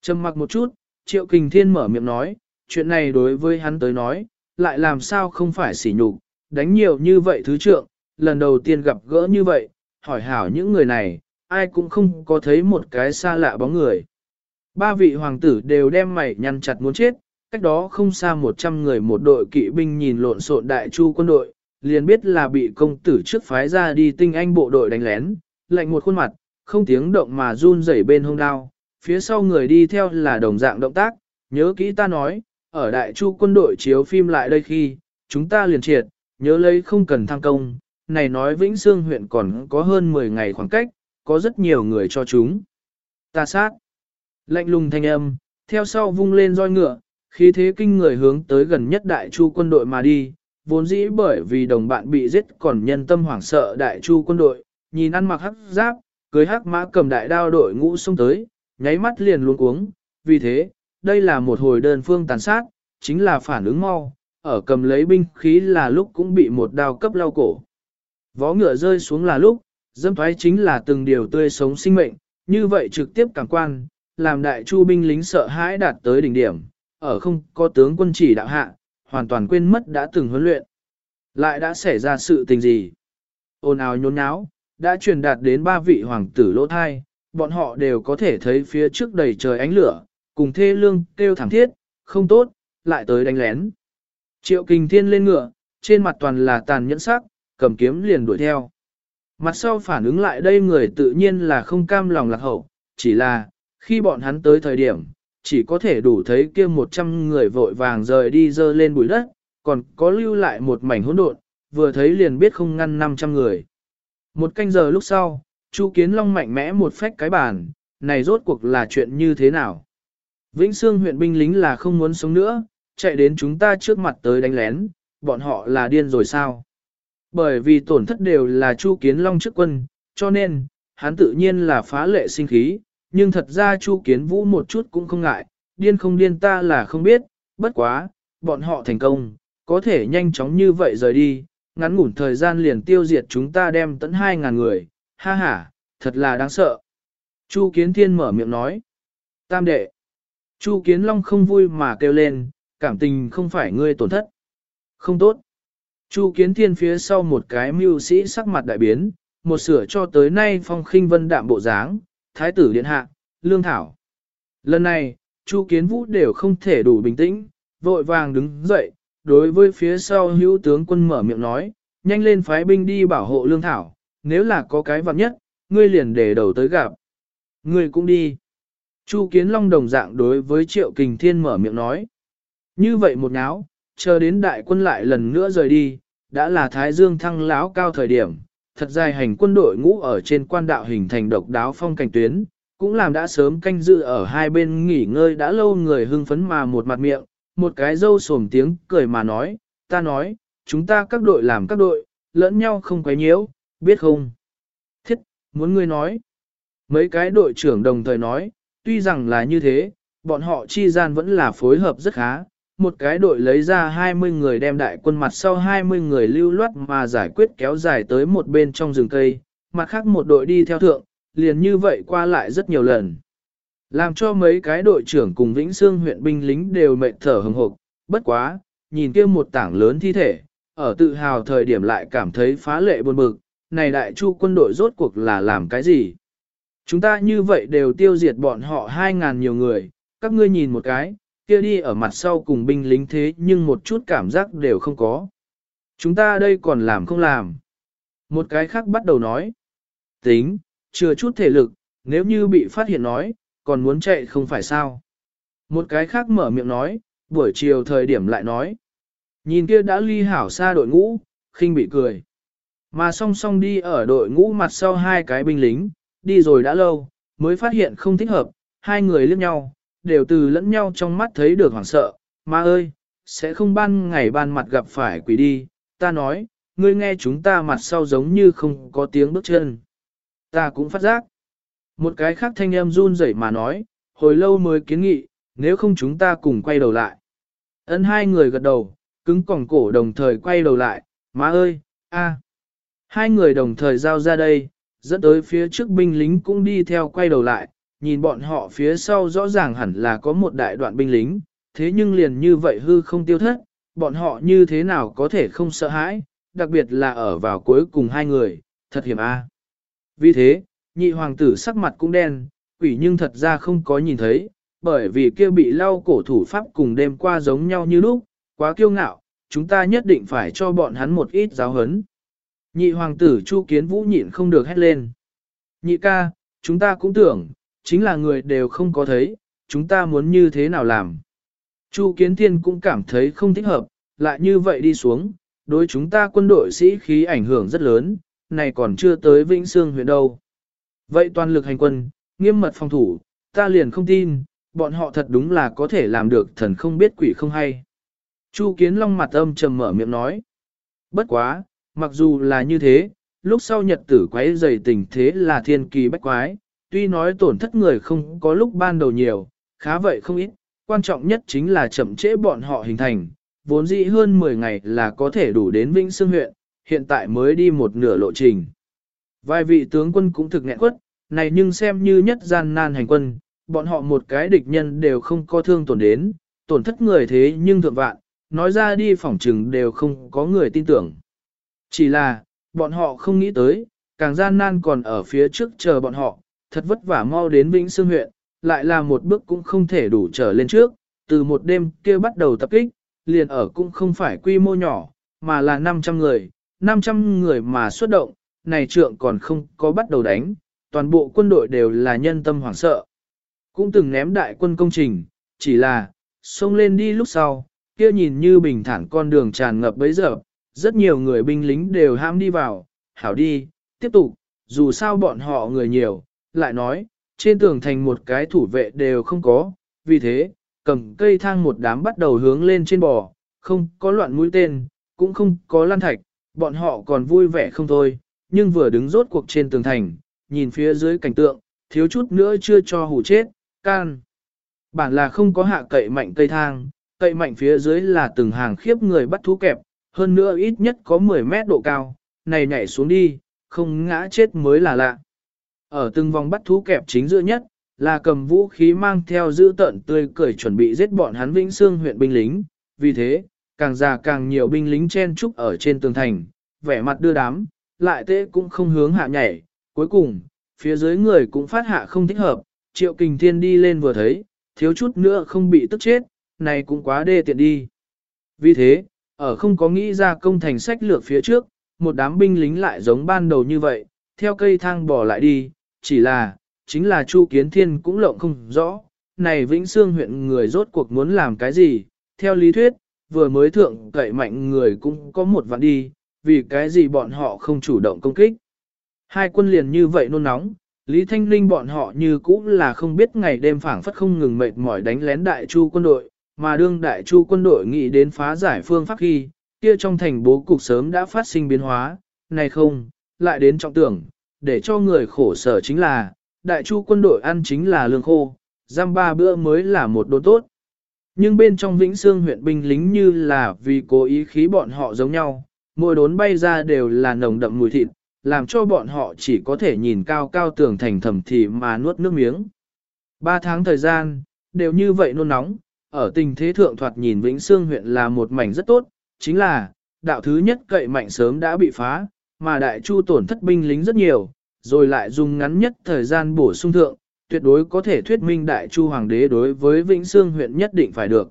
Trầm mặc một chút, Triệu Kình Thiên mở miệng nói, chuyện này đối với hắn tới nói, lại làm sao không phải sỉ nhục, đánh nhiều như vậy thứ trượng, lần đầu tiên gặp gỡ như vậy, hỏi hảo những người này, ai cũng không có thấy một cái xa lạ bóng người. Ba vị hoàng tử đều đem mày nhăn chặt muốn chết, cách đó không xa 100 người một đội kỵ binh nhìn lộn xộn đại chu quân đội, liền biết là bị công tử trước phái ra đi tinh anh bộ đội đánh lén, lạnh một khuôn mặt, không tiếng động mà run rẩy bên hông đao, phía sau người đi theo là đồng dạng động tác, nhớ kỹ ta nói, ở đại chu quân đội chiếu phim lại đây khi, chúng ta liền triệt, nhớ lấy không cần thăng công, này nói Vĩnh Sương huyện còn có hơn 10 ngày khoảng cách, có rất nhiều người cho chúng. Ta sát. Lạnh lùng thanh âm, theo sau vung lên roi ngựa, khí thế kinh người hướng tới gần nhất đại chu quân đội mà đi, vốn dĩ bởi vì đồng bạn bị giết còn nhân tâm hoảng sợ đại chu quân đội, nhìn ăn mặc hắc giáp, cưới hắc mã cầm đại đao đội ngũ xông tới, nháy mắt liền luôn cuống, vì thế, đây là một hồi đơn phương tàn sát, chính là phản ứng mau, ở cầm lấy binh khí là lúc cũng bị một đao cấp lao cổ. Vó ngựa rơi xuống là lúc, dâm thoái chính là từng điều tươi sống sinh mệnh, như vậy trực tiếp cảm quan, làm đại chu binh lính sợ hãi đạt tới đỉnh điểm, ở không có tướng quân chỉ đạo hạ, hoàn toàn quên mất đã từng huấn luyện. Lại đã xảy ra sự tình gì? Ôn ào nhốn nháo, đã truyền đạt đến ba vị hoàng tử lỗ thai, bọn họ đều có thể thấy phía trước đầy trời ánh lửa, cùng thê lương kêu thảm thiết, không tốt, lại tới đánh lén. Triệu kình thiên lên ngựa, trên mặt toàn là tàn nhẫn sắc, cầm kiếm liền đuổi theo. Mặt sau phản ứng lại đây người tự nhiên là không cam lòng lạc hậu, chỉ là, khi bọn hắn tới thời điểm, chỉ có thể đủ thấy kia 100 người vội vàng rời đi dơ lên bụi đất, còn có lưu lại một mảnh hỗn độn, vừa thấy liền biết không ngăn 500 người. Một canh giờ lúc sau, Chu Kiến Long mạnh mẽ một phách cái bàn, này rốt cuộc là chuyện như thế nào? Vĩnh Sương huyện binh lính là không muốn sống nữa, chạy đến chúng ta trước mặt tới đánh lén, bọn họ là điên rồi sao? Bởi vì tổn thất đều là Chu Kiến Long trước quân, cho nên, hắn tự nhiên là phá lệ sinh khí, nhưng thật ra Chu Kiến Vũ một chút cũng không ngại, điên không điên ta là không biết, bất quá, bọn họ thành công, có thể nhanh chóng như vậy rời đi, ngắn ngủn thời gian liền tiêu diệt chúng ta đem tận 2.000 người, ha ha, thật là đáng sợ. Chu Kiến Thiên mở miệng nói, tam đệ, Chu Kiến Long không vui mà kêu lên, cảm tình không phải ngươi tổn thất. Không tốt. Chu Kiến Thiên phía sau một cái mưu sĩ sắc mặt đại biến, một sửa cho tới nay phong khinh vân đạm bộ dáng, thái tử điện hạ, lương thảo. Lần này, Chu Kiến Vũ đều không thể đủ bình tĩnh, vội vàng đứng dậy, đối với phía sau hữu tướng quân mở miệng nói, nhanh lên phái binh đi bảo hộ lương thảo, nếu là có cái vặn nhất, ngươi liền để đầu tới gặp. Ngươi cũng đi. Chu Kiến Long đồng dạng đối với Triệu Kình Thiên mở miệng nói. Như vậy một náo, chờ đến đại quân lại lần nữa rời đi, đã là Thái Dương thăng láo cao thời điểm, thật dài hành quân đội ngũ ở trên quan đạo hình thành độc đáo phong cảnh tuyến, cũng làm đã sớm canh dự ở hai bên nghỉ ngơi đã lâu người hưng phấn mà một mặt miệng, một cái dâu sồm tiếng cười mà nói, ta nói, chúng ta các đội làm các đội, lẫn nhau không quấy nhiễu, biết không? Thiết, muốn ngươi nói. Mấy cái đội trưởng đồng thời nói, tuy rằng là như thế, bọn họ chi gian vẫn là phối hợp rất khá, một cái đội lấy ra 20 người đem đại quân mặt sau 20 người lưu loát mà giải quyết kéo dài tới một bên trong rừng cây, mặt khác một đội đi theo thượng, liền như vậy qua lại rất nhiều lần. Làm cho mấy cái đội trưởng cùng Vĩnh Sương huyện binh lính đều mệt thở hừng hộp, bất quá, nhìn kia một tảng lớn thi thể, ở tự hào thời điểm lại cảm thấy phá lệ buồn bực, này đại chu quân đội rốt cuộc là làm cái gì? Chúng ta như vậy đều tiêu diệt bọn họ 2.000 nhiều người, các ngươi nhìn một cái, kia đi ở mặt sau cùng binh lính thế nhưng một chút cảm giác đều không có. Chúng ta đây còn làm không làm. Một cái khác bắt đầu nói. Tính, chưa chút thể lực, nếu như bị phát hiện nói, còn muốn chạy không phải sao. Một cái khác mở miệng nói, buổi chiều thời điểm lại nói. Nhìn kia đã ly hảo xa đội ngũ, khinh bị cười. Mà song song đi ở đội ngũ mặt sau hai cái binh lính, đi rồi đã lâu, mới phát hiện không thích hợp, hai người liếc nhau, đều từ lẫn nhau trong mắt thấy được hoảng sợ, ma ơi, sẽ không ban ngày ban mặt gặp phải quỷ đi, ta nói, ngươi nghe chúng ta mặt sau giống như không có tiếng bước chân. Ta cũng phát giác. Một cái khác thanh em run rẩy mà nói, hồi lâu mới kiến nghị, nếu không chúng ta cùng quay đầu lại. Ấn hai người gật đầu, cứng còng cổ đồng thời quay đầu lại, má ơi, a. Hai người đồng thời giao ra đây, dẫn tới phía trước binh lính cũng đi theo quay đầu lại, nhìn bọn họ phía sau rõ ràng hẳn là có một đại đoạn binh lính, thế nhưng liền như vậy hư không tiêu thất, bọn họ như thế nào có thể không sợ hãi, đặc biệt là ở vào cuối cùng hai người, thật hiểm a. Vì thế, nhị hoàng tử sắc mặt cũng đen, quỷ nhưng thật ra không có nhìn thấy, bởi vì kia bị lau cổ thủ pháp cùng đêm qua giống nhau như lúc, quá kiêu ngạo, chúng ta nhất định phải cho bọn hắn một ít giáo hấn. Nhị hoàng tử Chu Kiến Vũ nhịn không được hét lên. Nhị ca, chúng ta cũng tưởng, chính là người đều không có thấy, chúng ta muốn như thế nào làm. Chu Kiến Thiên cũng cảm thấy không thích hợp, lại như vậy đi xuống, đối chúng ta quân đội sĩ khí ảnh hưởng rất lớn, này còn chưa tới Vĩnh Sương huyện đâu. Vậy toàn lực hành quân, nghiêm mật phòng thủ, ta liền không tin, bọn họ thật đúng là có thể làm được thần không biết quỷ không hay. Chu Kiến Long mặt âm trầm mở miệng nói. Bất quá, mặc dù là như thế, lúc sau nhật tử quấy dày tình thế là thiên kỳ bách quái, tuy nói tổn thất người không có lúc ban đầu nhiều, khá vậy không ít, quan trọng nhất chính là chậm trễ bọn họ hình thành, vốn dĩ hơn 10 ngày là có thể đủ đến Vĩnh Sương huyện, hiện tại mới đi một nửa lộ trình. Vài vị tướng quân cũng thực nghẹn quất, này nhưng xem như nhất gian nan hành quân, bọn họ một cái địch nhân đều không có thương tổn đến, tổn thất người thế nhưng thượng vạn, nói ra đi phỏng trừng đều không có người tin tưởng. Chỉ là, bọn họ không nghĩ tới, càng gian nan còn ở phía trước chờ bọn họ, thật vất vả mau đến Vĩnh Sương huyện, lại là một bước cũng không thể đủ trở lên trước, từ một đêm kia bắt đầu tập kích, liền ở cũng không phải quy mô nhỏ, mà là 500 người, 500 người mà xuất động, này trượng còn không có bắt đầu đánh, toàn bộ quân đội đều là nhân tâm hoảng sợ. Cũng từng ném đại quân công trình, chỉ là, xông lên đi lúc sau, kia nhìn như bình thản con đường tràn ngập bấy giờ, rất nhiều người binh lính đều ham đi vào, hảo đi, tiếp tục, dù sao bọn họ người nhiều, lại nói, trên tường thành một cái thủ vệ đều không có, vì thế, cầm cây thang một đám bắt đầu hướng lên trên bò, không có loạn mũi tên, cũng không có lan thạch, bọn họ còn vui vẻ không thôi, nhưng vừa đứng rốt cuộc trên tường thành, nhìn phía dưới cảnh tượng, thiếu chút nữa chưa cho hủ chết, can. Bản là không có hạ cậy mạnh cây thang, cậy mạnh phía dưới là từng hàng khiếp người bắt thú kẹp, hơn nữa ít nhất có 10 mét độ cao, này nhảy xuống đi, không ngã chết mới là lạ. Ở từng vòng bắt thú kẹp chính giữa nhất, là cầm vũ khí mang theo giữ tận tươi cười chuẩn bị giết bọn hắn Vĩnh Xương huyện binh lính, vì thế, càng già càng nhiều binh lính chen trúc ở trên tường thành, vẻ mặt đưa đám, lại tế cũng không hướng hạ nhảy, cuối cùng, phía dưới người cũng phát hạ không thích hợp, triệu kình thiên đi lên vừa thấy, thiếu chút nữa không bị tức chết, này cũng quá đê tiện đi. Vì thế, ở không có nghĩ ra công thành sách lược phía trước, một đám binh lính lại giống ban đầu như vậy, theo cây thang bỏ lại đi, chỉ là, chính là Chu Kiến Thiên cũng lộng không rõ, này Vĩnh Sương huyện người rốt cuộc muốn làm cái gì, theo lý thuyết, vừa mới thượng cậy mạnh người cũng có một vạn đi, vì cái gì bọn họ không chủ động công kích. Hai quân liền như vậy nôn nóng, Lý Thanh Linh bọn họ như cũ là không biết ngày đêm phảng phất không ngừng mệt mỏi đánh lén đại chu quân đội, mà đương đại chu quân đội nghĩ đến phá giải phương pháp khi, kia trong thành bố cục sớm đã phát sinh biến hóa, này không, lại đến trọng tưởng, để cho người khổ sở chính là, đại chu quân đội ăn chính là lương khô, giam ba bữa mới là một đồ tốt. Nhưng bên trong Vĩnh Sương huyện binh lính như là vì cố ý khí bọn họ giống nhau, mỗi đốn bay ra đều là nồng đậm mùi thịt, làm cho bọn họ chỉ có thể nhìn cao cao tường thành thầm thì mà nuốt nước miếng. Ba tháng thời gian, đều như vậy nôn nóng, ở tình thế thượng thoạt nhìn Vĩnh Sương huyện là một mảnh rất tốt, chính là, đạo thứ nhất cậy mạnh sớm đã bị phá, mà đại chu tổn thất binh lính rất nhiều, rồi lại dùng ngắn nhất thời gian bổ sung thượng, tuyệt đối có thể thuyết minh đại chu hoàng đế đối với Vĩnh Sương huyện nhất định phải được.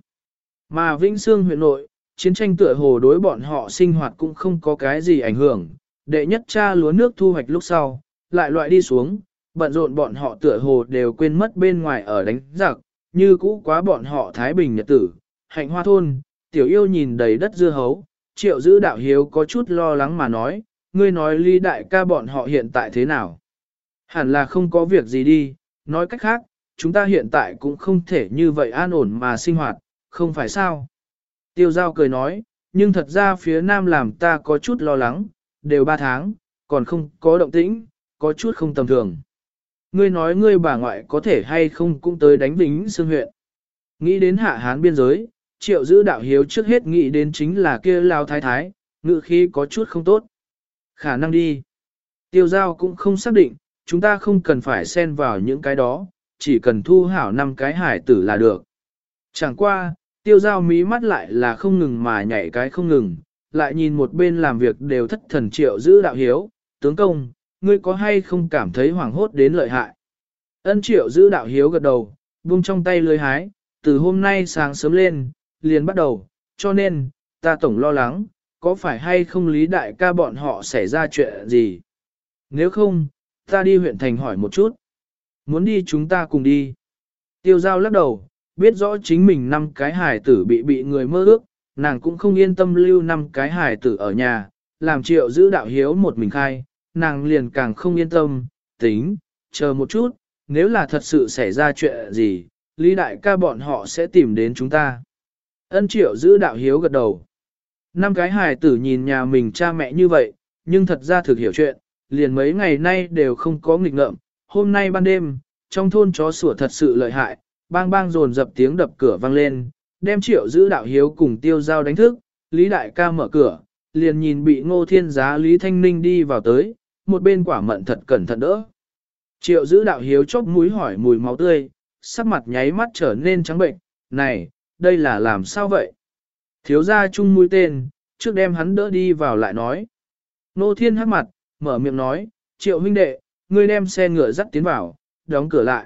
Mà Vĩnh Sương huyện nội, chiến tranh tựa hồ đối bọn họ sinh hoạt cũng không có cái gì ảnh hưởng, đệ nhất cha lúa nước thu hoạch lúc sau, lại loại đi xuống, bận rộn bọn họ tựa hồ đều quên mất bên ngoài ở đánh giặc, như cũ quá bọn họ Thái Bình Nhật tử, hạnh hoa thôn, tiểu yêu nhìn đầy đất dưa hấu, triệu giữ đạo hiếu có chút lo lắng mà nói, ngươi nói ly đại ca bọn họ hiện tại thế nào? Hẳn là không có việc gì đi, nói cách khác, chúng ta hiện tại cũng không thể như vậy an ổn mà sinh hoạt, không phải sao? Tiêu giao cười nói, nhưng thật ra phía nam làm ta có chút lo lắng, đều ba tháng, còn không có động tĩnh, có chút không tầm thường. Ngươi nói ngươi bà ngoại có thể hay không cũng tới đánh Vĩnh xương huyện. Nghĩ đến hạ hán biên giới, triệu giữ đạo hiếu trước hết nghĩ đến chính là kia lao thái thái, ngự khí có chút không tốt. Khả năng đi. Tiêu giao cũng không xác định, chúng ta không cần phải xen vào những cái đó, chỉ cần thu hảo năm cái hải tử là được. Chẳng qua, tiêu giao mí mắt lại là không ngừng mà nhảy cái không ngừng, lại nhìn một bên làm việc đều thất thần triệu giữ đạo hiếu, tướng công, ngươi có hay không cảm thấy hoảng hốt đến lợi hại. Ân triệu giữ đạo hiếu gật đầu, buông trong tay lưới hái, từ hôm nay sáng sớm lên, liền bắt đầu, cho nên, ta tổng lo lắng, có phải hay không lý đại ca bọn họ xảy ra chuyện gì? Nếu không, ta đi huyện thành hỏi một chút. Muốn đi chúng ta cùng đi. Tiêu giao lắc đầu, biết rõ chính mình năm cái hải tử bị bị người mơ ước, nàng cũng không yên tâm lưu năm cái hải tử ở nhà, làm triệu giữ đạo hiếu một mình khai, nàng liền càng không yên tâm, tính, chờ một chút, nếu là thật sự xảy ra chuyện gì, Lý đại ca bọn họ sẽ tìm đến chúng ta. Ân triệu giữ đạo hiếu gật đầu. Năm cái hài tử nhìn nhà mình cha mẹ như vậy, nhưng thật ra thực hiểu chuyện, liền mấy ngày nay đều không có nghịch ngợm. Hôm nay ban đêm, trong thôn chó sủa thật sự lợi hại, bang bang dồn dập tiếng đập cửa vang lên, đem triệu giữ đạo hiếu cùng tiêu giao đánh thức, Lý đại ca mở cửa, liền nhìn bị ngô thiên giá Lý Thanh Ninh đi vào tới, một bên quả mận thật cẩn thận đỡ. Triệu giữ đạo hiếu chóp mũi hỏi mùi máu tươi, sắc mặt nháy mắt trở nên trắng bệnh, này, đây là làm sao vậy? Thiếu gia chung mũi tên, trước đem hắn đỡ đi vào lại nói. Nô thiên hắc mặt, mở miệng nói, triệu huynh đệ, ngươi đem xe ngựa dắt tiến vào, đóng cửa lại.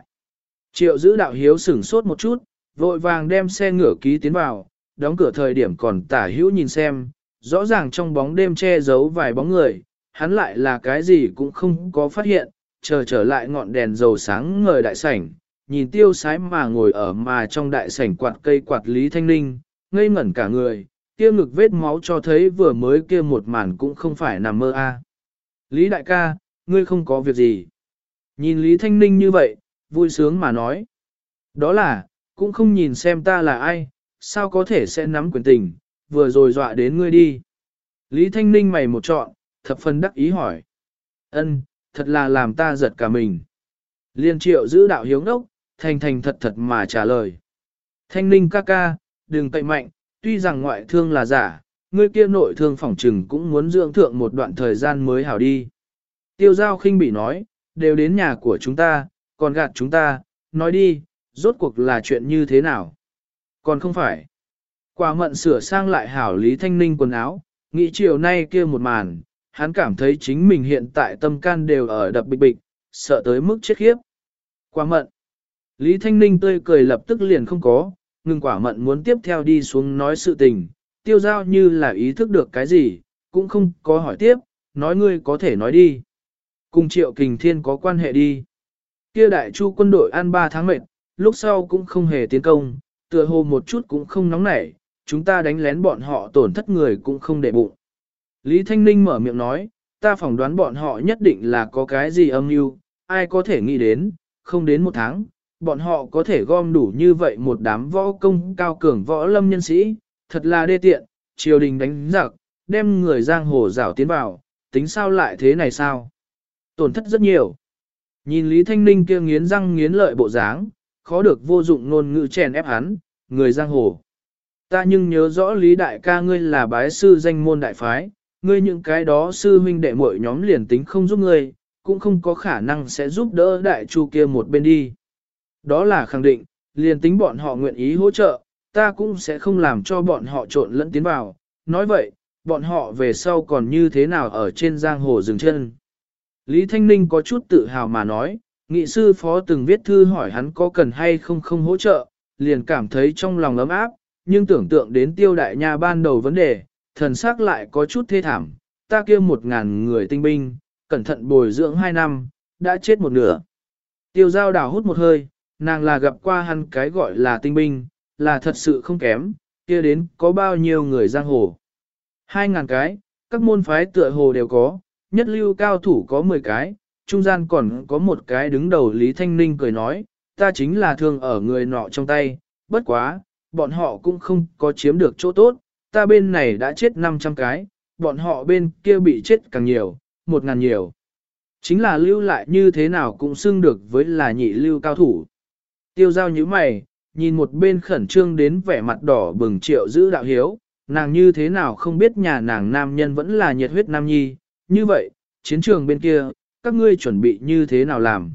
Triệu giữ đạo hiếu sửng sốt một chút, vội vàng đem xe ngựa ký tiến vào, đóng cửa thời điểm còn tả hữu nhìn xem, rõ ràng trong bóng đêm che giấu vài bóng người, hắn lại là cái gì cũng không có phát hiện, chờ trở lại ngọn đèn dầu sáng ngời đại sảnh, nhìn tiêu sái mà ngồi ở mà trong đại sảnh quạt cây quạt Lý Thanh Ninh, ngây ngẩn cả người, kia ngực vết máu cho thấy vừa mới kia một màn cũng không phải nằm mơ a. À. Lý đại ca, ngươi không có việc gì. Nhìn Lý Thanh Ninh như vậy, vui sướng mà nói. Đó là, cũng không nhìn xem ta là ai, sao có thể sẽ nắm quyền tình, vừa rồi dọa đến ngươi đi. Lý Thanh Ninh mày một trọn, thập phần đắc ý hỏi. ân thật là làm ta giật cả mình. Liên triệu giữ đạo hiếu ngốc, thành thành thật thật mà trả lời. Thanh ninh ca ca, đừng cậy mạnh, tuy rằng ngoại thương là giả, ngươi kia nội thương phỏng trừng cũng muốn dưỡng thượng một đoạn thời gian mới hảo đi. Tiêu giao khinh bị nói, đều đến nhà của chúng ta, còn gạt chúng ta, nói đi, rốt cuộc là chuyện như thế nào? Còn không phải. Quả mận sửa sang lại hảo Lý Thanh Ninh quần áo, nghĩ chiều nay kia một màn, hắn cảm thấy chính mình hiện tại tâm can đều ở đập bịch bịch, sợ tới mức chết khiếp. Quả mận. Lý Thanh Ninh tươi cười lập tức liền không có, ngừng quả mận muốn tiếp theo đi xuống nói sự tình, tiêu giao như là ý thức được cái gì, cũng không có hỏi tiếp, nói ngươi có thể nói đi. Cùng triệu kình thiên có quan hệ đi. Kia đại chu quân đội ăn 3 tháng mệt, lúc sau cũng không hề tiến công, tựa hồ một chút cũng không nóng nảy, chúng ta đánh lén bọn họ tổn thất người cũng không để bụng. Lý Thanh Ninh mở miệng nói, ta phỏng đoán bọn họ nhất định là có cái gì âm mưu, ai có thể nghĩ đến, không đến một tháng, bọn họ có thể gom đủ như vậy một đám võ công cao cường võ lâm nhân sĩ, thật là đê tiện, triều đình đánh giặc, đem người giang hồ rảo tiến vào, tính sao lại thế này sao? Tổn thất rất nhiều. Nhìn Lý Thanh Ninh kia nghiến răng nghiến lợi bộ dáng, khó được vô dụng ngôn ngữ chèn ép hắn, người giang hồ. Ta nhưng nhớ rõ Lý Đại ca ngươi là bái sư danh môn đại phái, ngươi những cái đó sư huynh đệ muội nhóm liền tính không giúp ngươi, cũng không có khả năng sẽ giúp đỡ đại chu kia một bên đi. Đó là khẳng định, liền tính bọn họ nguyện ý hỗ trợ, ta cũng sẽ không làm cho bọn họ trộn lẫn tiến vào. Nói vậy, bọn họ về sau còn như thế nào ở trên giang hồ dừng chân. Lý Thanh Ninh có chút tự hào mà nói, nghị sư phó từng viết thư hỏi hắn có cần hay không không hỗ trợ, liền cảm thấy trong lòng ấm áp, nhưng tưởng tượng đến tiêu đại nha ban đầu vấn đề, thần xác lại có chút thê thảm, ta kia một ngàn người tinh binh, cẩn thận bồi dưỡng hai năm, đã chết một nửa. Tiêu giao đào hút một hơi, nàng là gặp qua hắn cái gọi là tinh binh, là thật sự không kém, kia đến có bao nhiêu người giang hồ. Hai ngàn cái, các môn phái tựa hồ đều có, nhất lưu cao thủ có mười cái, trung gian còn có một cái đứng đầu Lý Thanh Ninh cười nói, ta chính là thương ở người nọ trong tay, bất quá, bọn họ cũng không có chiếm được chỗ tốt, ta bên này đã chết 500 cái, bọn họ bên kia bị chết càng nhiều, một ngàn nhiều. Chính là lưu lại như thế nào cũng xưng được với là nhị lưu cao thủ. Tiêu giao như mày, nhìn một bên khẩn trương đến vẻ mặt đỏ bừng triệu giữ đạo hiếu, nàng như thế nào không biết nhà nàng nam nhân vẫn là nhiệt huyết nam nhi, như vậy, chiến trường bên kia, các ngươi chuẩn bị như thế nào làm?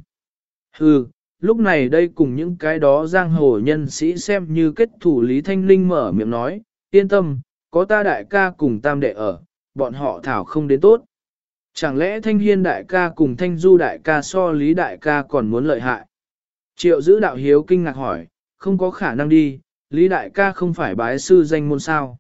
Hừ, lúc này đây cùng những cái đó giang hồ nhân sĩ xem như kết thủ Lý Thanh Linh mở miệng nói, yên tâm, có ta đại ca cùng tam đệ ở, bọn họ thảo không đến tốt. Chẳng lẽ Thanh Hiên đại ca cùng Thanh Du đại ca so Lý đại ca còn muốn lợi hại? Triệu giữ đạo hiếu kinh ngạc hỏi, không có khả năng đi, Lý đại ca không phải bái sư danh môn sao.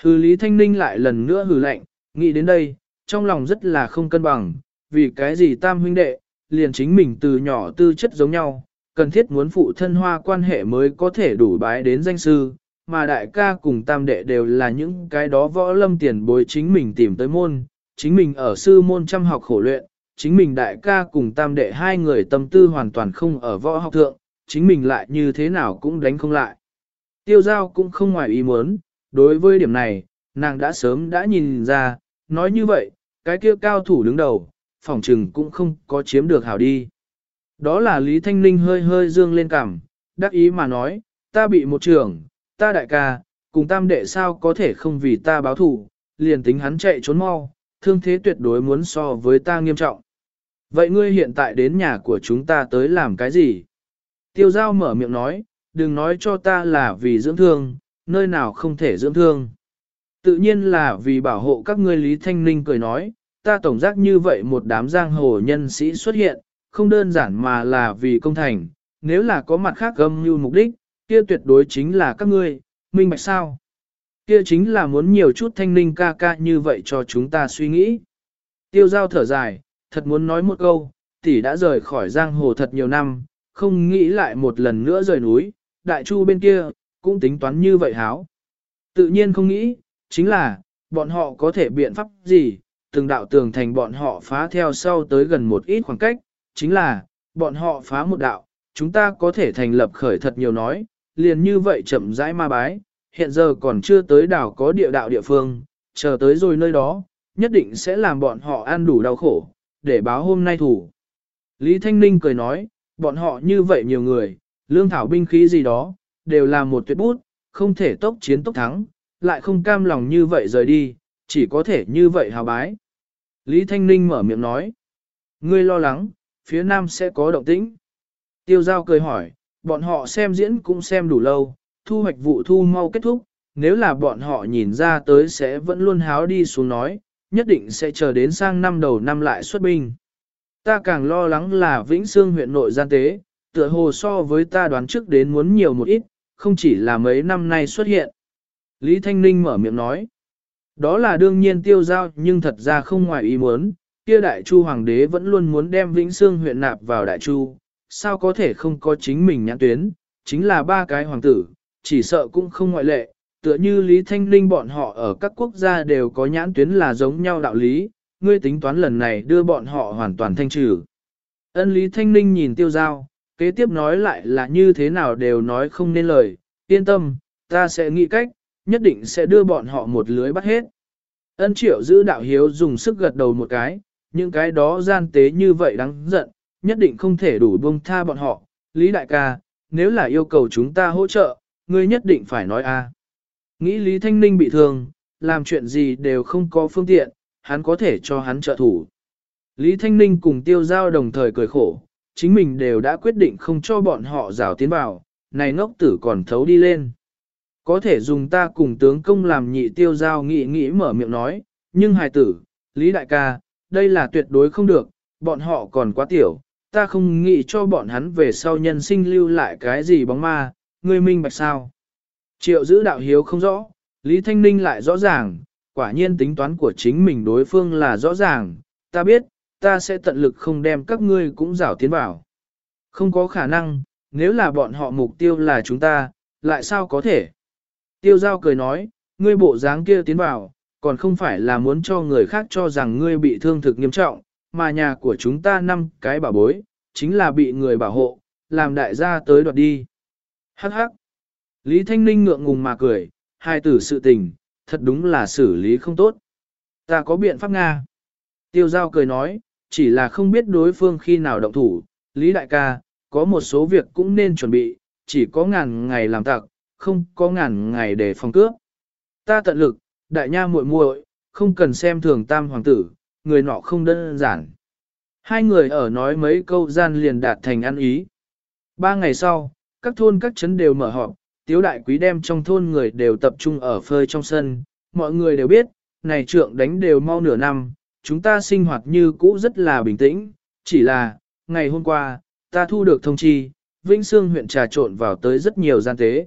Hừ Lý Thanh Ninh lại lần nữa hừ lạnh, nghĩ đến đây, trong lòng rất là không cân bằng, vì cái gì tam huynh đệ, liền chính mình từ nhỏ tư chất giống nhau, cần thiết muốn phụ thân hoa quan hệ mới có thể đủ bái đến danh sư, mà đại ca cùng tam đệ đều là những cái đó võ lâm tiền bối chính mình tìm tới môn, chính mình ở sư môn chăm học khổ luyện, chính mình đại ca cùng tam đệ hai người tâm tư hoàn toàn không ở võ học thượng, chính mình lại như thế nào cũng đánh không lại. Tiêu giao cũng không ngoài ý muốn, đối với điểm này, nàng đã sớm đã nhìn ra, nói như vậy, cái kia cao thủ đứng đầu, phòng trừng cũng không có chiếm được hảo đi. Đó là Lý Thanh Ninh hơi hơi dương lên cằm, đắc ý mà nói, ta bị một trưởng, ta đại ca, cùng tam đệ sao có thể không vì ta báo thủ, liền tính hắn chạy trốn mau, thương thế tuyệt đối muốn so với ta nghiêm trọng. Vậy ngươi hiện tại đến nhà của chúng ta tới làm cái gì? Tiêu giao mở miệng nói, đừng nói cho ta là vì dưỡng thương, nơi nào không thể dưỡng thương. Tự nhiên là vì bảo hộ các ngươi Lý Thanh Ninh cười nói, ta tổng giác như vậy một đám giang hồ nhân sĩ xuất hiện, không đơn giản mà là vì công thành, nếu là có mặt khác gâm như mục đích, kia tuyệt đối chính là các ngươi, minh bạch sao? Kia chính là muốn nhiều chút thanh ninh ca ca như vậy cho chúng ta suy nghĩ. Tiêu giao thở dài, thật muốn nói một câu, tỷ đã rời khỏi giang hồ thật nhiều năm, không nghĩ lại một lần nữa rời núi, đại chu bên kia, cũng tính toán như vậy háo. Tự nhiên không nghĩ, chính là, bọn họ có thể biện pháp gì, từng đạo tường thành bọn họ phá theo sau tới gần một ít khoảng cách, chính là, bọn họ phá một đạo, chúng ta có thể thành lập khởi thật nhiều nói, liền như vậy chậm rãi ma bái, hiện giờ còn chưa tới đảo có địa đạo địa phương, chờ tới rồi nơi đó, nhất định sẽ làm bọn họ ăn đủ đau khổ, để báo hôm nay thủ. Lý Thanh Ninh cười nói, bọn họ như vậy nhiều người, lương thảo binh khí gì đó, đều là một tuyệt bút, không thể tốc chiến tốc thắng, lại không cam lòng như vậy rời đi, chỉ có thể như vậy hào bái. Lý Thanh Ninh mở miệng nói, ngươi lo lắng, phía nam sẽ có động tĩnh. Tiêu giao cười hỏi, bọn họ xem diễn cũng xem đủ lâu, thu hoạch vụ thu mau kết thúc, nếu là bọn họ nhìn ra tới sẽ vẫn luôn háo đi xuống nói, nhất định sẽ chờ đến sang năm đầu năm lại xuất binh. Ta càng lo lắng là Vĩnh Sương huyện nội gian tế, tựa hồ so với ta đoán trước đến muốn nhiều một ít, không chỉ là mấy năm nay xuất hiện. Lý Thanh Ninh mở miệng nói, đó là đương nhiên tiêu giao nhưng thật ra không ngoài ý muốn, kia đại chu hoàng đế vẫn luôn muốn đem Vĩnh Sương huyện nạp vào đại chu, sao có thể không có chính mình nhãn tuyến, chính là ba cái hoàng tử, chỉ sợ cũng không ngoại lệ, tựa như Lý Thanh Linh bọn họ ở các quốc gia đều có nhãn tuyến là giống nhau đạo lý, ngươi tính toán lần này đưa bọn họ hoàn toàn thanh trừ. Ân Lý Thanh Linh nhìn tiêu giao, kế tiếp nói lại là như thế nào đều nói không nên lời, yên tâm, ta sẽ nghĩ cách, nhất định sẽ đưa bọn họ một lưới bắt hết. Ân triệu giữ đạo hiếu dùng sức gật đầu một cái, những cái đó gian tế như vậy đáng giận, nhất định không thể đủ buông tha bọn họ. Lý đại ca, nếu là yêu cầu chúng ta hỗ trợ, ngươi nhất định phải nói a. Nghĩ Lý Thanh Ninh bị thương, làm chuyện gì đều không có phương tiện, hắn có thể cho hắn trợ thủ. Lý Thanh Ninh cùng tiêu giao đồng thời cười khổ, chính mình đều đã quyết định không cho bọn họ rào tiến vào, này ngốc tử còn thấu đi lên. Có thể dùng ta cùng tướng công làm nhị tiêu giao nghĩ nghĩ mở miệng nói, nhưng hài tử, Lý Đại ca, đây là tuyệt đối không được, bọn họ còn quá tiểu, ta không nghĩ cho bọn hắn về sau nhân sinh lưu lại cái gì bóng ma, ngươi minh bạch sao. Triệu giữ đạo hiếu không rõ, Lý Thanh Ninh lại rõ ràng, quả nhiên tính toán của chính mình đối phương là rõ ràng, ta biết, ta sẽ tận lực không đem các ngươi cũng rảo tiến vào. Không có khả năng, nếu là bọn họ mục tiêu là chúng ta, lại sao có thể? Tiêu giao cười nói, ngươi bộ dáng kia tiến vào, còn không phải là muốn cho người khác cho rằng ngươi bị thương thực nghiêm trọng, mà nhà của chúng ta năm cái bảo bối, chính là bị người bảo hộ, làm đại gia tới đoạt đi. Hắc hắc. Lý Thanh Ninh ngượng ngùng mà cười, hai tử sự tình, thật đúng là xử lý không tốt. Ta có biện pháp Nga. Tiêu giao cười nói, chỉ là không biết đối phương khi nào động thủ, Lý Đại ca, có một số việc cũng nên chuẩn bị, chỉ có ngàn ngày làm tặc, không có ngàn ngày để phòng cướp. Ta tận lực, đại nha muội muội, không cần xem thường tam hoàng tử, người nọ không đơn giản. Hai người ở nói mấy câu gian liền đạt thành ăn ý. Ba ngày sau, các thôn các trấn đều mở họp, tiếu đại quý đem trong thôn người đều tập trung ở phơi trong sân. Mọi người đều biết, này trượng đánh đều mau nửa năm, chúng ta sinh hoạt như cũ rất là bình tĩnh, chỉ là, ngày hôm qua, ta thu được thông chi, Vĩnh Sương huyện trà trộn vào tới rất nhiều gian tế.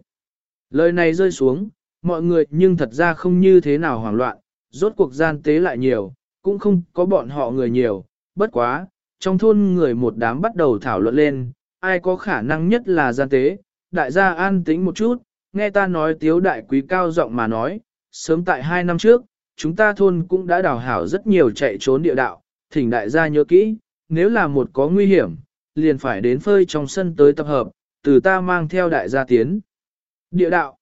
Lời này rơi xuống, mọi người nhưng thật ra không như thế nào hoảng loạn, rốt cuộc gian tế lại nhiều, cũng không có bọn họ người nhiều, bất quá, trong thôn người một đám bắt đầu thảo luận lên, ai có khả năng nhất là gian tế, đại gia an tĩnh một chút, nghe ta nói tiếu đại quý cao giọng mà nói, sớm tại hai năm trước, chúng ta thôn cũng đã đào hảo rất nhiều chạy trốn địa đạo, thỉnh đại gia nhớ kỹ, nếu là một có nguy hiểm, liền phải đến phơi trong sân tới tập hợp, từ ta mang theo đại gia tiến. Địa đạo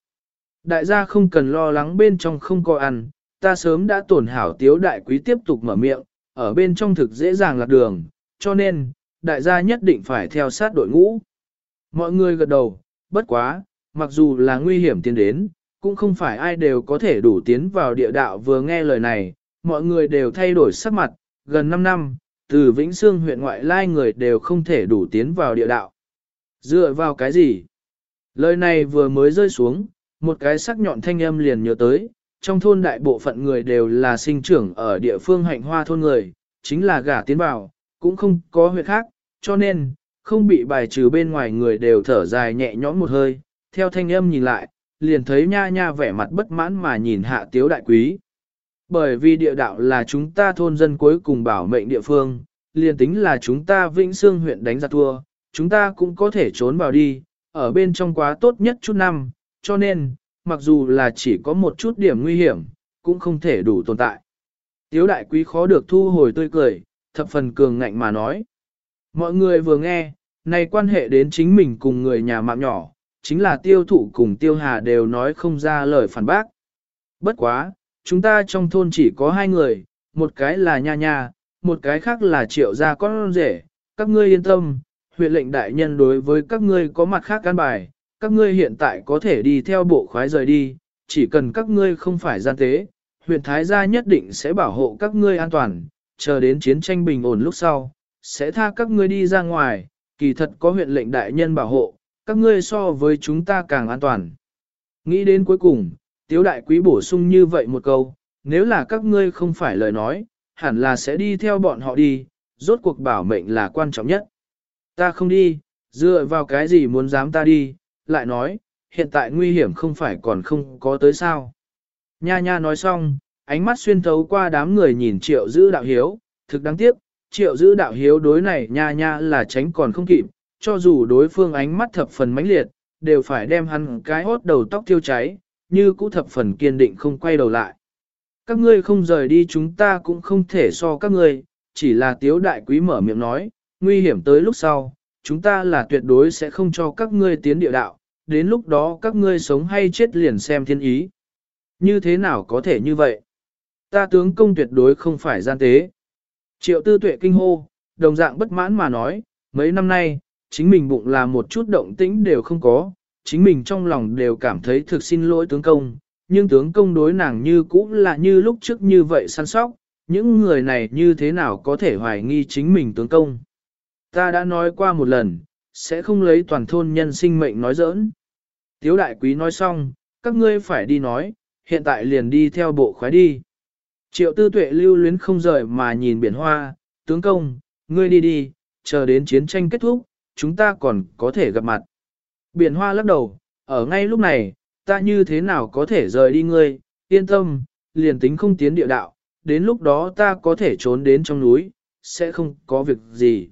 Đại gia không cần lo lắng bên trong không có ăn, ta sớm đã tổn hảo tiếu đại quý tiếp tục mở miệng, ở bên trong thực dễ dàng lạc đường, cho nên, đại gia nhất định phải theo sát đội ngũ. Mọi người gật đầu, bất quá, mặc dù là nguy hiểm tiến đến, cũng không phải ai đều có thể đủ tiến vào địa đạo vừa nghe lời này, mọi người đều thay đổi sắc mặt, gần 5 năm, từ Vĩnh Sương huyện ngoại lai người đều không thể đủ tiến vào địa đạo. Dựa vào cái gì? Lời này vừa mới rơi xuống, một cái sắc nhọn thanh âm liền nhớ tới, trong thôn đại bộ phận người đều là sinh trưởng ở địa phương hạnh hoa thôn người, chính là gả tiến vào, cũng không có huyện khác, cho nên, không bị bài trừ bên ngoài người đều thở dài nhẹ nhõm một hơi, theo thanh âm nhìn lại, liền thấy nha nha vẻ mặt bất mãn mà nhìn hạ tiếu đại quý. Bởi vì địa đạo là chúng ta thôn dân cuối cùng bảo mệnh địa phương, liền tính là chúng ta Vĩnh Sương huyện đánh ra thua, chúng ta cũng có thể trốn vào đi, ở bên trong quá tốt nhất chút năm, cho nên, mặc dù là chỉ có một chút điểm nguy hiểm, cũng không thể đủ tồn tại. Tiếu đại quý khó được thu hồi tươi cười, thập phần cường ngạnh mà nói. Mọi người vừa nghe, này quan hệ đến chính mình cùng người nhà mạng nhỏ, chính là tiêu thụ cùng tiêu hà đều nói không ra lời phản bác. Bất quá, chúng ta trong thôn chỉ có hai người, một cái là nha nha, một cái khác là triệu gia con rể, các ngươi yên tâm, huyện lệnh đại nhân đối với các ngươi có mặt khác căn bài, các ngươi hiện tại có thể đi theo bộ khoái rời đi, chỉ cần các ngươi không phải gian tế, huyện Thái gia nhất định sẽ bảo hộ các ngươi an toàn, chờ đến chiến tranh bình ổn lúc sau, sẽ tha các ngươi đi ra ngoài, kỳ thật có huyện lệnh đại nhân bảo hộ, các ngươi so với chúng ta càng an toàn. Nghĩ đến cuối cùng, tiếu đại quý bổ sung như vậy một câu, nếu là các ngươi không phải lời nói, hẳn là sẽ đi theo bọn họ đi, rốt cuộc bảo mệnh là quan trọng nhất. Ta không đi, dựa vào cái gì muốn dám ta đi, lại nói, hiện tại nguy hiểm không phải còn không có tới sao. Nha nha nói xong, ánh mắt xuyên thấu qua đám người nhìn triệu giữ đạo hiếu, thực đáng tiếc, triệu giữ đạo hiếu đối này nha nha là tránh còn không kịp, cho dù đối phương ánh mắt thập phần mãnh liệt, đều phải đem hắn cái hốt đầu tóc thiêu cháy, như cũ thập phần kiên định không quay đầu lại. Các ngươi không rời đi chúng ta cũng không thể so các ngươi, chỉ là tiếu đại quý mở miệng nói, nguy hiểm tới lúc sau, chúng ta là tuyệt đối sẽ không cho các ngươi tiến địa đạo, đến lúc đó các ngươi sống hay chết liền xem thiên ý. Như thế nào có thể như vậy? Ta tướng công tuyệt đối không phải gian tế. Triệu tư tuệ kinh hô, đồng dạng bất mãn mà nói, mấy năm nay, chính mình bụng là một chút động tĩnh đều không có, chính mình trong lòng đều cảm thấy thực xin lỗi tướng công, nhưng tướng công đối nàng như cũ là như lúc trước như vậy săn sóc, những người này như thế nào có thể hoài nghi chính mình tướng công. Ta đã nói qua một lần, sẽ không lấy toàn thôn nhân sinh mệnh nói giỡn. Tiếu đại quý nói xong, các ngươi phải đi nói, hiện tại liền đi theo bộ khoái đi. Triệu tư tuệ lưu luyến không rời mà nhìn biển hoa, tướng công, ngươi đi đi, chờ đến chiến tranh kết thúc, chúng ta còn có thể gặp mặt. Biển hoa lắc đầu, ở ngay lúc này, ta như thế nào có thể rời đi ngươi, yên tâm, liền tính không tiến địa đạo, đến lúc đó ta có thể trốn đến trong núi, sẽ không có việc gì.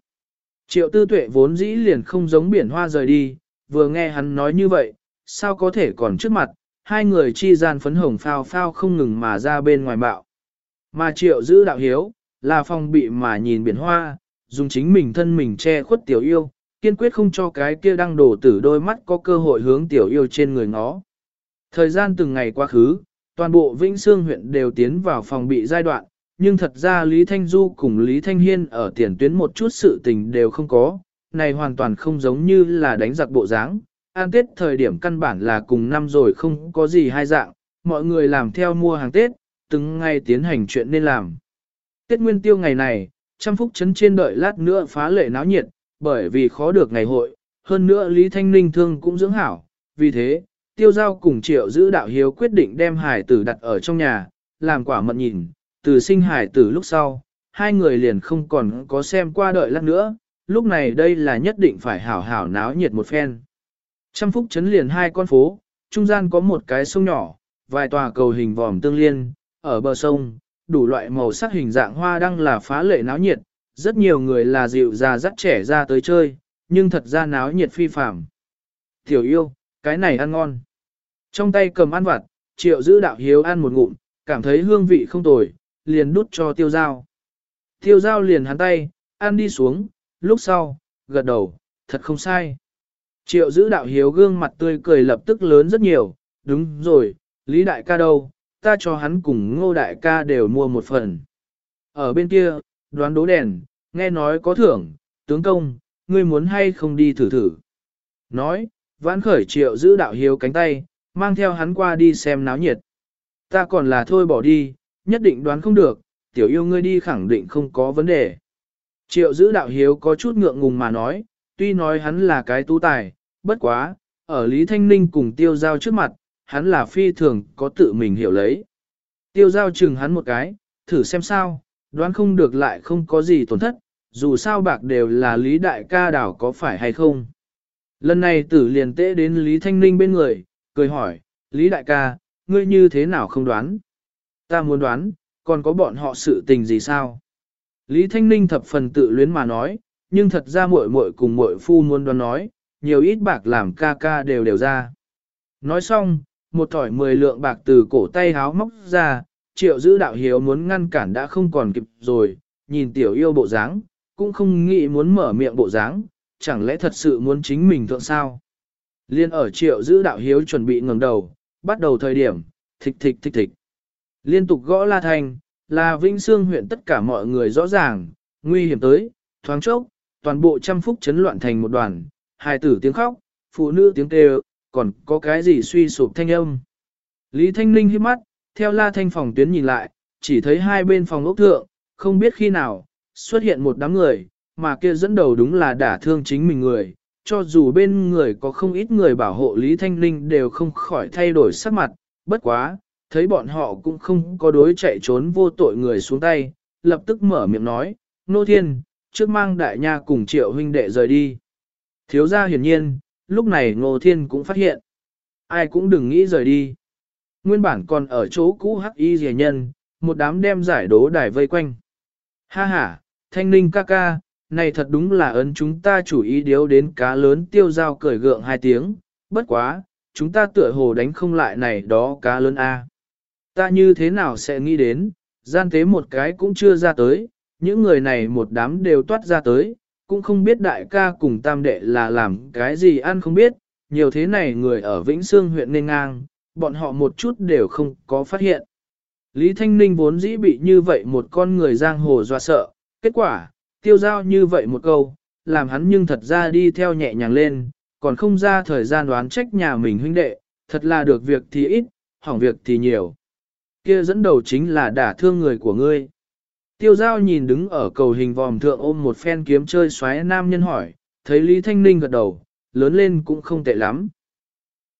Triệu tư tuệ vốn dĩ liền không giống biển hoa rời đi, vừa nghe hắn nói như vậy, sao có thể còn trước mặt, hai người chi gian phấn hồng phao phao không ngừng mà ra bên ngoài bạo. Mà triệu giữ đạo hiếu, là phòng bị mà nhìn biển hoa, dùng chính mình thân mình che khuất tiểu yêu, kiên quyết không cho cái kia đang đổ tử đôi mắt có cơ hội hướng tiểu yêu trên người ngó. Thời gian từng ngày quá khứ, toàn bộ Vĩnh Sương huyện đều tiến vào phòng bị giai đoạn, nhưng thật ra Lý Thanh Du cùng Lý Thanh Hiên ở tiền tuyến một chút sự tình đều không có, này hoàn toàn không giống như là đánh giặc bộ dáng, ăn Tết thời điểm căn bản là cùng năm rồi không có gì hai dạng, mọi người làm theo mua hàng Tết, từng ngày tiến hành chuyện nên làm. Tết nguyên tiêu ngày này, trăm phúc chấn trên đợi lát nữa phá lệ náo nhiệt, bởi vì khó được ngày hội, hơn nữa Lý Thanh Ninh thương cũng dưỡng hảo, vì thế, tiêu giao cùng triệu giữ đạo hiếu quyết định đem hải tử đặt ở trong nhà, làm quả mận nhìn, từ sinh hải tử lúc sau, hai người liền không còn có xem qua đợi lát nữa, lúc này đây là nhất định phải hảo hảo náo nhiệt một phen. Trăm phúc chấn liền hai con phố, trung gian có một cái sông nhỏ, vài tòa cầu hình vòm tương liên, ở bờ sông, đủ loại màu sắc hình dạng hoa đang là phá lệ náo nhiệt, rất nhiều người là dịu già dắt trẻ ra tới chơi, nhưng thật ra náo nhiệt phi phạm. Tiểu yêu, cái này ăn ngon. Trong tay cầm ăn vặt, triệu giữ đạo hiếu ăn một ngụm, cảm thấy hương vị không tồi, liền đút cho tiêu dao. Tiêu dao liền hắn tay, ăn đi xuống, lúc sau, gật đầu, thật không sai. Triệu giữ đạo hiếu gương mặt tươi cười lập tức lớn rất nhiều, đúng rồi, Lý đại ca đâu, ta cho hắn cùng ngô đại ca đều mua một phần. Ở bên kia, đoán đố đèn, nghe nói có thưởng, tướng công, ngươi muốn hay không đi thử thử. Nói, vãn khởi triệu giữ đạo hiếu cánh tay, mang theo hắn qua đi xem náo nhiệt. Ta còn là thôi bỏ đi, nhất định đoán không được, tiểu yêu ngươi đi khẳng định không có vấn đề. Triệu giữ đạo hiếu có chút ngượng ngùng mà nói, tuy nói hắn là cái tu tài, bất quá, ở Lý Thanh Ninh cùng tiêu giao trước mặt, hắn là phi thường có tự mình hiểu lấy. Tiêu giao chừng hắn một cái, thử xem sao, đoán không được lại không có gì tổn thất, dù sao bạc đều là Lý Đại ca đảo có phải hay không. Lần này tử liền tễ đến Lý Thanh Ninh bên người, cười hỏi, Lý Đại ca, ngươi như thế nào không đoán? Ta muốn đoán, còn có bọn họ sự tình gì sao? Lý Thanh Ninh thập phần tự luyến mà nói, nhưng thật ra muội muội cùng muội phu muốn đoán nói, nhiều ít bạc làm ca ca đều đều ra. Nói xong, một thỏi mười lượng bạc từ cổ tay háo móc ra, triệu giữ đạo hiếu muốn ngăn cản đã không còn kịp rồi, nhìn tiểu yêu bộ dáng, cũng không nghĩ muốn mở miệng bộ dáng, chẳng lẽ thật sự muốn chính mình thượng sao? Liên ở triệu giữ đạo hiếu chuẩn bị ngẩng đầu, bắt đầu thời điểm, thịch thịch thịch thịch. Liên tục gõ la thành, là Vĩnh Sương huyện tất cả mọi người rõ ràng, nguy hiểm tới, thoáng chốc, toàn bộ trăm phúc chấn loạn thành một đoàn, hài tử tiếng khóc, phụ nữ tiếng kêu, còn có cái gì suy sụp thanh âm. Lý Thanh Ninh hiếp mắt, theo la thanh phòng tuyến nhìn lại, chỉ thấy hai bên phòng ốc thượng, không biết khi nào, xuất hiện một đám người, mà kia dẫn đầu đúng là đả thương chính mình người. Cho dù bên người có không ít người bảo hộ Lý Thanh Ninh đều không khỏi thay đổi sắc mặt, bất quá, thấy bọn họ cũng không có đối chạy trốn vô tội người xuống tay, lập tức mở miệng nói, Nô Thiên, trước mang đại nha cùng triệu huynh đệ rời đi. Thiếu gia hiển nhiên, lúc này Ngô Thiên cũng phát hiện. Ai cũng đừng nghĩ rời đi. Nguyên bản còn ở chỗ cũ hắc y rẻ nhân, một đám đem giải đố đài vây quanh. Ha ha, thanh ninh ca ca, này thật đúng là ấn chúng ta chủ ý điếu đến cá lớn tiêu dao cởi gượng hai tiếng, bất quá, chúng ta tựa hồ đánh không lại này đó cá lớn A. Ta như thế nào sẽ nghĩ đến, gian tế một cái cũng chưa ra tới, những người này một đám đều toát ra tới, cũng không biết đại ca cùng tam đệ là làm cái gì ăn không biết, nhiều thế này người ở Vĩnh Sương huyện nên ngang, bọn họ một chút đều không có phát hiện. Lý Thanh Ninh vốn dĩ bị như vậy một con người giang hồ dọa sợ, kết quả, tiêu giao như vậy một câu, làm hắn nhưng thật ra đi theo nhẹ nhàng lên, còn không ra thời gian đoán trách nhà mình huynh đệ, thật là được việc thì ít, hỏng việc thì nhiều. Kia dẫn đầu chính là đả thương người của ngươi. Tiêu giao nhìn đứng ở cầu hình vòm thượng ôm một phen kiếm chơi xoáy nam nhân hỏi, thấy Lý Thanh Ninh gật đầu, lớn lên cũng không tệ lắm.